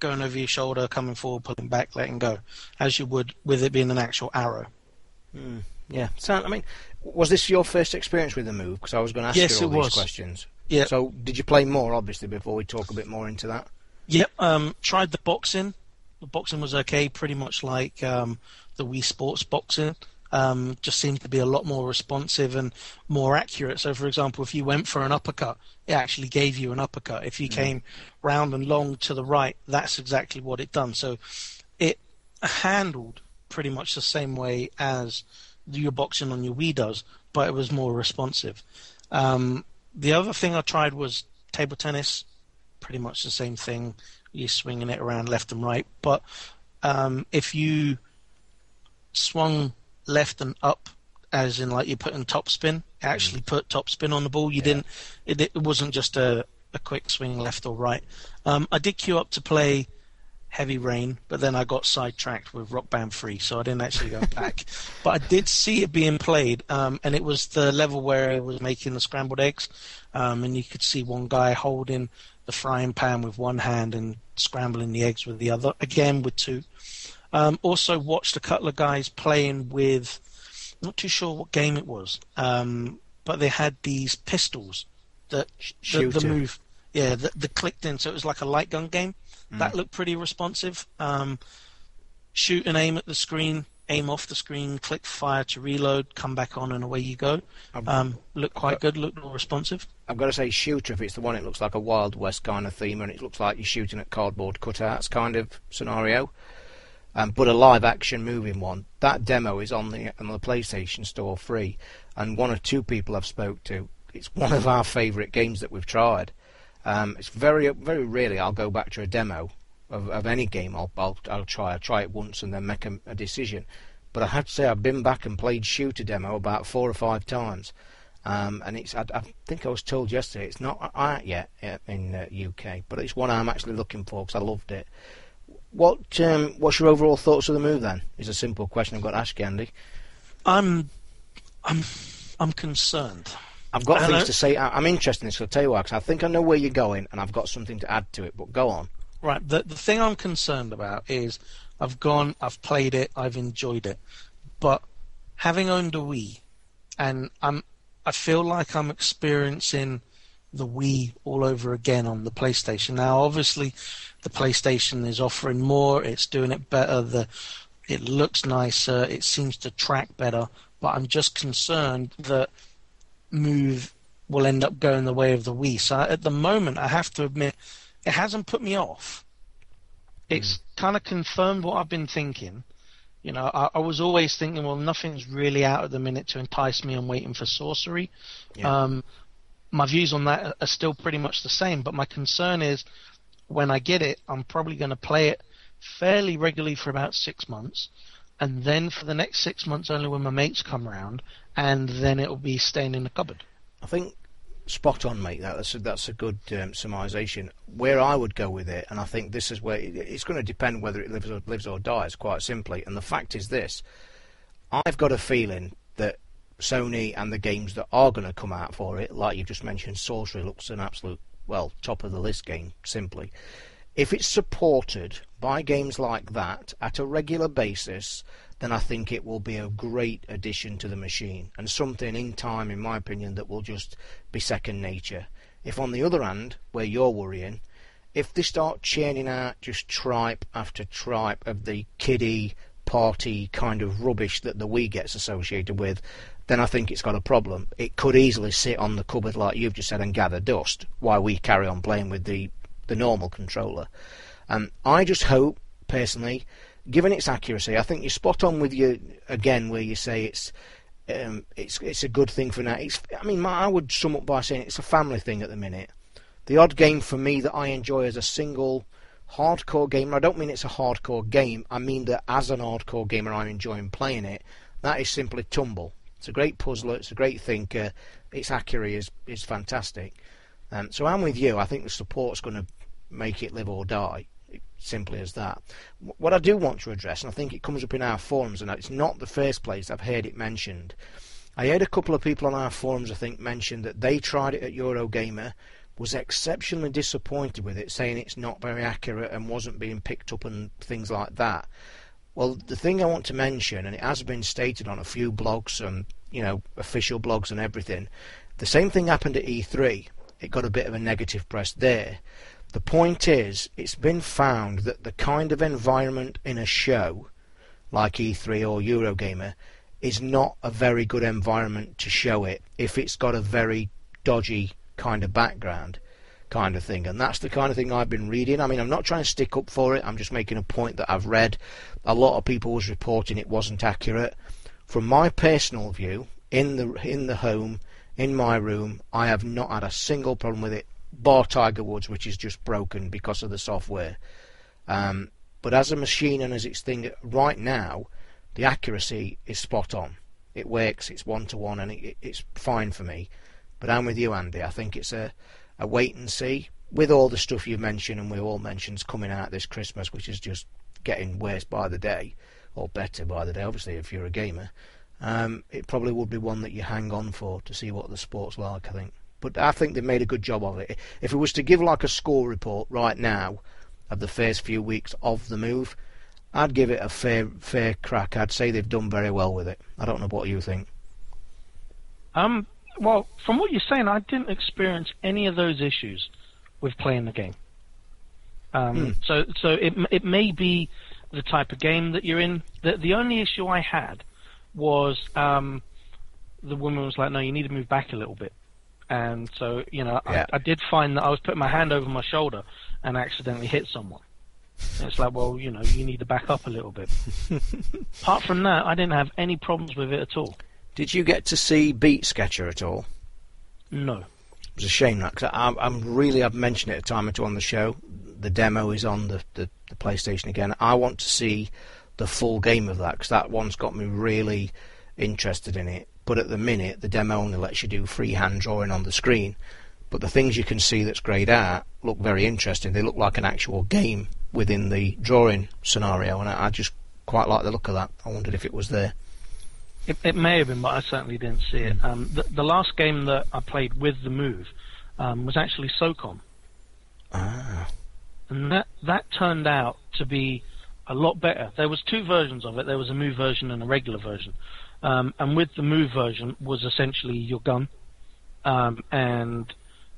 going over your shoulder, coming forward, pulling back, letting go, as you would with it being an actual arrow. Yeah. So, I mean, was this your first experience with the move? Because I was going to ask Yes, you all it these was. questions. Yeah. So, did you play more, obviously, before we talk a bit more into that? Yep. Um, tried the boxing. The boxing was okay, pretty much like um, the Wii Sports boxing. Um, just seemed to be a lot more responsive and more accurate. So, for example, if you went for an uppercut, it actually gave you an uppercut. If you came round and long to the right, that's exactly what it done. So, it handled pretty much the same way as your boxing on your Wii does, but it was more responsive. Um, the other thing I tried was table tennis pretty much the same thing. You're swinging it around left and right, but um, if you swung left and up, as in like you're putting top spin, actually put top spin on the ball. You didn't. It, it wasn't just a, a quick swing left or right. Um, I did queue up to play Heavy Rain, but then I got sidetracked with Rock Band 3, so I didn't actually go back. (laughs) but I did see it being played, um, and it was the level where it was making the scrambled eggs, um, and you could see one guy holding the frying pan with one hand and scrambling the eggs with the other, again with two. Um, also watched a couple of guys playing with, not too sure what game it was, um, but they had these pistols that the, the move, yeah, the, the clicked in, so it was like a light gun game. That looked pretty responsive. Um, shoot and aim at the screen, aim off the screen, click fire to reload, come back on, and away you go. Um, looked quite good, looked more responsive. I've got to say, shooter, if it's the one, it looks like a Wild West kind of theme, and it looks like you're shooting at cardboard cutouts kind of scenario. Um, but a live action moving one. That demo is on the on the PlayStation Store free, and one or two people I've spoke to. It's one of our favourite games that we've tried. Um, it's very very rarely I'll go back to a demo of, of any game. I'll, I'll I'll try. I'll try it once and then make a, a decision. But I have to say I've been back and played shooter demo about four or five times. Um, and it's I, I think I was told yesterday it's not out yet uh, in uh, UK, but it's one I'm actually looking for because I loved it. What um, what's your overall thoughts of the move then? Is a simple question I've got to ask you, Andy. I'm, I'm, I'm concerned. I've got Hello? things to say. I, I'm interested in this. I'll tell you why, 'cause I think I know where you're going, and I've got something to add to it. But go on. Right. The the thing I'm concerned about is I've gone, I've played it, I've enjoyed it, but having owned a Wii, and I'm, I feel like I'm experiencing the Wii all over again on the PlayStation. Now, obviously, the PlayStation is offering more. It's doing it better. The it looks nicer. It seems to track better. But I'm just concerned that Move will end up going the way of the Wii. So at the moment, I have to admit, it hasn't put me off. it's kind of confirmed what I've been thinking. You know, I, I was always thinking, well, nothing's really out at the minute to entice me. I'm waiting for sorcery. Yeah. Um, my views on that are still pretty much the same, but my concern is when I get it, I'm probably going to play it fairly regularly for about six months, and then for the next six months only when my mates come around, and then it'll be staying in the cupboard. I think spot on, mate. That's a, that's a good um, surmisation. Where I would go with it, and I think this is where it, it's going to depend whether it lives or lives or dies, quite simply. And the fact is this: I've got a feeling Sony and the games that are going to come out for it, like you've just mentioned, Sorcery looks an absolute well top of the list game. Simply, if it's supported by games like that at a regular basis, then I think it will be a great addition to the machine and something in time, in my opinion, that will just be second nature. If on the other hand, where you're worrying, if they start churning out just tripe after tripe of the kiddie party kind of rubbish that the Wii gets associated with, then I think it's got a problem. It could easily sit on the cupboard like you've just said and gather dust while we carry on playing with the the normal controller. Um, I just hope, personally, given its accuracy, I think you're spot on with you again where you say it's um, it's it's a good thing for now. It's, I mean, I would sum up by saying it's a family thing at the minute. The odd game for me that I enjoy as a single hardcore gamer, I don't mean it's a hardcore game. I mean that as an hardcore gamer, I'm enjoying playing it. That is simply Tumble. It's a great puzzler. It's a great thinker. Its accuracy is is fantastic. Um, so I'm with you. I think the support's going to make it live or die. Simply as that. What I do want to address, and I think it comes up in our forums, and it's not the first place I've heard it mentioned. I heard a couple of people on our forums, I think, mention that they tried it at Eurogamer, was exceptionally disappointed with it, saying it's not very accurate and wasn't being picked up and things like that. Well, the thing I want to mention, and it has been stated on a few blogs and you know official blogs and everything, the same thing happened at E3. It got a bit of a negative press there. The point is, it's been found that the kind of environment in a show, like E3 or Eurogamer, is not a very good environment to show it if it's got a very dodgy kind of background kind of thing. And that's the kind of thing I've been reading. I mean I'm not trying to stick up for it. I'm just making a point that I've read. A lot of people was reporting it wasn't accurate from my personal view in the in the home in my room I have not had a single problem with it bar Tiger Woods which is just broken because of the software um, but as a machine and as its thing right now the accuracy is spot on. It works, it's one to one, and it, it- it's fine for me. But I'm with you, Andy. I think it's a, a wait and see. With all the stuff you've mentioned and we all mentioned coming out this Christmas, which is just getting worse by the day, or better by the day, obviously, if you're a gamer, um, it probably would be one that you hang on for to see what the sport's like, I think. But I think they've made a good job of it. If it was to give like a score report right now of the first few weeks of the move, I'd give it a fair fair crack. I'd say they've done very well with it. I don't know what you think. Um, well, from what you're saying, I didn't experience any of those issues with playing the game. Um, Hmm. So, so it it may be the type of game that you're in. The the only issue I had was um, the woman was like, "No, you need to move back a little bit." And so, you know, Yeah. I, I did find that I was putting my hand over my shoulder and accidentally hit someone. And it's like, well, you know, you need to back up a little bit. (laughs) Apart from that, I didn't have any problems with it at all. Did you get to see Beat Sketcher at all? No. It was a shame that because I'm, I'm really I've mentioned it a time or two on the show. The demo is on the, the, the PlayStation again. I want to see the full game of that because that one's got me really interested in it. But at the minute, the demo only lets you do freehand drawing on the screen. But the things you can see that's grayed out look very interesting. They look like an actual game within the drawing scenario, and I, I just quite like the look of that. I wondered if it was there. It, it may have been, but I certainly didn't see it. Um, the, the last game that I played with the move um, was actually SOCOM, Ah, and that that turned out to be a lot better. There was two versions of it. There was a move version and a regular version. Um, and with the move version was essentially your gun, um, and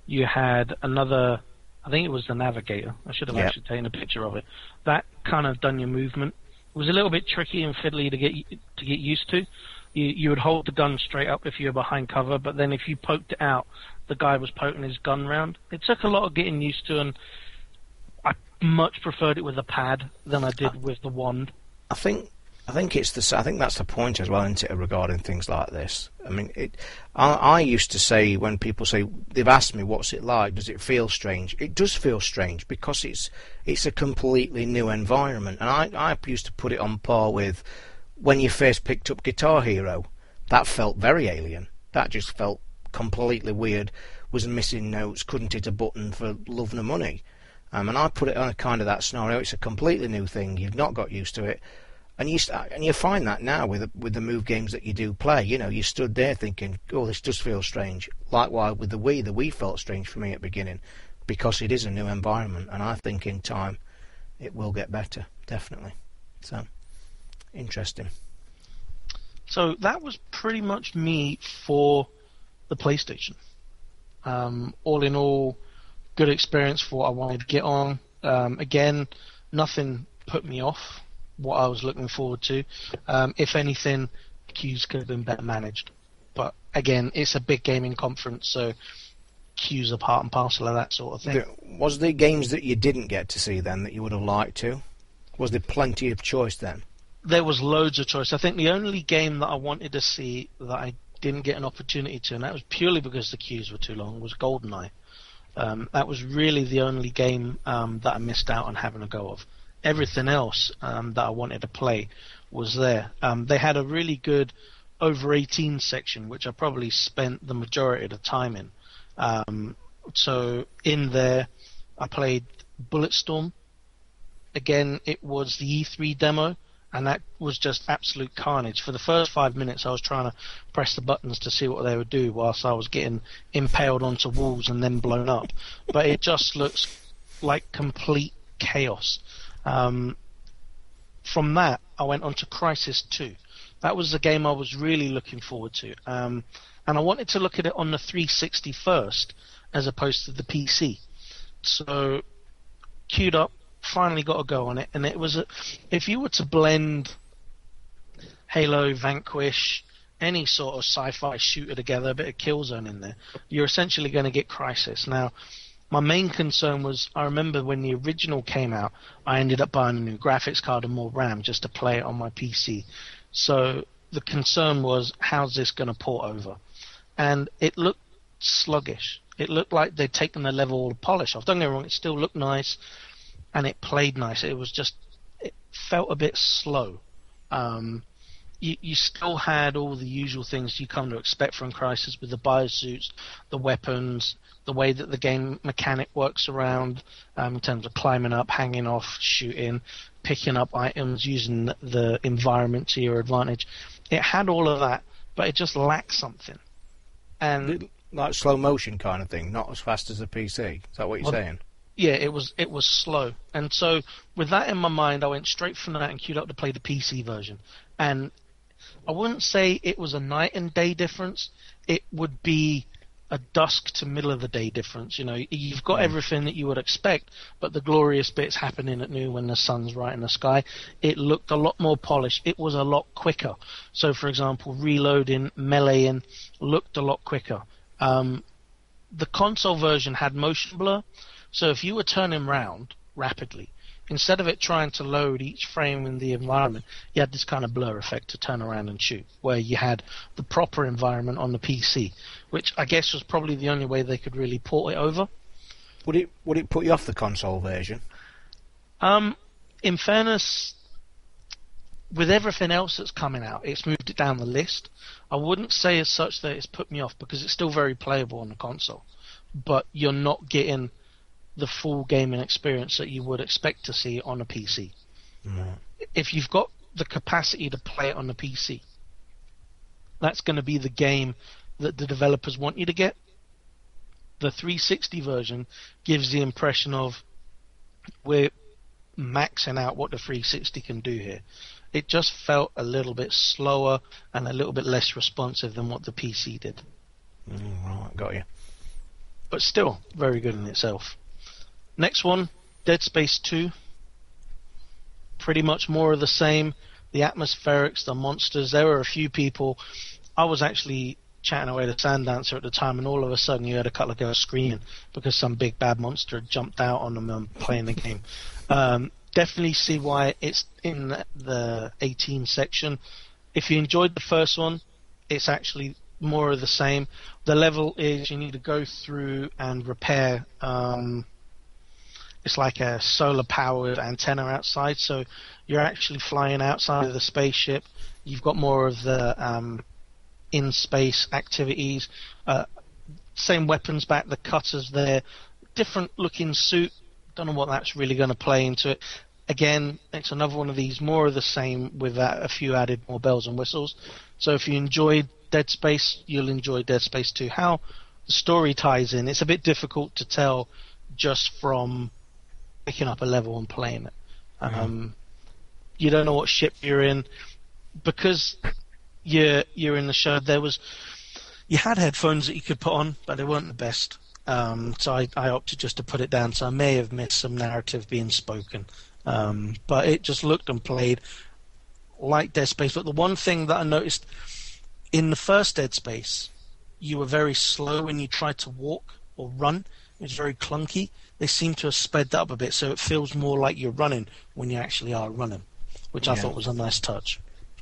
you had another. I think it was the navigator. I should have Yeah. actually taken a picture of it. That kind of done your movement. It was a little bit tricky and fiddly to get to get used to. You, you would hold the gun straight up if you were behind cover, but then if you poked it out, the guy was poking his gun round. It took a lot of getting used to, and much preferred it with a pad than I did with the wand. I think I think it's the I think that's the point as well, isn't it, regarding things like this. I mean, it. I, I used to say when people say they've asked me what's it like, does it feel strange? It does feel strange because it's it's a completely new environment, and I I used to put it on par with when you first picked up Guitar Hero. That felt very alien. That just felt completely weird. Was missing notes, couldn't hit a button for love nor money. Um, and I put it on a kind of that scenario. It's a completely new thing. You've not got used to it and you start, and you find that now with with the move games that you do play. You know, you stood there thinking, "Oh, this does feel strange." Likewise with the Wii, the Wii felt strange for me at the beginning because it is a new environment, and I think in time it will get better, definitely. So interesting. So that was pretty much me for the PlayStation. Um, all in all, good experience for what I wanted to get on. Um, again, nothing put me off what I was looking forward to. Um, if anything, queues could have been better managed. But again, it's a big gaming conference, so queues are part and parcel of that sort of thing. was there games that you didn't get to see then that you would have liked to? Was there plenty of choice then? There was loads of choice. I think the only game that I wanted to see that I didn't get an opportunity to, and that was purely because the queues were too long, was GoldenEye. Um, that was really the only game um, that I missed out on having a go of everything else um, that I wanted to play was there. Um, they had a really good over 18 section, which I probably spent the majority of the time in. Um, so in there, I played Bulletstorm. Again, it was the E3 demo, and that was just absolute carnage. For the first five minutes, I was trying to press the buttons to see what they would do, whilst I was getting impaled onto walls and then blown up. But it just looks like complete chaos. Um, from that, I went on to Crysis 2. That was the game I was really looking forward to. Um, and I wanted to look at it on the 360 first, as opposed to the PC. So, queued up, finally got a go on it, and it was a, if you were to blend Halo, Vanquish, any sort of sci-fi shooter together, a bit of Killzone in there, you're essentially going to get Crysis. Now, my main concern was I remember when the original came out, I ended up buying a new graphics card and more RAM just to play it on my PC. So the concern was how's this going to port over? And it looked sluggish. It looked like they'd taken the level of polish off. Don't get me wrong, it still looked nice and it played nice. It was just it felt a bit slow. Um, you, you still had all the usual things you come to expect from Crysis with the biosuits, the weapons, the way that the game mechanic works around um, in terms of climbing up, hanging off, shooting, picking up items, using the environment to your advantage. It had all of that, but it just lacked something. And like slow motion kind of thing, not as fast as a PC. Is that what you're well, saying? Yeah, it was it was slow, and so with that in my mind, I went straight from that and queued up to play the PC version. And I wouldn't say it was a night and day difference. It would be a dusk to middle of the day difference. You know, you've got mm. everything that you would expect, but the glorious bits happening at noon when the sun's right in the sky. It looked a lot more polished. It was a lot quicker. So, for example, reloading, meleeing looked a lot quicker. Um, the console version had motion blur, so if you were turning round rapidly, instead of it trying to load each frame in the environment, you had this kind of blur effect to turn around and shoot, where you had the proper environment on the PC, which I guess was probably the only way they could really port it over. Would it would it put you off the console version? Um, in fairness, with everything else that's coming out, it's moved it down the list. I wouldn't say as such that it's put me off because it's still very playable on the console, but you're not getting the full gaming experience that you would expect to see on a PC. Mm. If you've got the capacity to play it on the PC, that's going to be the game that the developers want you to get. The 360 version gives the impression of we're maxing out what the 360 can do here. It just felt a little bit slower and a little bit less responsive than what the PC did. Mm, right, got you. But still, very good in itself. Next one, Dead Space 2. Pretty much more of the same. The atmospherics, the monsters. There were a few people. I was actually chatting away to Sandancer at the time, and all of a sudden you heard a couple of girls screaming because some big bad monster jumped out on them and playing the game. Um, definitely see why it's in the 18 section. If you enjoyed the first one, it's actually more of the same. The level is you need to go through and repair. Um, it's like a solar powered antenna outside, so you're actually flying outside of the spaceship. You've got more of the um, in space activities. Uh, same weapons back, the cutters there. Different looking suit. Don't know what that's really going to play into it. Again, it's another one of these more of the same with a few added more bells and whistles. So if you enjoyed Dead Space, you'll enjoy Dead Space 2. How the story ties in, it's a bit difficult to tell just from picking up a level and playing it. Um, you don't know what ship you're in because you're you're in the show. There was you had headphones that you could put on, but they weren't the best. Um, so I, I opted just to put it down. So I may have missed some narrative being spoken, um, but it just looked and played like Dead Space. But the one thing that I noticed in the first Dead Space, you were very slow when you tried to walk or run. It was very clunky. They seem to have sped that up a bit, so it feels more like you're running when you actually are running, which yeah. I thought was a nice touch.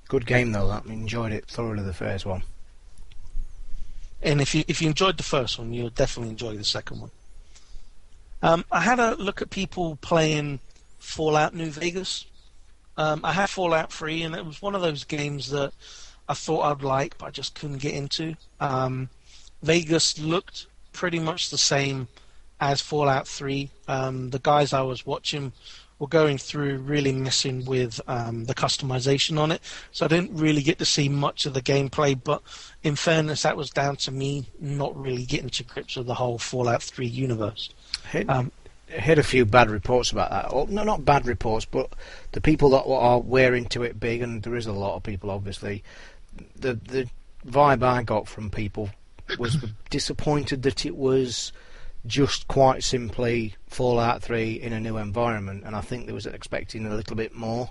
Good game though. That I enjoyed it thoroughly. The first one. And if you if you enjoyed the first one, you'll definitely enjoy the second one. Um, I had a look at people playing Fallout New Vegas. Um, I had Fallout 3, and it was one of those games that I thought I'd like, but I just couldn't get into. Um, Vegas looked pretty much the same as Fallout 3. Um, the guys I was watching were going through really messing with um, the customization on it, so I didn't really get to see much of the gameplay. But in fairness, that was down to me not really getting to grips with the whole Fallout 3 universe. Um, heard a few bad reports about that. Well, no, not bad reports, but the people that are wearing to it big, and there is a lot of people, obviously. The the vibe I got from people was (coughs) disappointed that it was just quite simply Fallout 3 in a new environment, and I think they was expecting a little bit more.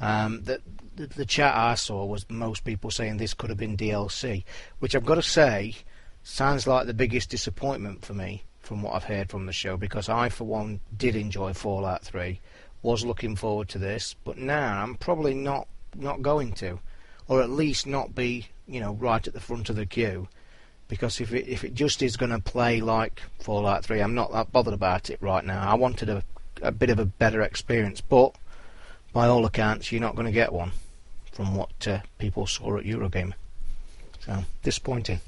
Um, the, the, the chat I saw was most people saying this could have been DLC, which I've got to say sounds like the biggest disappointment for me from what I've heard from the show because I, for one, did enjoy Fallout 3, was looking forward to this, but now I'm probably not not going to, or at least not be you know right at the front of the queue because if it if it just is going to play like Fallout 3, I'm not that bothered about it right now. I wanted a a bit of a better experience, but by all accounts, you're not going to get one from what uh, people saw at Eurogamer. So disappointing.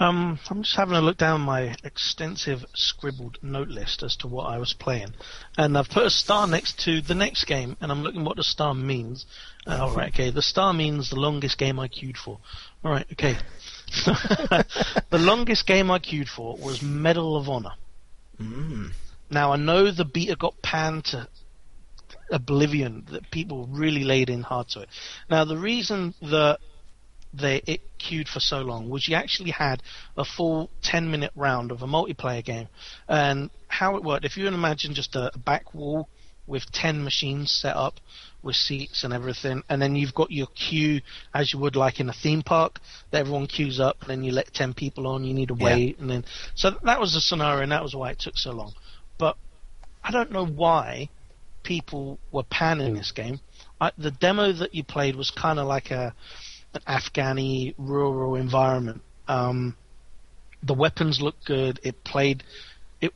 Um, I'm just having a look down my extensive scribbled note list as to what I was playing, and I've put a star next to the next game, and I'm looking what the star means. Uh, all right, okay. The star means the longest game I queued for. All right, okay. (laughs) the longest game I queued for was Medal of Honor. Mm. Now I know the beta got panned to oblivion. That people really laid in hard to it. Now the reason that they it queued for so long was you actually had a full 10 minute round of a multiplayer game. And how it worked if you can imagine just a, a back wall with 10 machines set up with seats and everything and then you've got your queue as you would like in a theme park that everyone queues up and then you let 10 people on you need to wait yeah. and then so that was the scenario and that was why it took so long. But i don't know why people were panning hmm. this game. I, the demo that you played was kind of like a Afghani rural environment. Um, the weapons looked good. It played. It.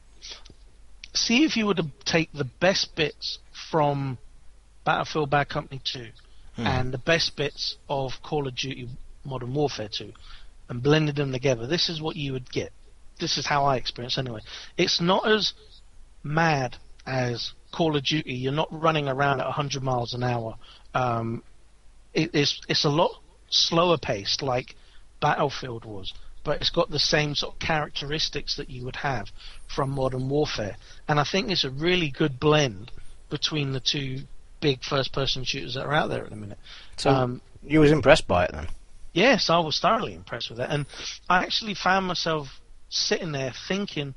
See if you were to take the best bits from Battlefield Bad Company 2 hmm. and the best bits of Call of Duty Modern Warfare 2 and blended them together. This is what you would get. This is how I experience anyway. It's not as mad as Call of Duty. You're not running around at 100 miles an hour. Um, it, it's it's a lot slower paced like Battlefield was, but it's got the same sort of characteristics that you would have from Modern Warfare. And I think it's a really good blend between the two big first person shooters that are out there at the minute. So um, you was impressed by it then? Yes, I was thoroughly impressed with it. And I actually found myself sitting there thinking,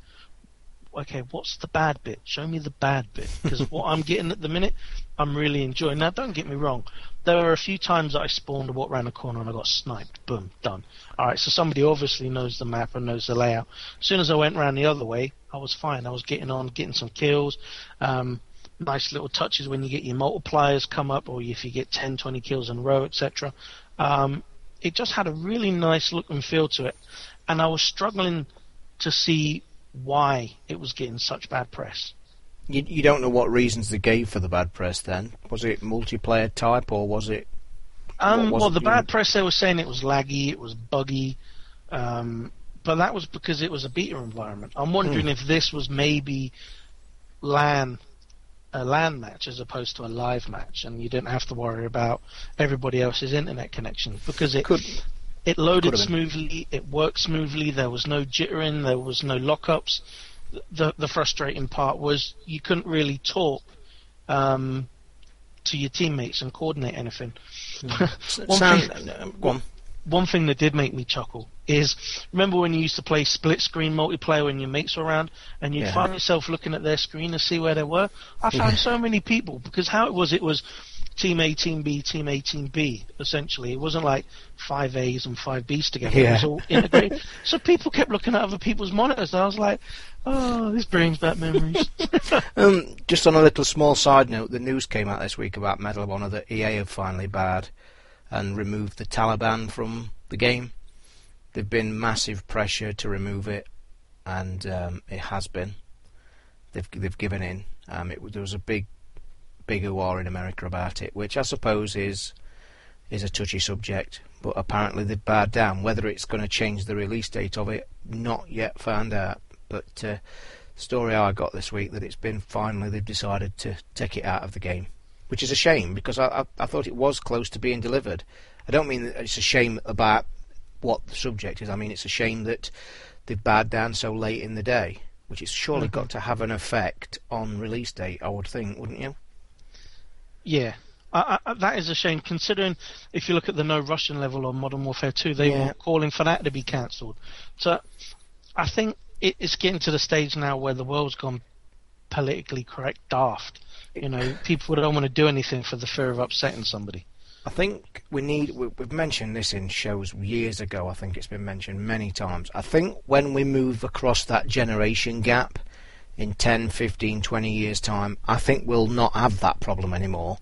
okay, what's the bad bit? Show me the bad bit because (laughs) what I'm getting at the minute, I'm really enjoying. Now, don't get me wrong. There were a few times that I spawned, and walked around the corner, and I got sniped. Boom, done. All right, so somebody obviously knows the map and knows the layout. As soon as I went around the other way, I was fine. I was getting on, getting some kills. Um, nice little touches when you get your multipliers come up, or if you get 10, 20 kills in a row, etc. Um, it just had a really nice look and feel to it, and I was struggling to see why it was getting such bad press. You, you don't know what reasons they gave for the bad press then? Was it multiplayer type or was it. Um, was well, it the bad press they were saying it was laggy, it was buggy, um, but that was because it was a beta environment. I'm wondering if this was maybe LAN a LAN match as opposed to a live match, and you didn't have to worry about everybody else's internet connection because it Could, it loaded Could have been. smoothly, it worked smoothly. There was no jittering, there was no lockups. The the frustrating part was you couldn't really talk um, to your teammates and coordinate anything. (laughs) one, sound, thing, uh, go on. one thing that did make me chuckle is remember when you used to play split screen multiplayer when your mates were around and you'd Yeah. find yourself looking at their screen to see where they were? I (laughs) found so many people because how it was, it was team A, team B, team A, team B, essentially. It wasn't like five A's and five B's together. It was all integrated. (laughs) so people kept looking at other people's monitors and I was like, oh, this brings back memories. (laughs) (laughs) Um, just on a little small side note, the news came out this week about Medal of Honor that EA have finally barred and removed the Taliban from the game. There've been massive pressure to remove it, and um, it has been. They've they've given in. Um, it, there was a big, big war in America about it, which I suppose is is a touchy subject. But apparently they've barred down. Whether it's going to change the release date of it, not yet found out. But uh, story I got this week that it's been finally they've decided to take it out of the game, which is a shame because I, I, I thought it was close to being delivered. I don't mean that it's a shame about what the subject is. I mean it's a shame that they've barred down so late in the day, which has surely got to have an effect on release date. I would think, wouldn't you? Yeah. I, I, that is a shame, considering if you look at the no Russian level on Modern Warfare 2, they Yeah. were calling for that to be cancelled. So I think it, it's getting to the stage now where the world's gone politically correct daft. You know, people don't want to do anything for the fear of upsetting somebody. I think we need. we- We've mentioned this in shows years ago. I think it's been mentioned many times. I think when we move across that generation gap in 10, 15, 20 years' time, I think we'll not have that problem anymore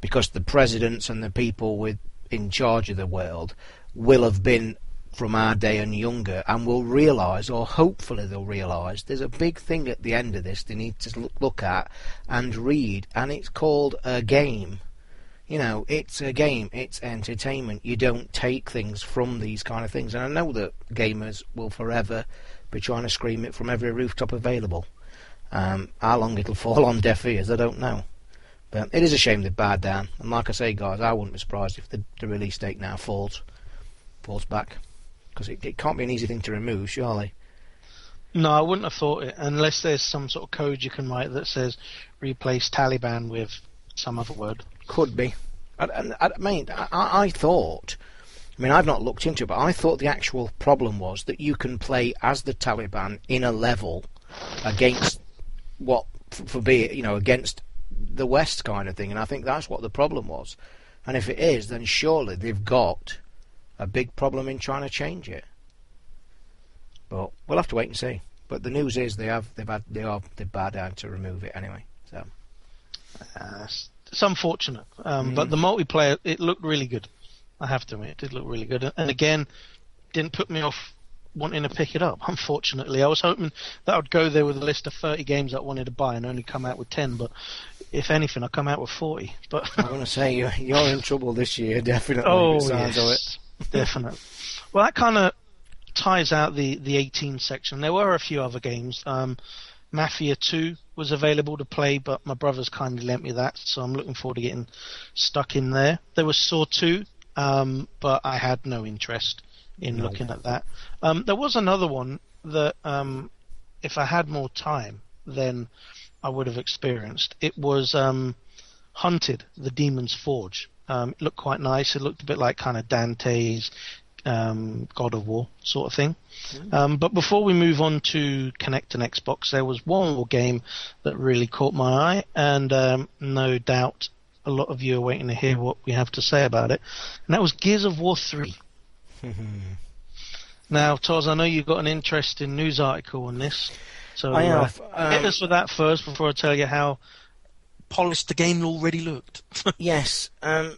because the presidents and the people with in charge of the world will have been from our day and younger and will realise, or hopefully they'll realise, there's a big thing at the end of this they need to look, look at and read, and it's called a game. You know, it's a game, it's entertainment. You don't take things from these kind of things. And I know that gamers will forever be trying to scream it from every rooftop available. Um, how long it'll (laughs) fall on deaf ears, I don't know. But it is a shame they've barred down. And like I say, guys, I wouldn't be surprised if the, the release date now falls falls back. Because it, it can't be an easy thing to remove, surely. No, I wouldn't have thought it unless there's some sort of code you can write that says replace Taliban with some other word. Could be. I, I, I mean, I, I thought. I mean, I've not looked into it, but I thought the actual problem was that you can play as the Taliban in a level against what, for be you know, against the West kind of thing, and I think that's what the problem was. And if it is, then surely they've got a big problem in trying to change it. But we'll have to wait and see. But the news is they have they've had they are they've down to remove it anyway. So Uh, it's, it's unfortunate, um, Mm. but the multiplayer it looked really good. I have to admit, it did look really good, and again, didn't put me off wanting to pick it up. (laughs) Unfortunately, I was hoping that I'd go there with a list of 30 games I wanted to buy and only come out with 10. But if anything, I come out with 40. But I'm going to say you're, you're in trouble this year, (laughs) definitely. oh, yes, (laughs) definitely. Well, that kind of ties out the the 18 section. There were a few other games. Um, Mafia 2 was available to play, but my brothers kindly lent me that, so I'm looking forward to getting stuck in there. There was Saw 2, um, but I had no interest in No. looking at that. Um, there was another one that, um, if I had more time, then I would have experienced. It was um, Hunted, the Demon's Forge. Um, it looked quite nice. It looked a bit like kind of Dante's um, God of War sort of thing. Um, but before we move on to Kinect and Xbox, there was one more game that really caught my eye, and um, no doubt a lot of you are waiting to hear what we have to say about it, and that was Gears of War 3. (laughs) now, Toz, I know you've got an interesting news article on this, so I uh, have. Um, hit us with that first before I tell you how polished the game already looked. (laughs) Yes, um,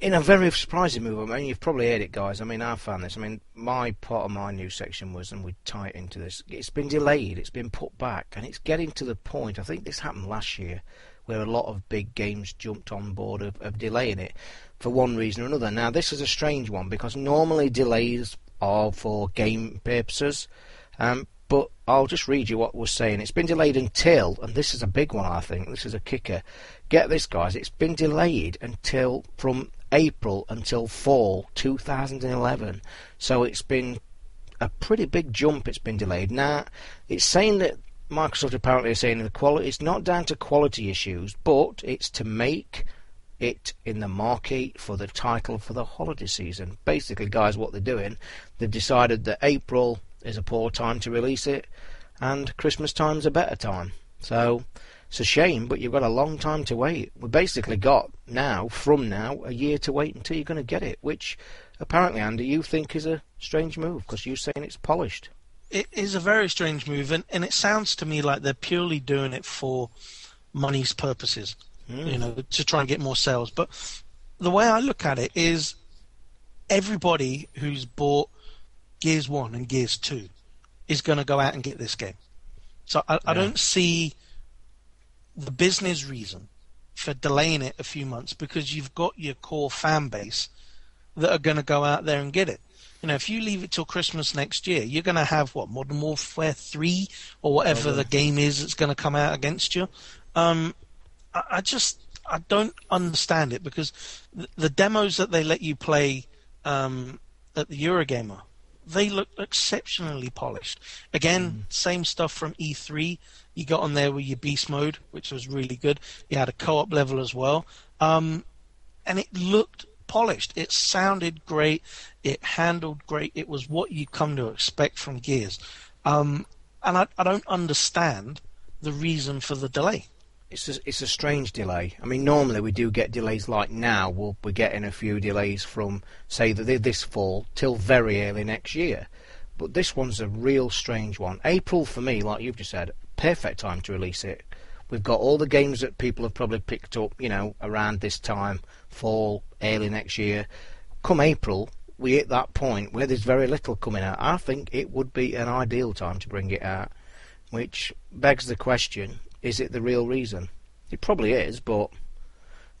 in a very surprising move. I mean, you've probably heard it, guys. I mean, I found this. I mean, my part of my news section was, and we tie it into this. It's been delayed. It's been put back, and it's getting to the point. I think this happened last year, where a lot of big games jumped on board of, of delaying it for one reason or another. Now, this is a strange one because normally delays are for game purposes. Um, but I'll just read you what was saying. It's been delayed until, and this is a big one, I think. This is a kicker. Get this, guys. It's been delayed until from April until fall 2011. So it's been a pretty big jump. It's been delayed. Now it's saying that Microsoft apparently is saying the quality. It's not down to quality issues, but it's to make it in the market for the title for the holiday season. Basically, guys, what they're doing, they've decided that April is a poor time to release it, and Christmas time's a better time. So it's a shame, but you've got a long time to wait. We've basically got now, from now, a year to wait until you're going to get it, which apparently, Andy, you think is a strange move because you're saying it's polished. it is a very strange move, and, and it sounds to me like they're purely doing it for money's purposes, you know, to try and get more sales. But the way I look at it is everybody who's bought Gears 1 and Gears 2 is going to go out and get this game. So I, I don't see the business reason for delaying it a few months because you've got your core fan base that are going to go out there and get it. You know, if you leave it till Christmas next year, you're going to have what Modern Warfare three or whatever the game is that's going to come out against you. Um, I, I just I don't understand it because the, the demos that they let you play um, at the Eurogamer, they look exceptionally polished. Again, same stuff from E3. You got on there with your beast mode, which was really good. You had a co-op level as well, um, and it looked polished. It sounded great. It handled great. It was what you come to expect from Gears. Um, and I, I don't understand the reason for the delay. It's a, it's a strange delay. I mean, normally we do get delays like now. We'll, we're getting a few delays from, say, the, this fall till very early next year. But this one's a real strange one. April, for me, like you've just said, perfect time to release it. We've got all the games that people have probably picked up, you know, around this time, fall, early next year. Come April, we hit that point where there's very little coming out. I think it would be an ideal time to bring it out, which begs the question is it the real reason? It probably is, but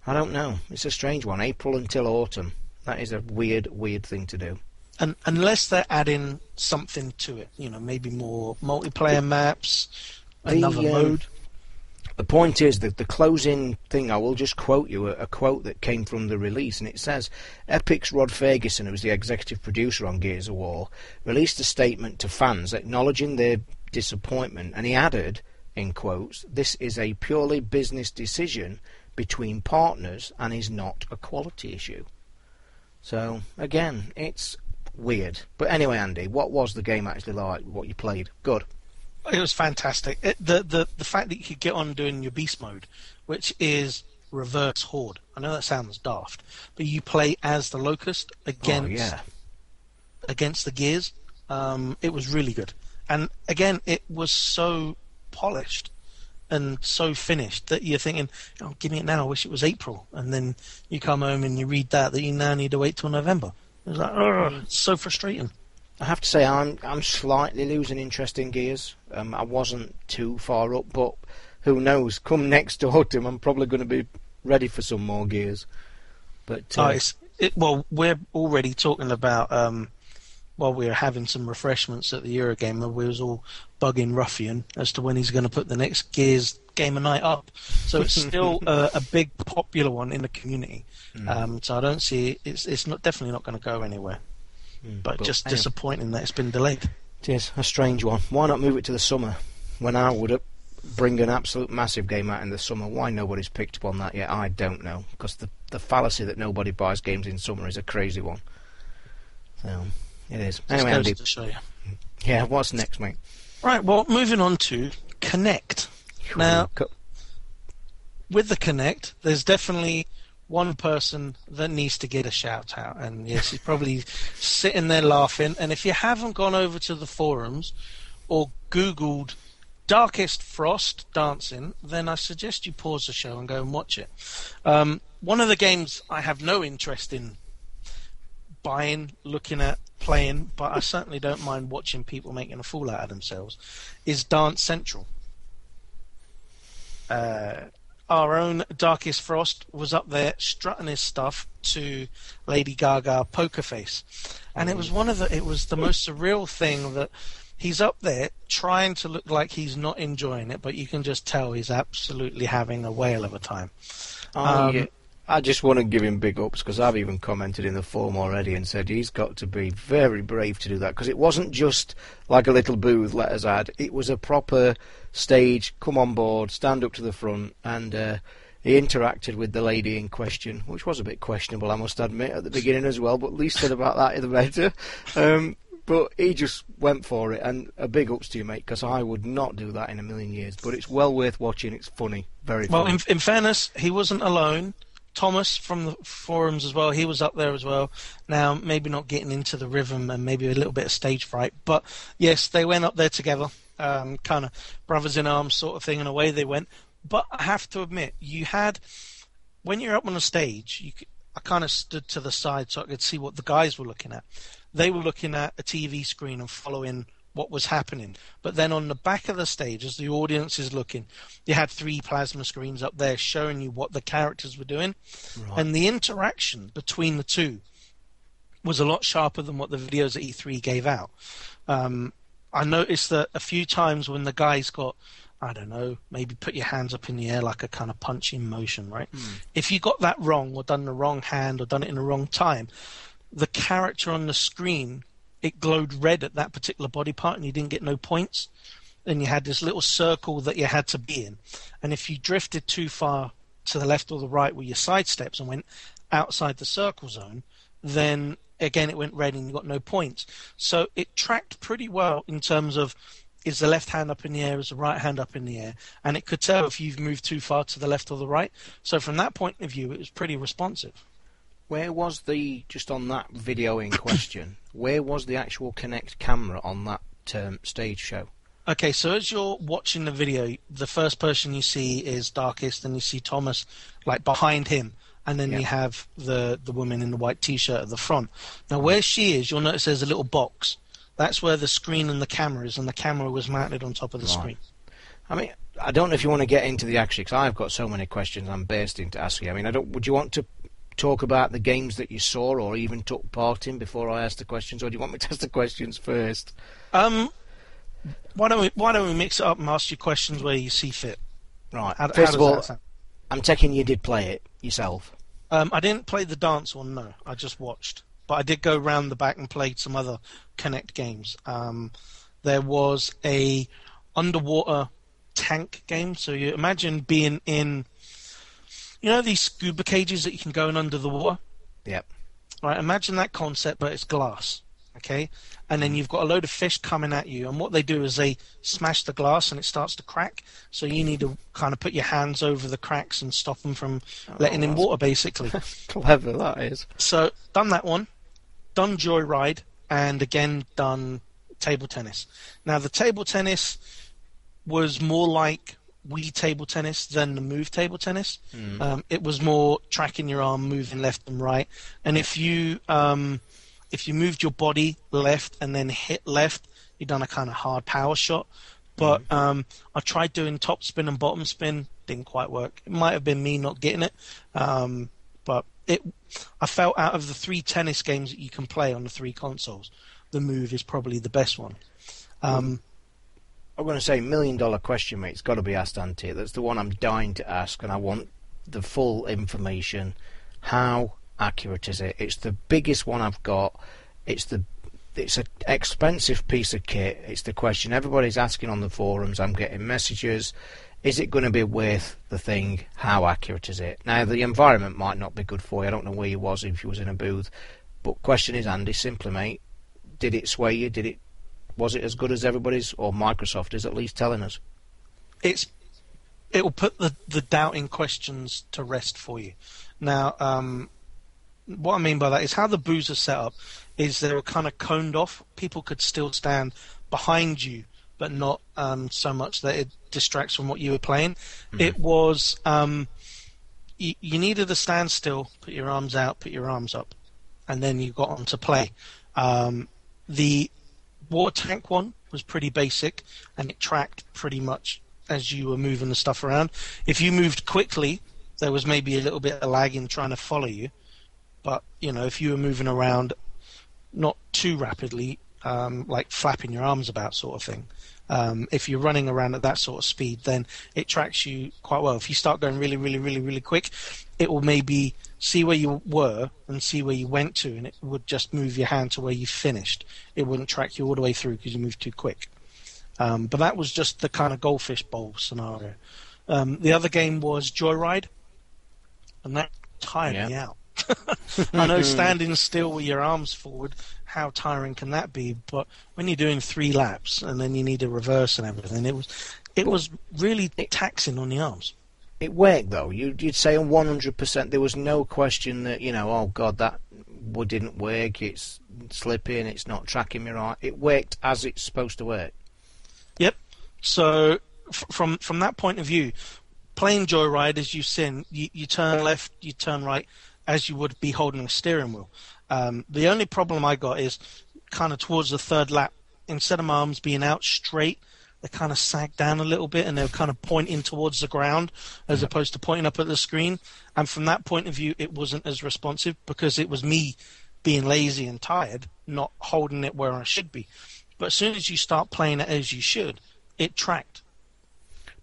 I don't know. It's a strange one. April until autumn. That is a weird, weird thing to do. And unless they're adding something to it, you know, maybe more multiplayer maps, The, another um, mode. The point is that the closing thing, I will just quote you a, a quote that came from the release, and it says Epic's Rod Ferguson, who was the executive producer on Gears of War, released a statement to fans acknowledging their disappointment, and he added, in quotes, this is a purely business decision between partners and is not a quality issue. So, again, it's weird. But anyway, Andy, what was the game actually like? What you played? Good. It was fantastic. It, the the the fact that you could get on doing your beast mode, which is reverse horde. I know that sounds daft, but you play as the locust against oh, yeah. against the gears. Um, it was really good, and again, it was so polished and so finished that you're thinking, "Oh, give me it now." I wish it was April, and then you come home and you read that that you now need to wait till November. It's like, "Ugh," it's so frustrating. I have to say I'm I'm slightly losing interest in Gears. Um, I wasn't too far up, but who knows? Come next to autumn, I'm probably going to be ready for some more Gears. But Oh, uh, it's, it, well, we're already talking about um, while we were having some refreshments at the Eurogamer, we was all bugging Ruffian as to when he's going to put the next Gears game of Night up. So it's (laughs) still a, a big popular one in the community. Hmm. Um, so I don't see it's it's not definitely not going to go anywhere. But, but just disappointing that it's been delayed. it is a strange one. Why not move it to the summer when I would bring an absolute massive game out in the summer? Why nobody's picked up on that yet? I don't know because the the fallacy that nobody buys games in summer is a crazy one. So it is. Just Anyway, goes Andy, to show you. yeah, what's next, mate? Right. Well, moving on to Kinect. Now, with the Kinect, there's definitely one person that needs to get a shout out, and yes, he's probably (laughs) sitting there laughing. And if you haven't gone over to the forums or Googled Darkest Frost dancing, then I suggest you pause the show and go and watch it. Um, one of the games I have no interest in buying, looking at, playing, but I certainly don't mind watching people making a fool out of themselves, is Dance Central. Uh, our own Darkest Frost was up there strutting his stuff to Lady Gaga Poker Face, and it was one of the it was the most surreal thing that he's up there trying to look like he's not enjoying it, but you can just tell he's absolutely having a whale of a time. Oh, Um, yeah. I just want to give him big ups because I've even commented in the forum already and said he's got to be very brave to do that because it wasn't just like a little booth let us add. It was a proper stage. Come on board, stand up to the front, and uh, he interacted with the lady in question, which was a bit questionable, I must admit, at the beginning as well. But at least said about that in the better. Um, but he just went for it, and a big ups to you, mate, because I would not do that in a million years. But it's well worth watching. It's funny, very Well, in, in fairness, he wasn't alone. Thomas from the forums as well. He was up there as well. Now, maybe not getting into the rhythm and maybe a little bit of stage fright, but yes, they went up there together, um, kind of brothers in arms sort of thing, and away they went. But I have to admit, you had when you're up on a stage, you, I kind of stood to the side so I could see what the guys were looking at. They were looking at a TV screen and following what was happening. But then on the back of the stage, as the audience is looking, you had three plasma screens up there showing you what the characters were doing. And the interaction between the two was a lot sharper than what the videos at E3 gave out. Um, I noticed that a few times when the guys got, I don't know, maybe put your hands up in the air like a kind of punching motion, right? If you got that wrong or done the wrong hand or done it in the wrong time, the character on the screen it glowed red at that particular body part and you didn't get no points. And you had this little circle that you had to be in. And if you drifted too far to the left or the right with your side steps and went outside the circle zone, then again it went red and you got no points. So it tracked pretty well in terms of is the left hand up in the air, is the right hand up in the air, and it could tell if you've moved too far to the left or the right. So from that point of view, it was pretty responsive. Where was the just on that video in question? Where was the actual Kinect camera on that um, stage show? Okay, so as you're watching the video, the first person you see is Darkest, and you see Thomas like behind him, and then Yeah. you have the the woman in the white t-shirt at the front. Now, where she is, you'll notice there's a little box. That's where the screen and the camera is, and the camera was mounted on top of the Right. screen. I mean, I don't know if you want to get into the action because I've got so many questions I'm bursting to ask you. I mean, I don't. Would you want to talk about the games that you saw or even took part in before I ask the questions, or do you want me to (laughs) ask the questions first? Um, why don't we why don't we mix it up and ask you questions where you see fit? Right. How, how first does of all. I'm taking you did play it yourself. Um, I didn't play the dance one, no. I just watched. But I did go round the back and played some other Kinect games. Um, there was a underwater tank game. So you imagine being in, you know, these scuba cages that you can go in under the water. Yep. Right. Imagine that concept, but it's glass. Okay. And then mm. you've got a load of fish coming at you, and what they do is they smash the glass and it starts to crack. So you need to kind of put your hands over the cracks and stop them from oh, letting in water, basically. (laughs) Clever that is. So done that one, done Joyride, and again done table tennis. Now the table tennis was more like Wii table tennis than the Move table tennis. Um, it was more tracking your arm, moving left and right, and if you um, if you moved your body left and then hit left, you done a kind of hard power shot. But um, I tried doing top spin and bottom spin, didn't quite work. It might have been me not getting it, um, but it. I felt out of the three tennis games that you can play on the three consoles, the Move is probably the best one. Um, I'm going to say million dollar question, mate. It's got to be asked, Andy. That's the one I'm dying to ask, and I want the full information. How accurate is it? It's the biggest one I've got. It's the it's an expensive piece of kit. It's the question everybody's asking on the forums. I'm getting messages. Is it going to be worth the thing? How accurate is it? Now the environment might not be good for you. I don't know where you was if you was in a booth. But question is, Andy, simply, mate, did it sway you? Did it? Was it as good as everybody's or Microsoft is at least telling us? It's it will put the, the doubting questions to rest for you. Now, um, what I mean by that is how the booths are set up is they were kind of coned off. People could still stand behind you, but not um, so much that it distracts from what you were playing. It was um, you, you needed to stand still, put your arms out, put your arms up, and then you got on to play. Um, the water tank one was pretty basic, and it tracked pretty much as you were moving the stuff around. If you moved quickly, there was maybe a little bit of lag in trying to follow you. But you know, if you were moving around not too rapidly, um, like flapping your arms about, sort of thing. Um, if you're running around at that sort of speed, then it tracks you quite well. If you start going really, really, really, really quick, it will maybe see where you were and see where you went to, and it would just move your hand to where you finished. It wouldn't track you all the way through because you moved too quick. Um, but that was just the kind of goldfish bowl scenario. Um, the other game was Joyride, and that tired Yeah. me out. (laughs) I know (laughs) standing still with your arms forward, how tiring can that be? But when you're doing three laps and then you need a reverse and everything, it was it was really taxing on the arms. It worked though. You'd, you'd say on 100%. There was no question that you know, oh god, that w- didn't work. It's slipping. It's not tracking me right. It worked as it's supposed to work. Yep. So f- from from that point of view, playing Joyride as you sin, you, you turn left, you turn right, as you would be holding a steering wheel. Um, the only problem I got is kind of towards the third lap, instead of my arms being out straight, they kind of sag down a little bit and they're kind of pointing towards the ground as opposed to pointing up at the screen. And from that point of view, it wasn't as responsive because it was me being lazy and tired, not holding it where I should be. But as soon as you start playing it as you should, it tracked,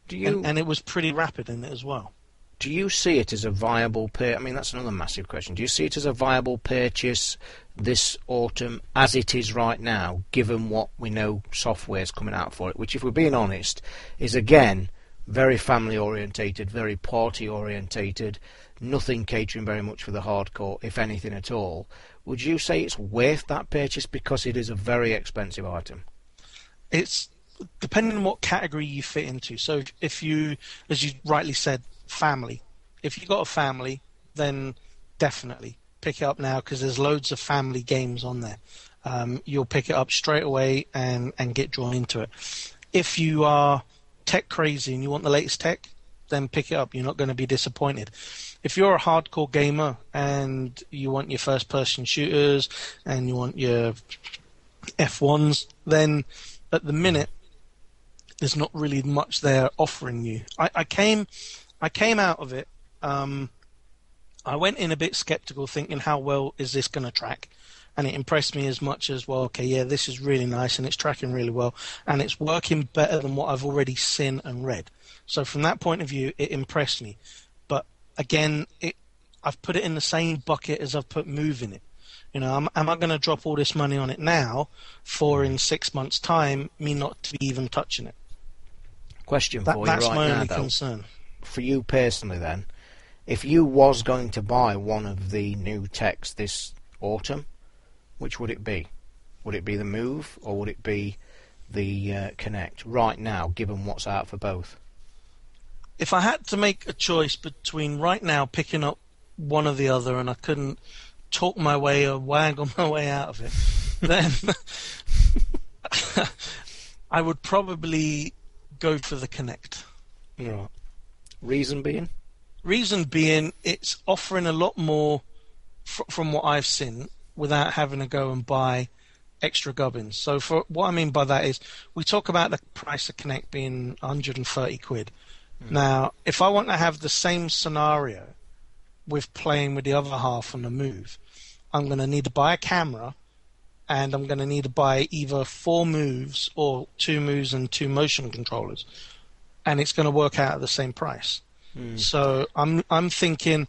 Do you and, and it was pretty rapid in it as well. do you see it as a viable I mean, that's another massive question. Do you see it as a viable purchase this autumn as it is right now, given what we know software is coming out for it? Which, if we're being honest, is again very family orientated, very party orientated, nothing catering very much for the hardcore, if anything at all. Would you say it's worth that purchase because it is a very expensive item? It's depending on what category you fit into. So if- you, as you rightly said, family. If you've got a family, then definitely pick it up now because there's loads of family games on there. Um, you'll pick it up straight away and and get drawn into it. If you are tech crazy and you want the latest tech, then pick it up. You're not going to be disappointed. If you're a hardcore gamer and you want your first person shooters and you want your F1s, then at the minute there's not really much there offering you. I, I came I came out of it. Um, I went in a bit skeptical, thinking how well is this going to track, and it impressed me as much as well. Okay, yeah, this is really nice and it's tracking really well, and it's working better than what I've already seen and read. So from that point of view, it impressed me. But again, it I've put it in the same bucket as I've put Move in it. You know, am, am I going to drop all this money on it now for in six months' time me not to be even touching it? Question That, for you that's right my now, only though. concern. for you personally then, if you was going to buy one of the new techs this autumn, which would it be? Would it be the Move or would it be the uh, Kinect right now, given what's out for both? If I had to make a choice between right now picking up one or the other, and I couldn't talk my way or waggle my way out of it, (laughs) then (laughs) I would probably go for the Kinect. Right. Reason being? Reason being, it's offering a lot more fr- from what I've seen without having to go and buy extra gubbins. So, for what I mean by that is, we talk about the price of Kinect being 130 quid. Mm. Now, if I want to have the same scenario with playing with the other half on the move, I'm going to need to buy a camera, and I'm going to need to buy either four moves or two moves and two motion controllers, and it's going to work out at the same price. Mm. So I'm I'm thinking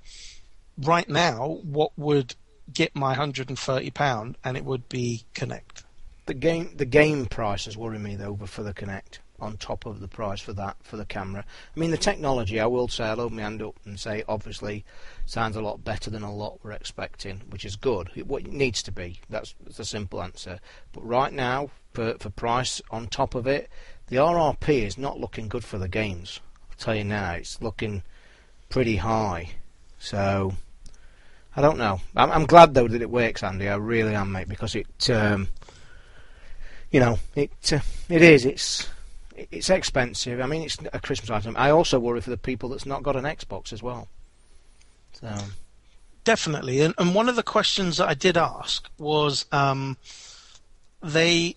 right now what would get my 130 pound and it would be Kinect. The game the game prices worry me though for the Kinect. on top of the price for that for the camera. I mean, the technology, I will say, I'll open my hand up and say, obviously, sounds a lot better than a lot we're expecting, which is good. It, what it needs to be. That's, that's a simple answer. But right now, for for price on top of it, the RRP is not looking good for the games. Tell you now, it's looking pretty high. So. I don't know. I'm, I'm glad though that it works, Andy. I really am, mate, because it, um, you know, it uh, it is. It's it's expensive. I mean, it's a Christmas item. I also worry for the people that's not got an Xbox as well. So Definitely, and, and one of the questions that I did ask was, um, they,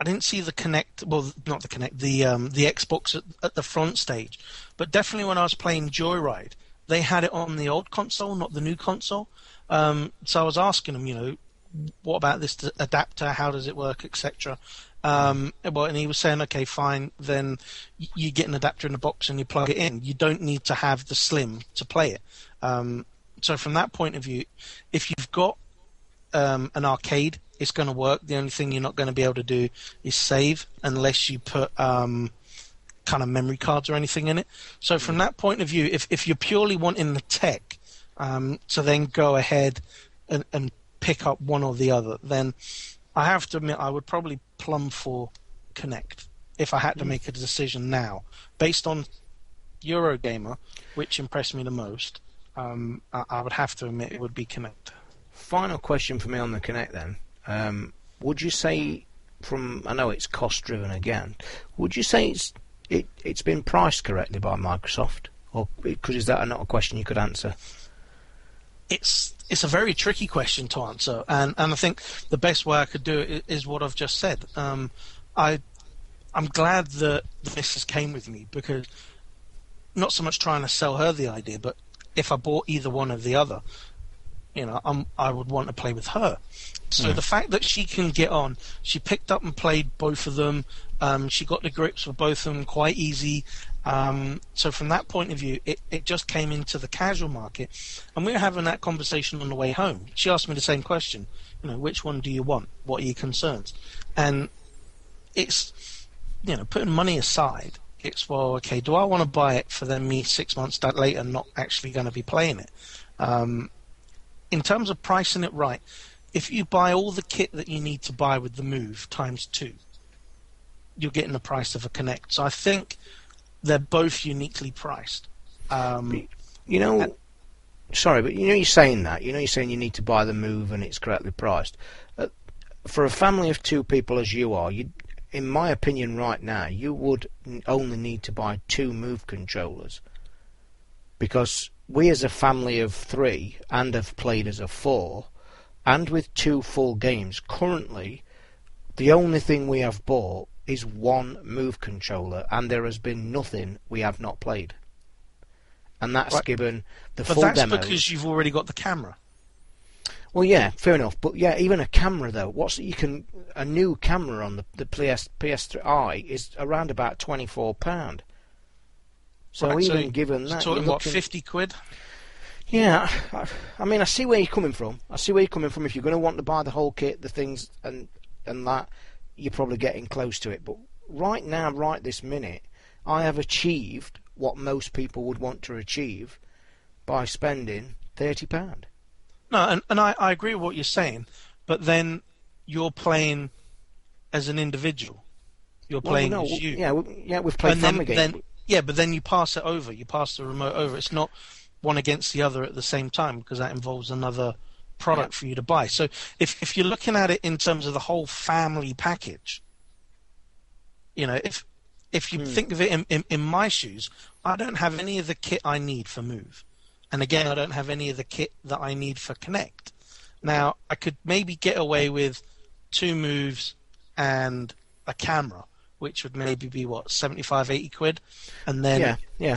I didn't see the Kinect, well, not the Kinect, the um, the Xbox at, at the front stage, but definitely when I was playing Joyride, they had it on the old console, not the new console. Um, so I was asking them, you know, what about this adapter? How does it work, etc. Um, well, and he was saying, okay, fine. Then you get an adapter in the box and you plug it in. You don't need to have the Slim to play it. Um, so from that point of view, if you've got um, an arcade, it's going to work. The only thing you're not going to be able to do is save unless you put um, kind of memory cards or anything in it. So from that point of view, if if you're purely wanting the tech um, to then go ahead and, and pick up one or the other, then I have to admit I would probably plumb for Kinect if I had to make a decision now based on Eurogamer, which impressed me the most. Um, I, I, would have to admit it would be Kinect. Final question for me on the Kinect then. Um, would you say, from I know it's cost driven again, would you say it's it, it's been priced correctly by Microsoft? Or because is that not a question you could answer? It's it's a very tricky question to answer, and, and I think the best way I could do it is what I've just said. Um, I I'm glad that the missus came with me because not so much trying to sell her the idea, but if I bought either one or the other, you know, I'm, I would want to play with her. So mm. the fact that she can get on, she picked up and played both of them. Um, she got the grips with both of them quite easy. Um, so from that point of view, it, it just came into the casual market, and we were having that conversation on the way home. She asked me the same question, you know, which one do you want? What are your concerns? And it's, you know, putting money aside, it's well, okay, do I want to buy it for then me six months that later not actually going to be playing it? Um, in terms of pricing it right, if you buy all the kit that you need to buy with the move times two, you're getting the price of a Kinect. So I think they're both uniquely priced. Um, you know, and, sorry, but you know you're saying that. You know you're saying you need to buy the move and it's correctly priced. Uh, for a family of two people as you are, you, in my opinion, right now, you would only need to buy two move controllers because we as a family of three and have played as a four and with two full games currently the only thing we have bought is one move controller, and there has been nothing we have not played. And that's right. given the but full that's demo. because you've already got the camera. Well, yeah, fair enough. But yeah, even a camera though, what's you can a new camera on the the PS PS3 Eye is around about twenty four pound. So right, even so given that, talking what fifty quid. Yeah, I, I mean, I see where you're coming from. I see where you're coming from. If you're going to want to buy the whole kit, the things, and and that, you're probably getting close to it. But right now, right this minute, I have achieved what most people would want to achieve by spending thirty pound. No, and, and I, I agree with what you're saying, but then you're playing as an individual. You're playing no, as you. Yeah, we, yeah, we've played and family then, then, yeah, but then you pass it over. You pass the remote over. It's not one against the other at the same time because that involves another product yeah. for you to buy. So if if you're looking at it in terms of the whole family package, you know, if if you hmm. think of it in, in, in my shoes, I don't have any of the kit I need for Move. And again, I don't have any of the kit that I need for Kinect. Now, I could maybe get away with two moves and a camera, which would maybe be what, 75, 80 quid? And then yeah, yeah.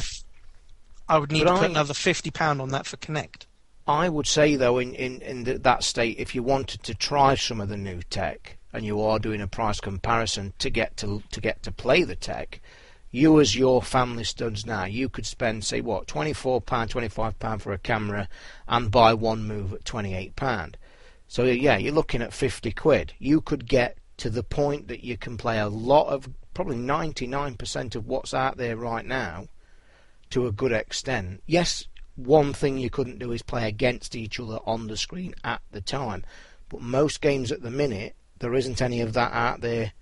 I would need but to put I... another £50 on that for Kinect. I would say though, in in in that state, if you wanted to try some of the new tech and you are doing a price comparison to get to to get to play the tech, you as your family studs now, you could spend say what twenty four pound, twenty five pound for a camera, and buy one move at twenty eight pound. So yeah, you're looking at fifty quid. You could get to the point that you can play a lot of probably 99% of what's out there right now to a good extent. Yes, one thing you couldn't do is play against each other on the screen at the time. But most games at the minute, there isn't any of that out there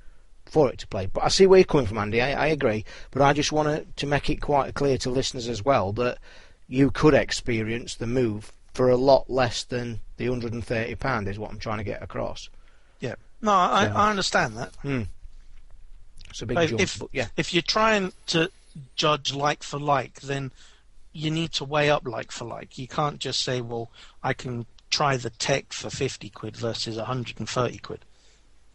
for it to play. But I see where you're coming from, Andy. I, I agree. But I just want to make it quite clear to listeners as well that you could experience the move for a lot less than the £130 is what I'm trying to get across. Yeah. No, I, So- I understand that. Hmm. It's a big But jump, if but yeah. if you're trying to judge like for like, then you need to weigh up like for like. You can't just say, well, I can try the tech for 50 quid versus 130 quid.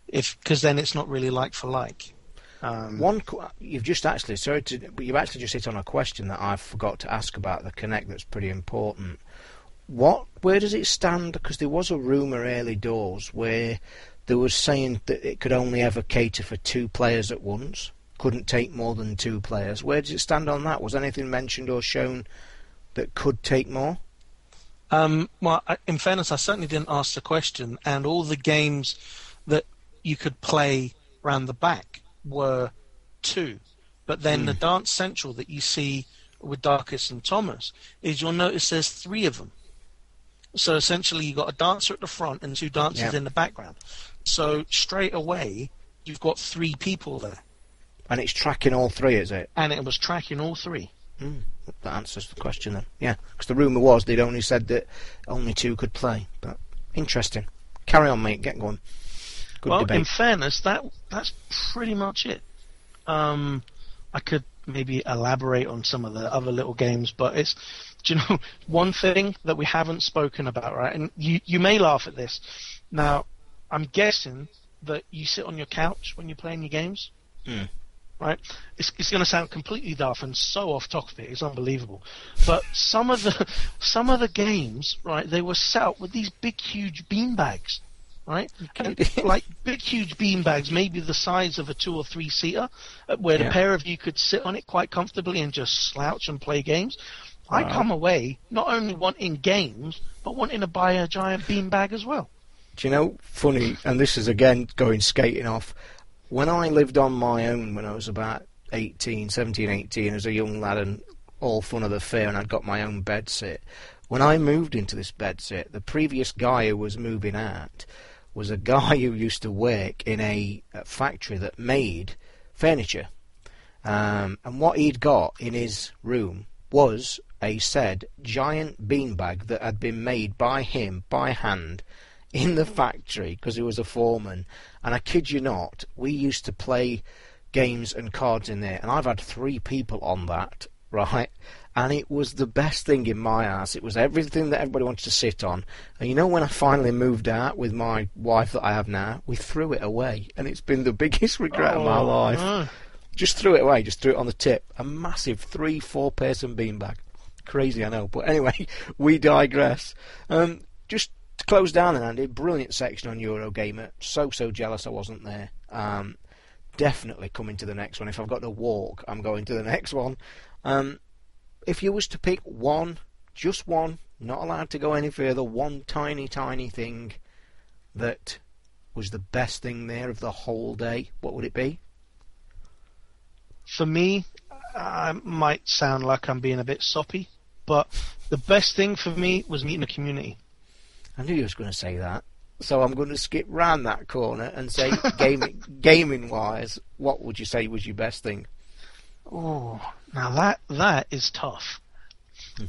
If because then it's not really like for like. Um, One, you've just actually, sorry to, but you've actually just hit on a question that I forgot to ask about the Kinect that's pretty important. What, where does it stand? Because there was a rumor early doors where there was saying that it could only ever cater for two players at once, couldn't take more than two players. Where does it stand on that? Was anything mentioned or shown that could take more? Um, well, I- in fairness, I certainly didn't ask the question, and all the games that you could play round the back were two. But then the Dance Central that you see with Darkus and Thomas is you'll notice there's three of them. So essentially, you've got a dancer at the front and two dancers Yeah. in the background. So straight away, you've got three people there, And it's tracking all three, is it? and it was tracking all three. That answers the question then. Yeah, because the rumour was they'd only said that only two could play. But interesting. Carry on, mate. Get going. Good well, in fairness, that that's pretty much it. Um, I could maybe elaborate on some of the other little games, but it's (laughs) do you know one thing that we haven't spoken about, right? And you you may laugh at this. Now, I'm guessing that you sit on your couch when you're playing your games. Hmm. Right, it's, it's going to sound completely daft and so off topic. It's unbelievable, but some of the (laughs) some of the games, right, they were set up with these big, huge bean bags, right? And, like big, huge bean bags, maybe the size of a two or three seater, uh, where Yeah. the pair of you could sit on it quite comfortably and just slouch and play games. I come away not only wanting games, but wanting to buy a giant bean bag as well. Do you know, funny, and this is again going skating off. When I lived on my own when I was about 18, 17, 18, as a young lad, and all fun of the fair, and I'd got my own bed sit. When I moved into this bed sit, the previous guy who was moving out was a guy who used to work in a, a factory that made furniture. Um, and what he'd got in his room was a said giant beanbag that had been made by him by hand in the factory because he was a foreman. And I kid you not, we used to play games and cards in there, and I've had three people on that, right? And it was the best thing in my house. It was everything that everybody wanted to sit on. And you know, when I finally moved out with my wife that I have now, we threw it away, and it's been the (laughs) biggest regret of my Oh, life. Just threw it away, just threw it on the tip. A massive three, four person beanbag. Crazy, I know. But anyway, (laughs) we digress. Um, just to close down then, Andy, brilliant section on Eurogamer. So, so jealous I wasn't there. Um, definitely coming to the next one. If I've got to walk, I'm going to the (laughs) next one. Um, if you was to pick one, just one, not allowed to go any further, one tiny, tiny thing that was the best thing there of the whole day, what would it be? for me, I might sound like I'm being a bit soppy, but the best thing for me was meeting the community. I knew you was going to say that. So I'm going to skip round that corner and say (laughs) gaming, gaming wise, what would you say was your best thing? Oh, now that that is tough.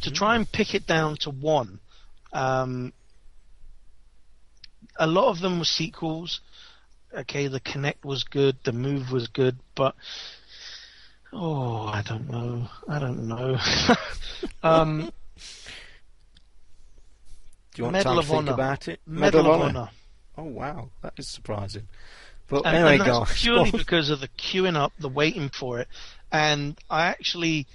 To try and pick it down to one, um, a lot of them were sequels. Okay, the Kinect was good, the Move was good, but oh, I don't know. I don't know. (laughs) um, (laughs) Do you want Medal time of to think Honor. about it? Medal of Honor. Oh wow, that is surprising. But And, anyway, and that's gosh, purely (laughs) because of the queuing up, the waiting for it, and I actually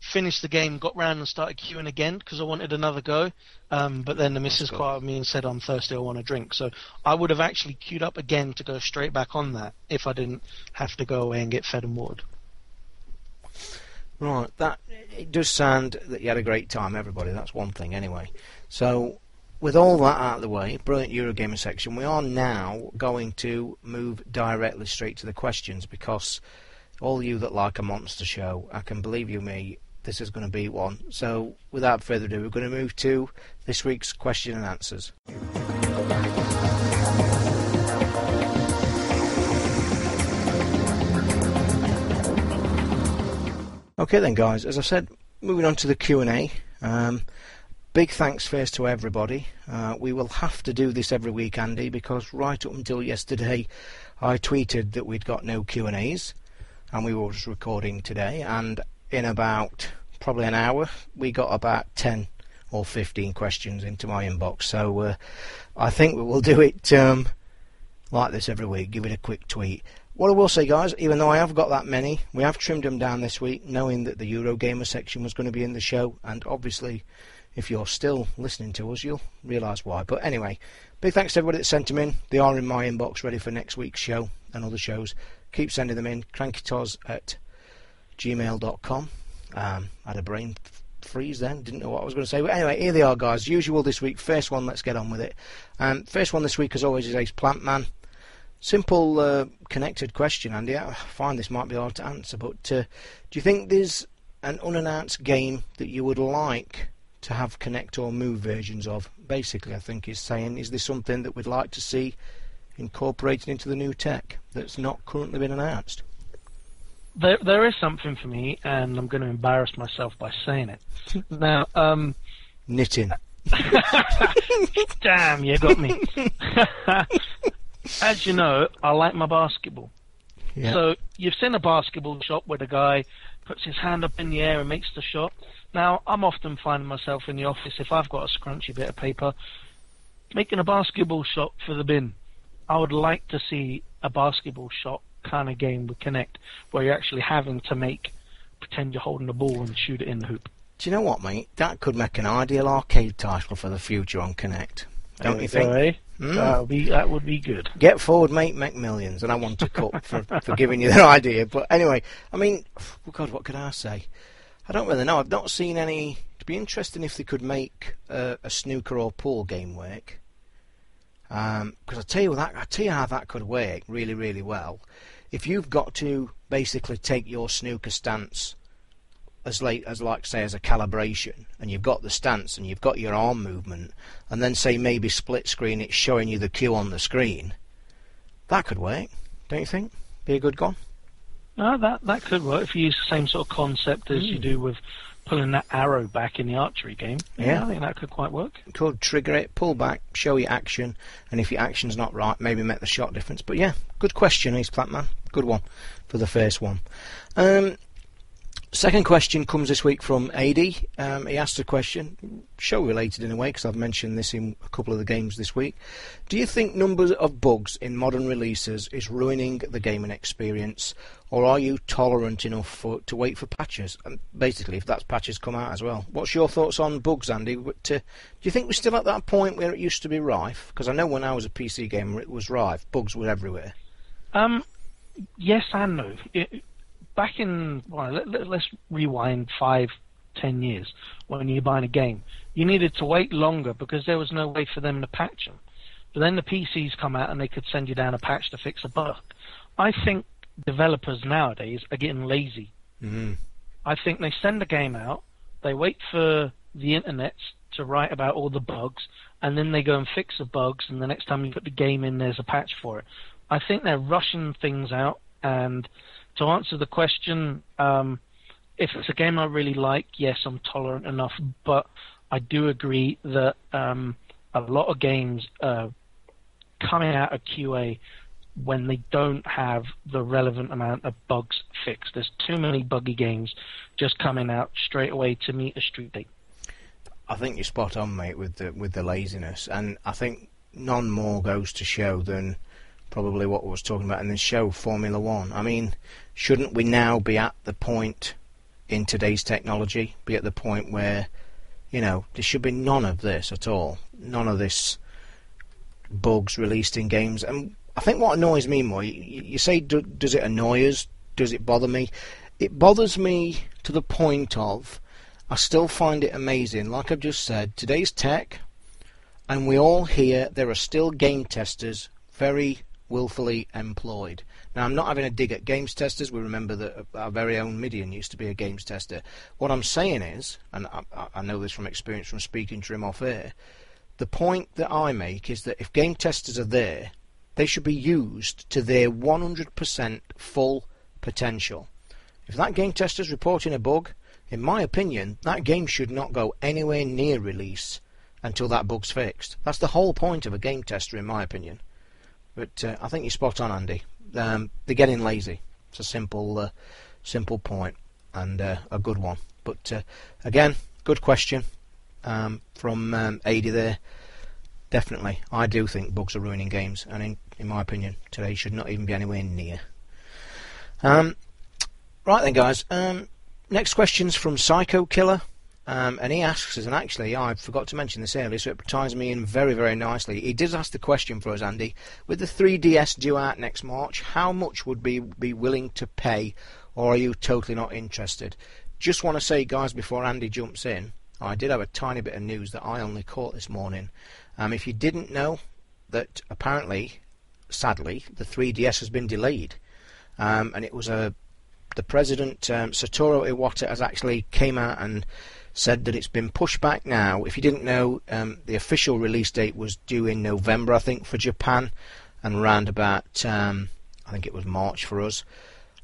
finished the game, got round and started queuing again because I wanted another go. Um, but then the missus quieted me and said, "I'm thirsty, I want a drink." So I would have actually queued up again to go straight back on that if I didn't have to go away and get fed and watered. Right, that it does sound that you had a great time, everybody. That's one thing, anyway. So, with all that out of the way, brilliant Eurogamer section. We are now going to move directly straight to the questions because all you that like a monster show, I can believe you me, this is going to be one. So, without further ado, we're going to move to this week's question and answers. Okay then, guys. As I said, moving on to the Q and A. Um, big thanks first to everybody. Uh, we will have to do this every week, Andy, because right up until yesterday, I tweeted that we'd got no Q and A's, and we were just recording today. And in about probably an hour, we got about ten or fifteen questions into my inbox. So uh, I think we will do it um, like this every week. Give it a quick tweet. What I will say, guys, even though I have got that many, we have trimmed them down this week, knowing that the Eurogamer section was going to be in the show, and obviously, if you're still listening to us, you'll realise why. But anyway, big thanks to everybody that sent them in. They are in my inbox, ready for next week's show and other shows. Keep sending them in. Crankytoz at gmail.com. Um, I had a brain freeze then, didn't know what I was going to say. But anyway, here they are, guys. Usual this week. First one, let's get on with it. Um, first one this week, as always, is Ace Plantman. Simple, uh, connected question, Andy. I find this might be hard to answer, but uh, do you think there's an unannounced game that you would like to have Kinect or Move versions of? Basically, I think he's saying, is this something that we'd like to see incorporated into the new tech that's not currently been announced? There, there is something for me, and I'm going to embarrass myself by saying it. now, um, Knitting. (laughs) damn, you got me. (laughs) As you know, I like my basketball. Yeah. So you've seen a basketball shot where the guy puts his hand up in the air and makes the shot. Now I'm often finding myself in the office if I've got a scrunchy bit of paper making a basketball shot for the bin. I would like to see a basketball shot kind of game with Kinect, where you're actually having to make pretend you're holding the ball and shoot it in the hoop. Do you know what, mate? That could make an ideal arcade title for the future on Kinect. Don't you think? Eh? Mm. That would be that would be good. Get forward, mate, make millions, and I want to cut for, for giving you that (laughs) idea. But anyway, I mean, oh God, what could I say? I don't really know. I've not seen any. It'd be interesting if they could make uh, a snooker or pool game work. Because I tell you that, I tell you how that could work really, really well. If you've got to basically take your snooker stance as late as like say as a calibration and you've got the stance and you've got your arm movement and then say maybe split screen it's showing you the cue on the screen that could work don't you think be a good one No, that that could work if you use the same sort of concept as you do with pulling that arrow back in the archery game. Yeah, Yeah. I think that could quite work. could trigger it pull back show your action and if your action's not right maybe make the shot difference but yeah good question East Plantman good one for the first one um, Second question comes this week from AD. Um, he asked a question, show related in a way, because I've mentioned this in a couple of the games this week. Do you think numbers of bugs in modern releases is ruining the gaming experience, or are you tolerant enough for, to wait for patches? And basically, if that's patches come out as well. What's your thoughts on bugs, Andy? But, do you think we're still at that point where it used to be rife? Because I know when I was a PC gamer, it was rife. Bugs were everywhere. Um, yes and no. It, back in well, let, let's rewind five, ten years when you're buying a game. You needed to wait longer because there was no way for them to patch them. But then the PCs come out and they could send you down a patch to fix a bug. I think developers nowadays are getting lazy. Mm. I think they send a game out, they wait for the internet to write about all the bugs, and then they go and fix the bugs, and the next time you put the game in, there's a patch for it. I think they're rushing things out, and to answer the question, um, if it's a game I really like, yes, I'm tolerant enough, but I do agree that um, a lot of games uh, coming out of QA when they don't have the relevant amount of bugs fixed. There's too many buggy games just coming out straight away to meet a street date. I think you're spot on, mate, with the with the laziness, and I think none more goes to show than probably what I was talking about in the show Formula One. I mean, shouldn't we now be at the point in today's technology, be at the point where, you know, there should be none of this at all, none of this bugs released in games. And I think what annoys me more, you, say, do, does it annoy us? Does it bother me? It bothers me to the point of I still find it amazing. Like I've just said, today's tech, and we all hear there are still game testers very willfully employed. Now, I'm not having a dig at games testers. We remember that our very own Midian used to be a games tester. What I'm saying is, and I, I know this from experience from speaking to him off air, the point that I make is that if game testers are there, they should be used to their 100% full potential. If that game tester is reporting a bug, in my opinion, that game should not go anywhere near release until that bug's fixed. That's the whole point of a game tester, in my opinion. But uh, I think you're spot on, Andy. Um, they're getting lazy. It's a simple, uh, simple point and uh, a good one. But uh, again, good question um, from um, Adi there. Definitely, I do think bugs are ruining games, and in, in my opinion, today should not even be anywhere near. Um, right then, guys. Um, next question's from Psycho Killer. Um, and he asks us, and actually I forgot to mention this earlier, so it ties me in very, very nicely. He did ask the question for us, Andy. With the 3DS due out next March, how much would be be willing to pay, or are you totally not interested? Just want to say, guys, before Andy jumps in, I did have a tiny bit of news that I only caught this morning. Um, if you didn't know, that apparently, sadly, the 3DS has been delayed, um, and it was a the president um, Satoru Iwata has actually came out and said that it's been pushed back now. If you didn't know, um, the official release date was due in November, I think, for Japan, and around about, um, I think it was March for us.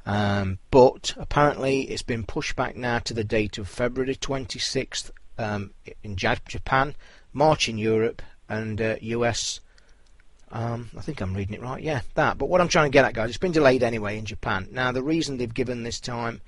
Um, but apparently, it's been pushed back now to the date of February 26th um, in Japan, March in Europe, and uh, US. Um, I think I'm reading it right. Yeah, that. But what I'm trying to get at, guys, it's been delayed anyway in Japan. Now, the reason they've given this time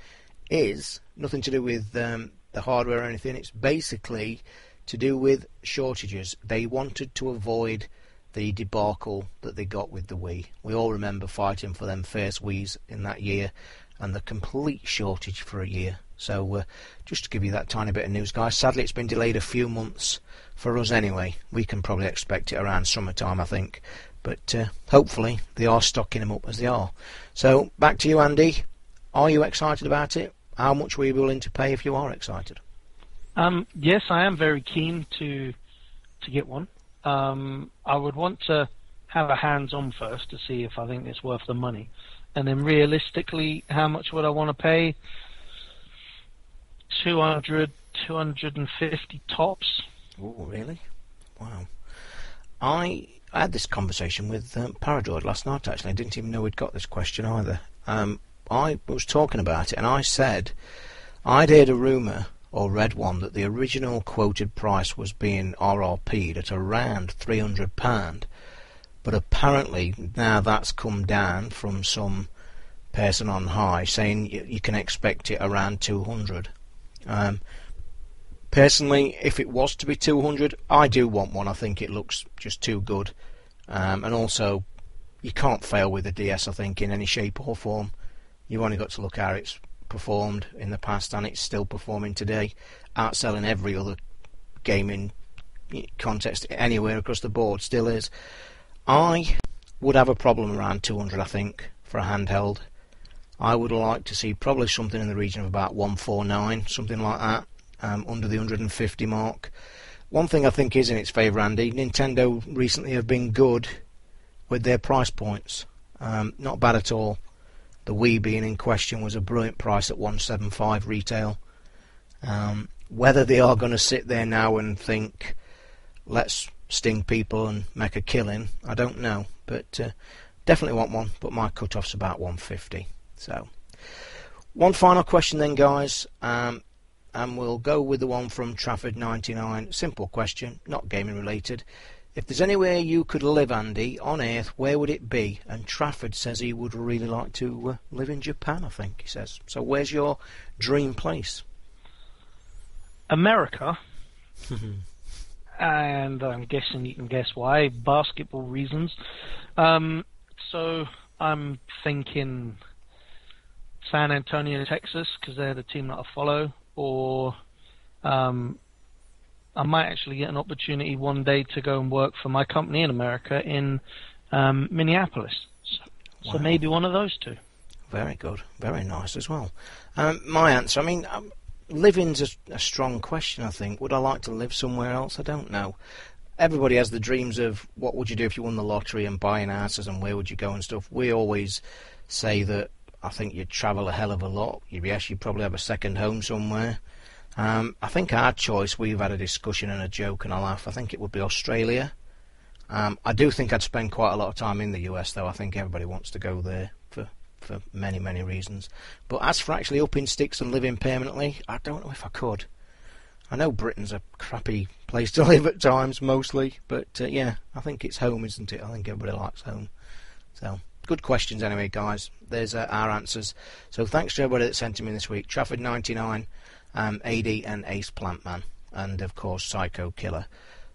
is nothing to do with um, the hardware or anything. It's basically to do with shortages. They wanted to avoid the debacle that they got with the Wii. We all remember fighting for them first Wii's in that year and the complete shortage for a year. So uh, just to give you that tiny bit of news, guys. Sadly, it's been delayed a few months for us anyway. We can probably expect it around summertime, I think. But uh, hopefully they are stocking them up as they are. So back to you, Andy. Are you excited about it? How much were you willing to pay if you are excited? Um, yes, I am very keen to to get one. Um, I would want to have a hands-on first to see if I think it's worth the money, and then realistically, how much would I want to pay? 200, 250 tops. Oh, really? Wow. I I had this conversation with um, Paradroid last night. Actually, I didn't even know we'd got this question either. Um, I was talking about it, and I said I'd heard a rumour or read one that the original quoted price was being RRP'd at around three hundred pound, but apparently now that's come down from some person on high saying you, you can expect it around two hundred. Um, personally, if it was to be two hundred, I do want one. I think it looks just too good, um, and also you can't fail with the DS. I think in any shape or form. You've only got to look how it's performed in the past and it's still performing today, outselling every other gaming context anywhere across the board, still is. I would have a problem around 200, I think, for a handheld. I would like to see probably something in the region of about 149, something like that, um, under the 150 mark. One thing I think is in its favour, Andy, Nintendo recently have been good with their price points. Um, not bad at all. The Wii being in question was a brilliant price at 175 retail. Um, whether they are going to sit there now and think, let's sting people and make a killing, I don't know. But uh, definitely want one. But my cut-off's about 150. So, one final question then, guys. Um, and we'll go with the one from Trafford99. Simple question, not gaming related. If there's anywhere you could live, Andy, on Earth, where would it be? And Trafford says he would really like to uh, live in Japan, I think he says. So where's your dream place? America. (laughs) and I'm guessing you can guess why. Basketball reasons. Um, so I'm thinking San Antonio, Texas, because they're the team that I follow, or um, I might actually get an opportunity one day to go and work for my company in America in um, Minneapolis. So, wow. so, maybe one of those two. Very good, very nice as well. Um, my answer, I mean, um, living's a, a, strong question. I think. Would I like to live somewhere else? I don't know. everybody has the dreams of what would you do if you won the lottery and buying houses and where would you go and stuff. We always say that I think you'd travel a hell of a lot. Yes, you'd probably have a second home somewhere. Um, I think our choice, we've had a discussion and a joke and a laugh. I think it would be Australia. Um, I do think I'd spend quite a lot of time in the US, though. I think everybody wants to go there for, for many, many reasons. But as for actually upping sticks and living permanently, I don't know if I could. I know Britain's a crappy place to (laughs) live at times, mostly, but uh, yeah, I think it's home, isn't it? I think everybody likes home. So, good questions anyway, guys. There's uh, our answers. So, thanks to everybody that sent them in this week. Trafford99, um, AD and Ace Plantman, and of course Psycho Killer.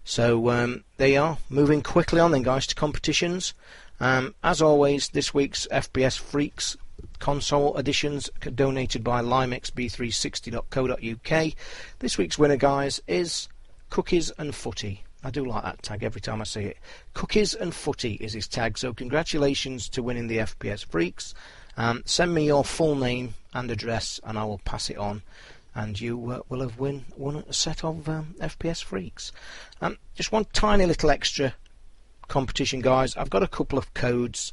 So um, they are moving quickly on then, guys, to competitions. Um, as always, this week's FPS Freaks console editions donated by limexb360.co.uk. This week's winner, guys, is Cookies and Footy. I do like that tag every time I see it. Cookies and Footy is his tag, so congratulations to winning the FPS Freaks. Um, send me your full name and address, and I will pass it on and you uh, will have win, won a set of um, FPS freaks. Um, just one tiny little extra competition, guys. I've got a couple of codes.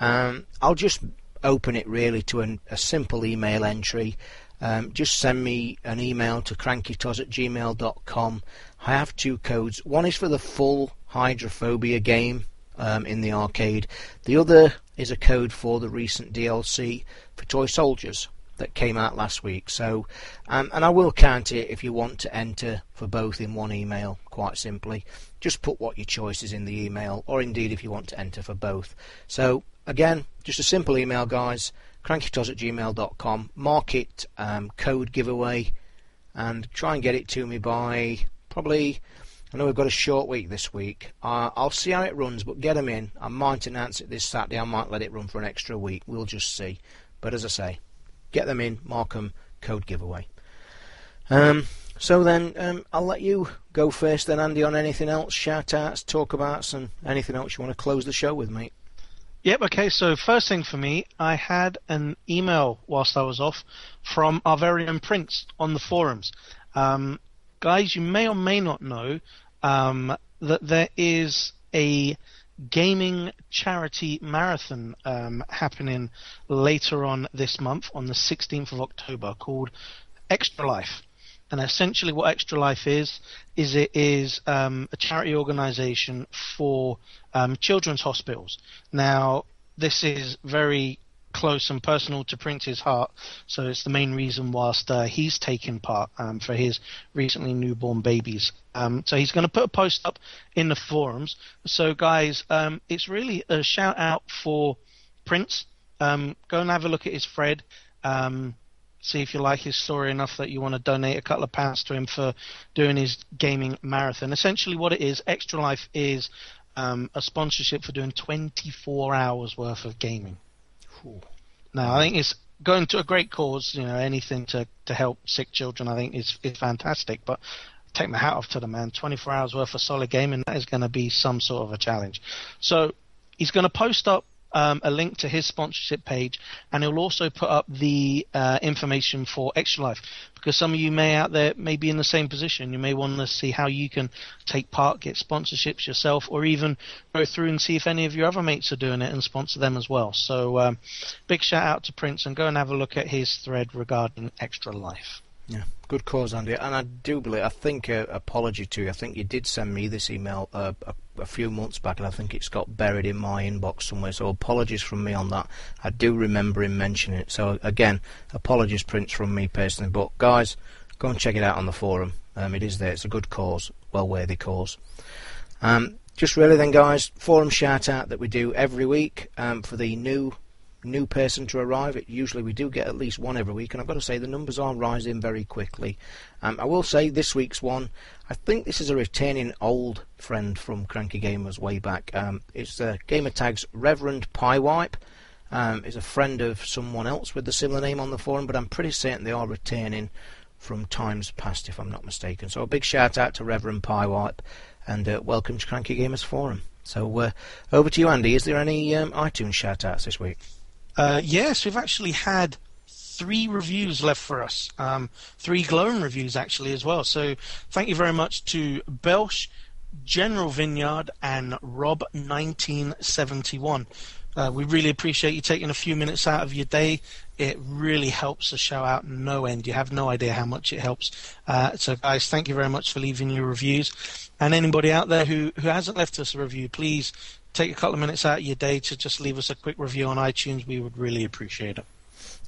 Um, I'll just open it really to an, a simple email entry. Um, just send me an email to crankytoz at gmail.com. I have two codes. One is for the full Hydrophobia game um, in the arcade. The other is a code for the recent DLC for Toy Soldiers that came out last week. So, um, and I will count it if you want to enter for both in one email. Quite simply, just put what your choice is in the email, or indeed if you want to enter for both. So again, just a simple email, guys. Crankytoz at gmail.com. Mark it um, code giveaway, and try and get it to me by probably. I know we've got a short week this week. Uh, I'll see how it runs, but get them in. I might announce it this Saturday. I might let it run for an extra week. We'll just see. But as I say, Get them in, mark them, code giveaway. Um, so then, um, I'll let you go first then, Andy, on anything else, shout outs, talk about, and anything else you want to close the show with, mate. Yep, okay, so first thing for me, I had an email whilst I was off from our very own Prince on the forums. Um, guys, you may or may not know um, that there is a gaming charity marathon um, happening later on this month on the 16th of October called Extra Life. And essentially, what Extra Life is is it is um, a charity organisation for um, children's hospitals. Now, this is very close and personal to Prince's heart. So it's the main reason whilst uh, he's taking part um, for his recently newborn babies. Um, so he's going to put a post up in the forums. So guys, um, it's really a shout out for Prince. Um, go and have a look at his thread. Um, see if you like his story enough that you want to donate a couple of pounds to him for doing his gaming marathon. Essentially, what it is, Extra Life is um, a sponsorship for doing 24 hours worth of gaming. No, I think it's going to a great cause. You know, anything to, to help sick children, I think is is fantastic. But take my hat off to the man. 24 hours worth of solid gaming that is going to be some sort of a challenge. So he's going to post up um, a link to his sponsorship page, and he'll also put up the uh, information for Extra Life because some of you may out there may be in the same position. You may want to see how you can take part, get sponsorships yourself, or even go through and see if any of your other mates are doing it and sponsor them as well. So, um, big shout out to Prince and go and have a look at his thread regarding Extra Life. Yeah, good cause, Andy. And I do believe, I think, uh, apology to you. I think you did send me this email uh, a, a, few months back, and I think it's got buried in my inbox somewhere. So apologies from me on that. I do remember him mentioning it. So again, apologies, Prince, from me personally. But guys, go and check it out on the forum. Um, it is there. It's a good cause, well worthy cause. Um, just really then, guys, forum shout out that we do every week um, for the new new person to arrive. It, usually we do get at least one every week, and I've got to say the numbers are rising very quickly. Um, I will say this week's one, I think this is a returning old friend from Cranky Gamers way back. Um, it's uh, Gamer Tags Reverend Piewipe. Um, is a friend of someone else with the similar name on the forum, but I'm pretty certain they are returning from times past, if I'm not mistaken. So a big shout out to Reverend Piewipe, and uh, welcome to Cranky Gamers Forum. So uh, over to you, Andy. Is there any um, iTunes shout outs this week? Uh, yes, we've actually had three reviews left for us. Um, three glowing reviews actually as well. So thank you very much to Belsh, General Vineyard, and Rob1971. Uh, we really appreciate you taking a few minutes out of your day. It really helps the show out no end. You have no idea how much it helps. Uh, so, guys, thank you very much for leaving your reviews. And anybody out there who, who hasn't left us a review, please take a couple of minutes out of your day to just leave us a quick review on iTunes. We would really appreciate it.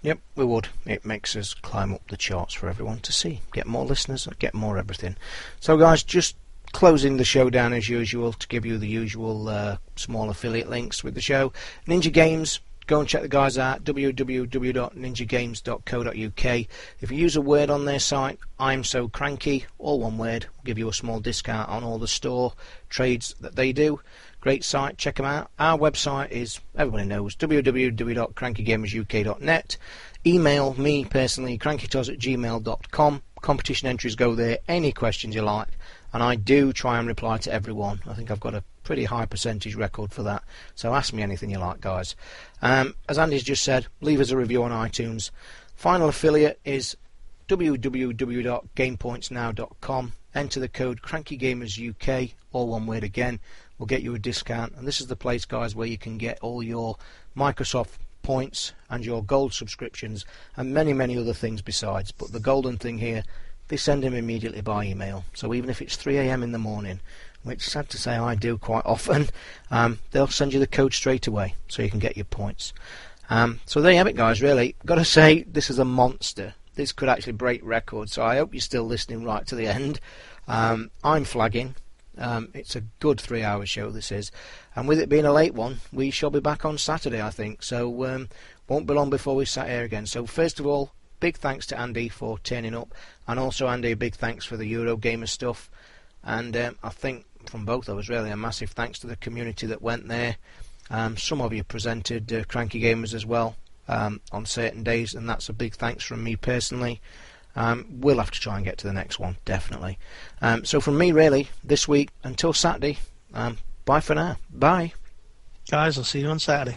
Yep, we would. It makes us climb up the charts for everyone to see. Get more listeners, get more everything. So, guys, just closing the show down as usual to give you the usual uh, small affiliate links with the show. Ninja Games, go and check the guys out www.ninjagames.co.uk. If you use a word on their site, I'm so cranky, all one word, give you a small discount on all the store trades that they do. Great site, check them out. Our website is, everybody knows, www.crankygamersuk.net. Email me personally, crankytoz at gmail.com. Competition entries go there. Any questions you like and I do try and reply to everyone. I think I've got a pretty high percentage record for that. So ask me anything you like, guys. Um, as Andy's just said, leave us a review on iTunes. Final affiliate is www.gamepointsnow.com. Enter the code CrankyGamersUK, all one word again. We'll get you a discount. And this is the place, guys, where you can get all your Microsoft points and your gold subscriptions and many, many other things besides. But the golden thing here they send them immediately by email. So even if it's 3 a.m. in the morning, which sad to say I do quite (laughs) often, um, they'll send you the code straight away so you can get your points. Um, so there you have it, guys. Really, got to say this is a monster. This could actually break records. So I hope you're still listening right to the end. Um, I'm flagging. Um, it's a good three-hour show. This is, and with it being a late one, we shall be back on Saturday, I think. So um, won't be long before we sat here again. So first of all, big thanks to Andy for turning up, and also Andy, big thanks for the Eurogamer stuff. And um, I think from both of us, really, a massive thanks to the community that went there. Um, some of you presented uh, Cranky Gamers as well um, on certain days, and that's a big thanks from me personally. Um, we'll have to try and get to the next one, definitely. Um, so from me, really, this week until Saturday, um, bye for now. Bye. Guys, I'll see you on Saturday.